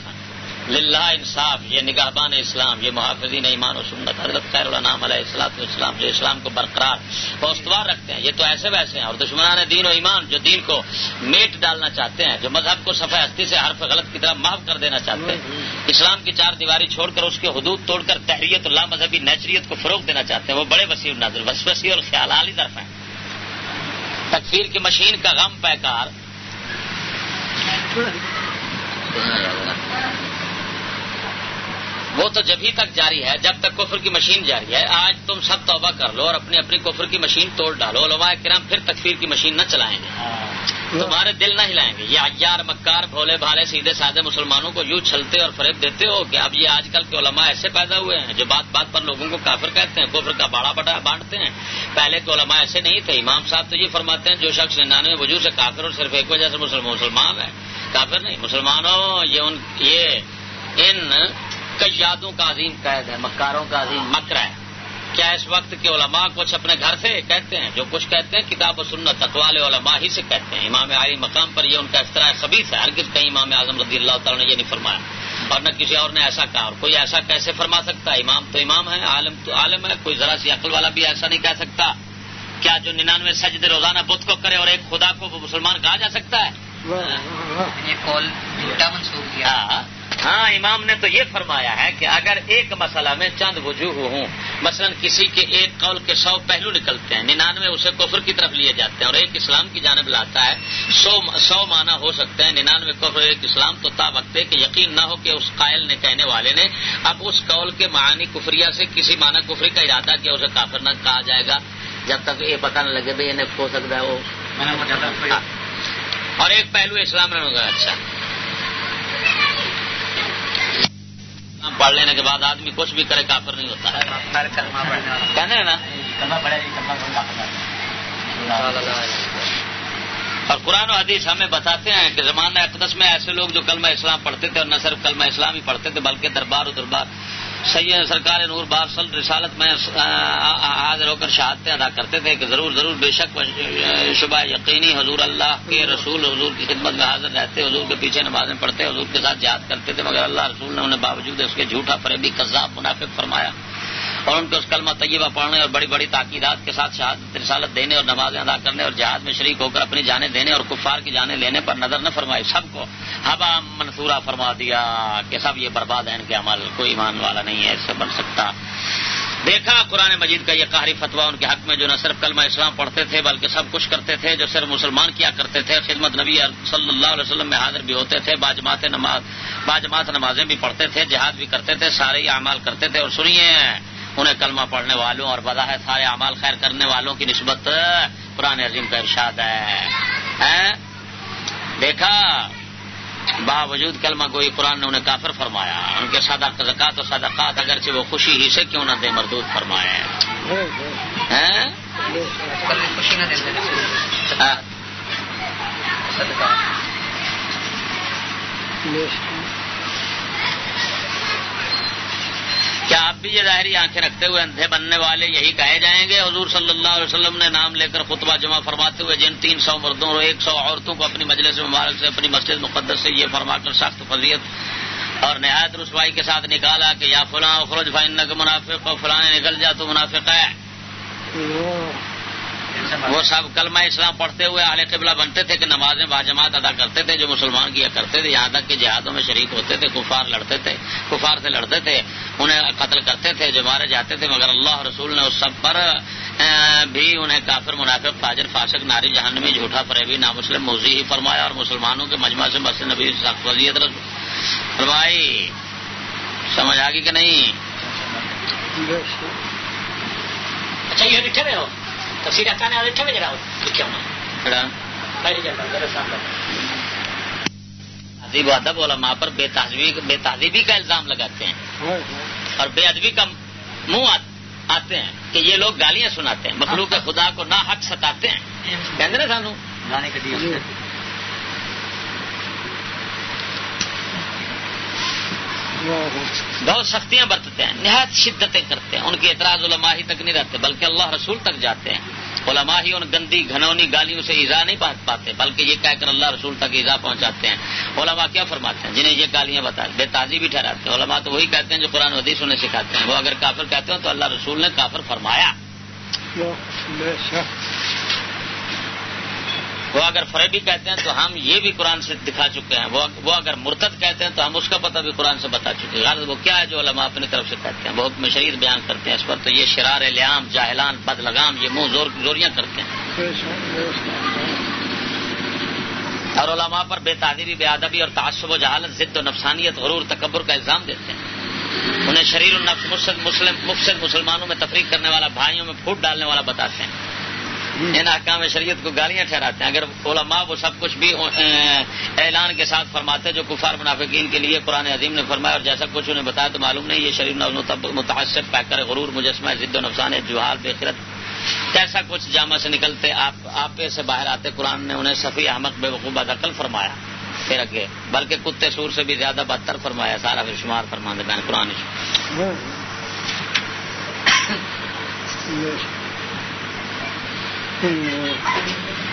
للہ انصاف، یہ نگاہبان اسلام، یہ محافظین ایمان و سنت، حضرت خیر النام علیہ السلاط اسلام جو اسلام کو برقرار و استوار رکھتے ہیں، یہ تو ایسے ویسے ہیں، اور دشمنان دین و ایمان جو دین کو میٹ ڈالنا چاہتے ہیں، جو مذہب کو صفحہ ہستی سے حرف غلط کی طرح معاف کر دینا چاہتے ہیں، اسلام کی چار دیواری چھوڑ کر اس کے حدود توڑ کر تحریت اللہ مذہبی نیچریت کو فروغ دینا چاہتے ہیں، وہ بڑے وسیع نظر وسوسی اور خیال عالی طرف ہیں۔ تکفیر کی مشین کا غم پیکار۔ [laughs] وہ تو جبھی تک جاری ہے جب تک کفر کی مشین جاری ہے آج تم سب توبہ کر لو اور اپنی اپنی کفر کی مشین توڑ ڈالو۔ علماء کرام پھر تکفیر کی مشین نہ چلائیں گے۔ تمہارے دل نہ ہلائیں گے۔ یہ اجار مکار بھولے بھالے سیدھے سادے مسلمانوں کو یوں چھلتے اور فریب دیتے ہو کہ اب یہ آج کل کے علماء ایسے پیدا ہوئے ہیں جو بات بات پر لوگوں کو کافر کہتے ہیں کفر کا باڑا بٹا بانٹتے ہیں۔ پہلے کے علماء ایسے نہیں تھے۔ امام صاحب تو یہ فرماتے ہیں جو شخص ننانوے وجود سے کافر اور صرف ایک وجہ سے مسلمان ہے۔ کافر نہیں مسلمانوں یہ ان یہ ان قیادوں کا عظیم قید ہے مکاروں کا عظیم مکر ہے۔ کیا اس وقت کے علماء کچھ اپنے گھر سے کہتے ہیں؟ جو کچھ کہتے ہیں کتاب و سنت اقوال علماء ہی سے کہتے ہیں۔ امام عالی مقام پر یہ ان کا افطرا خبیص ہے ہرگز کہیں امام اعظم رضی اللہ تعالیٰ نے یہ نہیں فرمایا۔ اور نہ کسی اور نے ایسا کہا۔ اور کوئی ایسا کیسے فرما سکتا ہے؟ امام تو امام ہے عالم تو عالم ہے۔ کوئی ذرا سی عقل والا بھی ایسا نہیں کہہ سکتا۔ کیا جو ننانوے سجدے روزانہ بت کو کرے اور ایک خدا کو وہ مسلمان کہا جا سکتا ہے؟ یہ کال جھوٹا منسوخ کیا۔ ہاں امام نے تو یہ فرمایا ہے کہ اگر ایک مسئلہ میں چند وجوہ ہوں مثلا کسی کے ایک قول کے سو پہلو نکلتے ہیں ننانوے اسے کفر کی طرف لیے جاتے ہیں اور ایک اسلام کی جانب لاتا ہے سو سو معنی ہو سکتے ہیں ننانوے کفر ایک اسلام تو تا وقت کہ یقین نہ ہو کہ اس قائل نے کہنے والے نے اب اس قول کے معنی کفریہ سے کسی معنی کفری کا ارادہ کیا اسے کافر نہ کہا جائے گا جب تک یہ پتہ نہ لگے بھائی ہو سکتا ہے وہ ہاں۔ اور ایک پہلو اسلام نے ہوگا اچھا پڑھ لینے کے بعد آدمی کچھ بھی کرے کافر نہیں ہوتا۔ کہنے نا؟ اور قرآن و حدیث ہمیں بتاتے ہیں کہ زمانہ اقدس میں ایسے لوگ جو کلمہ اسلام پڑھتے تھے اور نہ صرف کلمہ اسلام ہی پڑھتے تھے، بلکہ دربار و دربار۔ سید سرکار نور بارسل رسالت میں حاضر ہو کر شہادتیں ادا کرتے تھے کہ ضرور ضرور، بے شک شبہ یقینی حضور اللہ کے رسول، حضور کی خدمت میں حاضر رہتے، حضور کے پیچھے نمازیں پڑھتے، حضور کے ساتھ یاد کرتے تھے، مگر اللہ رسول نے انہیں باوجود اس کے جھوٹا فریبی قذاب، منافق فرمایا اور ان کو اس کلمہ طیبہ پڑھنے اور بڑی بڑی تاکیدات کے ساتھ شہادت، رسالت دینے اور نمازیں ادا کرنے اور جہاد میں شریک ہو کر اپنی جانیں دینے اور کفار کی جانیں لینے پر نظر نہ فرمائی، سب کو ہوا منصورہ فرما دیا کہ سب یہ برباد ہے ان کے عمل، کوئی ایمان والا نہیں ہے، اس سے بن سکتا۔ دیکھا، قرآن مجید کا یہ قہری فتوا ان کے حق میں جو نہ صرف کلمہ اسلام پڑھتے تھے، بلکہ سب کچھ کرتے تھے، جو صرف مسلمان کیا کرتے تھے، خدمت نبی صلی اللہ علیہ وسلم میں حاضر بھی ہوتے تھے، باجماعت نماز، باجماعت نمازیں بھی پڑھتے تھے، جہاد بھی کرتے تھے، سارے ہی اعمال کرتے تھے۔ اور سنیے، انہیں کلمہ پڑھنے والوں اور بدا ہے، سارے اعمال خیر کرنے والوں کی نسبت قرآن عظیم کا ارشاد ہے۔ دیکھا باوجود کلمہ کوئی قرآن نے انہیں کافر فرمایا، ان کے سادہ زکات اور صدقات اگرچہ وہ خوشی ہی سے کیوں نہ دے مردود فرمائے۔ کیا آپ بھی یہ ظاہری آنکھیں رکھتے ہوئے اندھے بننے والے یہی کہے جائیں گے؟ حضور صلی اللہ علیہ وسلم نے نام لے کر خطبہ جمع فرماتے ہوئے جن تین سو مردوں اور ایک سو عورتوں کو اپنی مجلس مبارک سے، اپنی مسجد مقدس سے یہ فرما کر سخت فضیت اور نہایت رسوائی کے ساتھ نکالا کہ یا فلاں فروج فائن کا منافق اور فلاں نکل جا تو منافق ہے۔ وہ سب کلمہ اسلام پڑھتے ہوئے اعلی قبلہ بنتے تھے کہ نمازیں باجماعت ادا کرتے تھے، جو مسلمان کیا کرتے تھے، یہاں تک کہ جہادوں میں شریک ہوتے تھے، کفار لڑتے تھے، کفار سے لڑتے تھے، انہیں قتل کرتے تھے، جو مارے جاتے تھے، مگر اللہ رسول نے اس سب پر بھی انہیں کافر، منافق، فاجر، فاسق، ناری جہان میں جھوٹا، فریبی، نامسلم، موزی ہی فرمایا اور مسلمانوں کے مجمع سے مسجد نبی وزیت فرمائی سمجھ آ گئی کہ نہیں؟ اچھا یہ لکھے ہو؟ تفسیر اکانے والے لکھے ہوئے جرا لکھے ہونا تہذیب و ادب علماء پر بے تہذیبی بے تہذیبی کا الزام لگاتے ہیں اور بے ادبی کا منہ آتے ہیں کہ یہ لوگ گالیاں سناتے ہیں مخلوق خدا کو نہ حق ستاتے ہیں کہتے نا سانو بہت سختیاں برتتے ہیں، نہایت شدتیں کرتے ہیں۔ ان کے اعتراض علماء ہی تک نہیں رہتے، بلکہ اللہ رسول تک جاتے ہیں۔ علماء ہی ان گندی، گھنونی گالیوں سے ایزا نہیں پہنچ پاتے، بلکہ یہ کہہ کر اللہ رسول تک ایزا پہنچاتے ہیں۔ علماء کیا فرماتے ہیں؟ جنہیں یہ گالیاں بتا بے تازی بھی ٹھہراتے ہیں۔ علماء تو وہی کہتے ہیں جو قرآن حدیث انہیں سکھاتے ہیں۔ وہ اگر کافر کہتے ہیں تو اللہ رسول نے کافر فرمایا۔ وہ اگر فریبی کہتے ہیں تو ہم یہ بھی قرآن سے دکھا چکے ہیں، وہ اگر مرتد کہتے ہیں تو ہم اس کا پتہ بھی قرآن سے بتا چکے ہیں۔ غرض وہ کیا ہے جو علماء اپنی طرف سے کہتے ہیں؟ بہت مشریر بیان کرتے ہیں اس پر تو یہ شرار لیام جاہلان بد لگام یہ منہ زور زوریاں کرتے ہیں۔ اور علماء پر بے تعدیبی بے ادبی اور تعصب و جہالت، ضد و نفسانیت، غرور، تکبر کا الزام دیتے ہیں۔ انہیں شریر النفس مسلم مفسد مسلمانوں میں تفریق کرنے والا، بھائیوں میں پھوٹ ڈالنے والا بتاتے ہیں۔ ان احکام شریعت کو گالیاں ٹھہراتے ہیں۔ اگر علماء وہ سب کچھ بھی اعلان کے ساتھ فرماتے جو کفار منافقین کے لیے قرآن عظیم نے فرمایا، اور جیسا کچھ انہیں بتایا تو معلوم نہیں، یہ شریف متاثر پیکر غرور، مجسمہ ضد و نفسان جوہار بےخرت کیسا کچھ جامع سے نکلتے، آپ آپ سے باہر آتے، قرآن نے انہیں صفی احمد بے وقوبہ عقل فرمایا۔ پھر اگے، بلکہ کتے سور سے بھی زیادہ بدتر فرمایا، سارا پھر شمار فرما دے قرآن [coughs] سکتے ہیں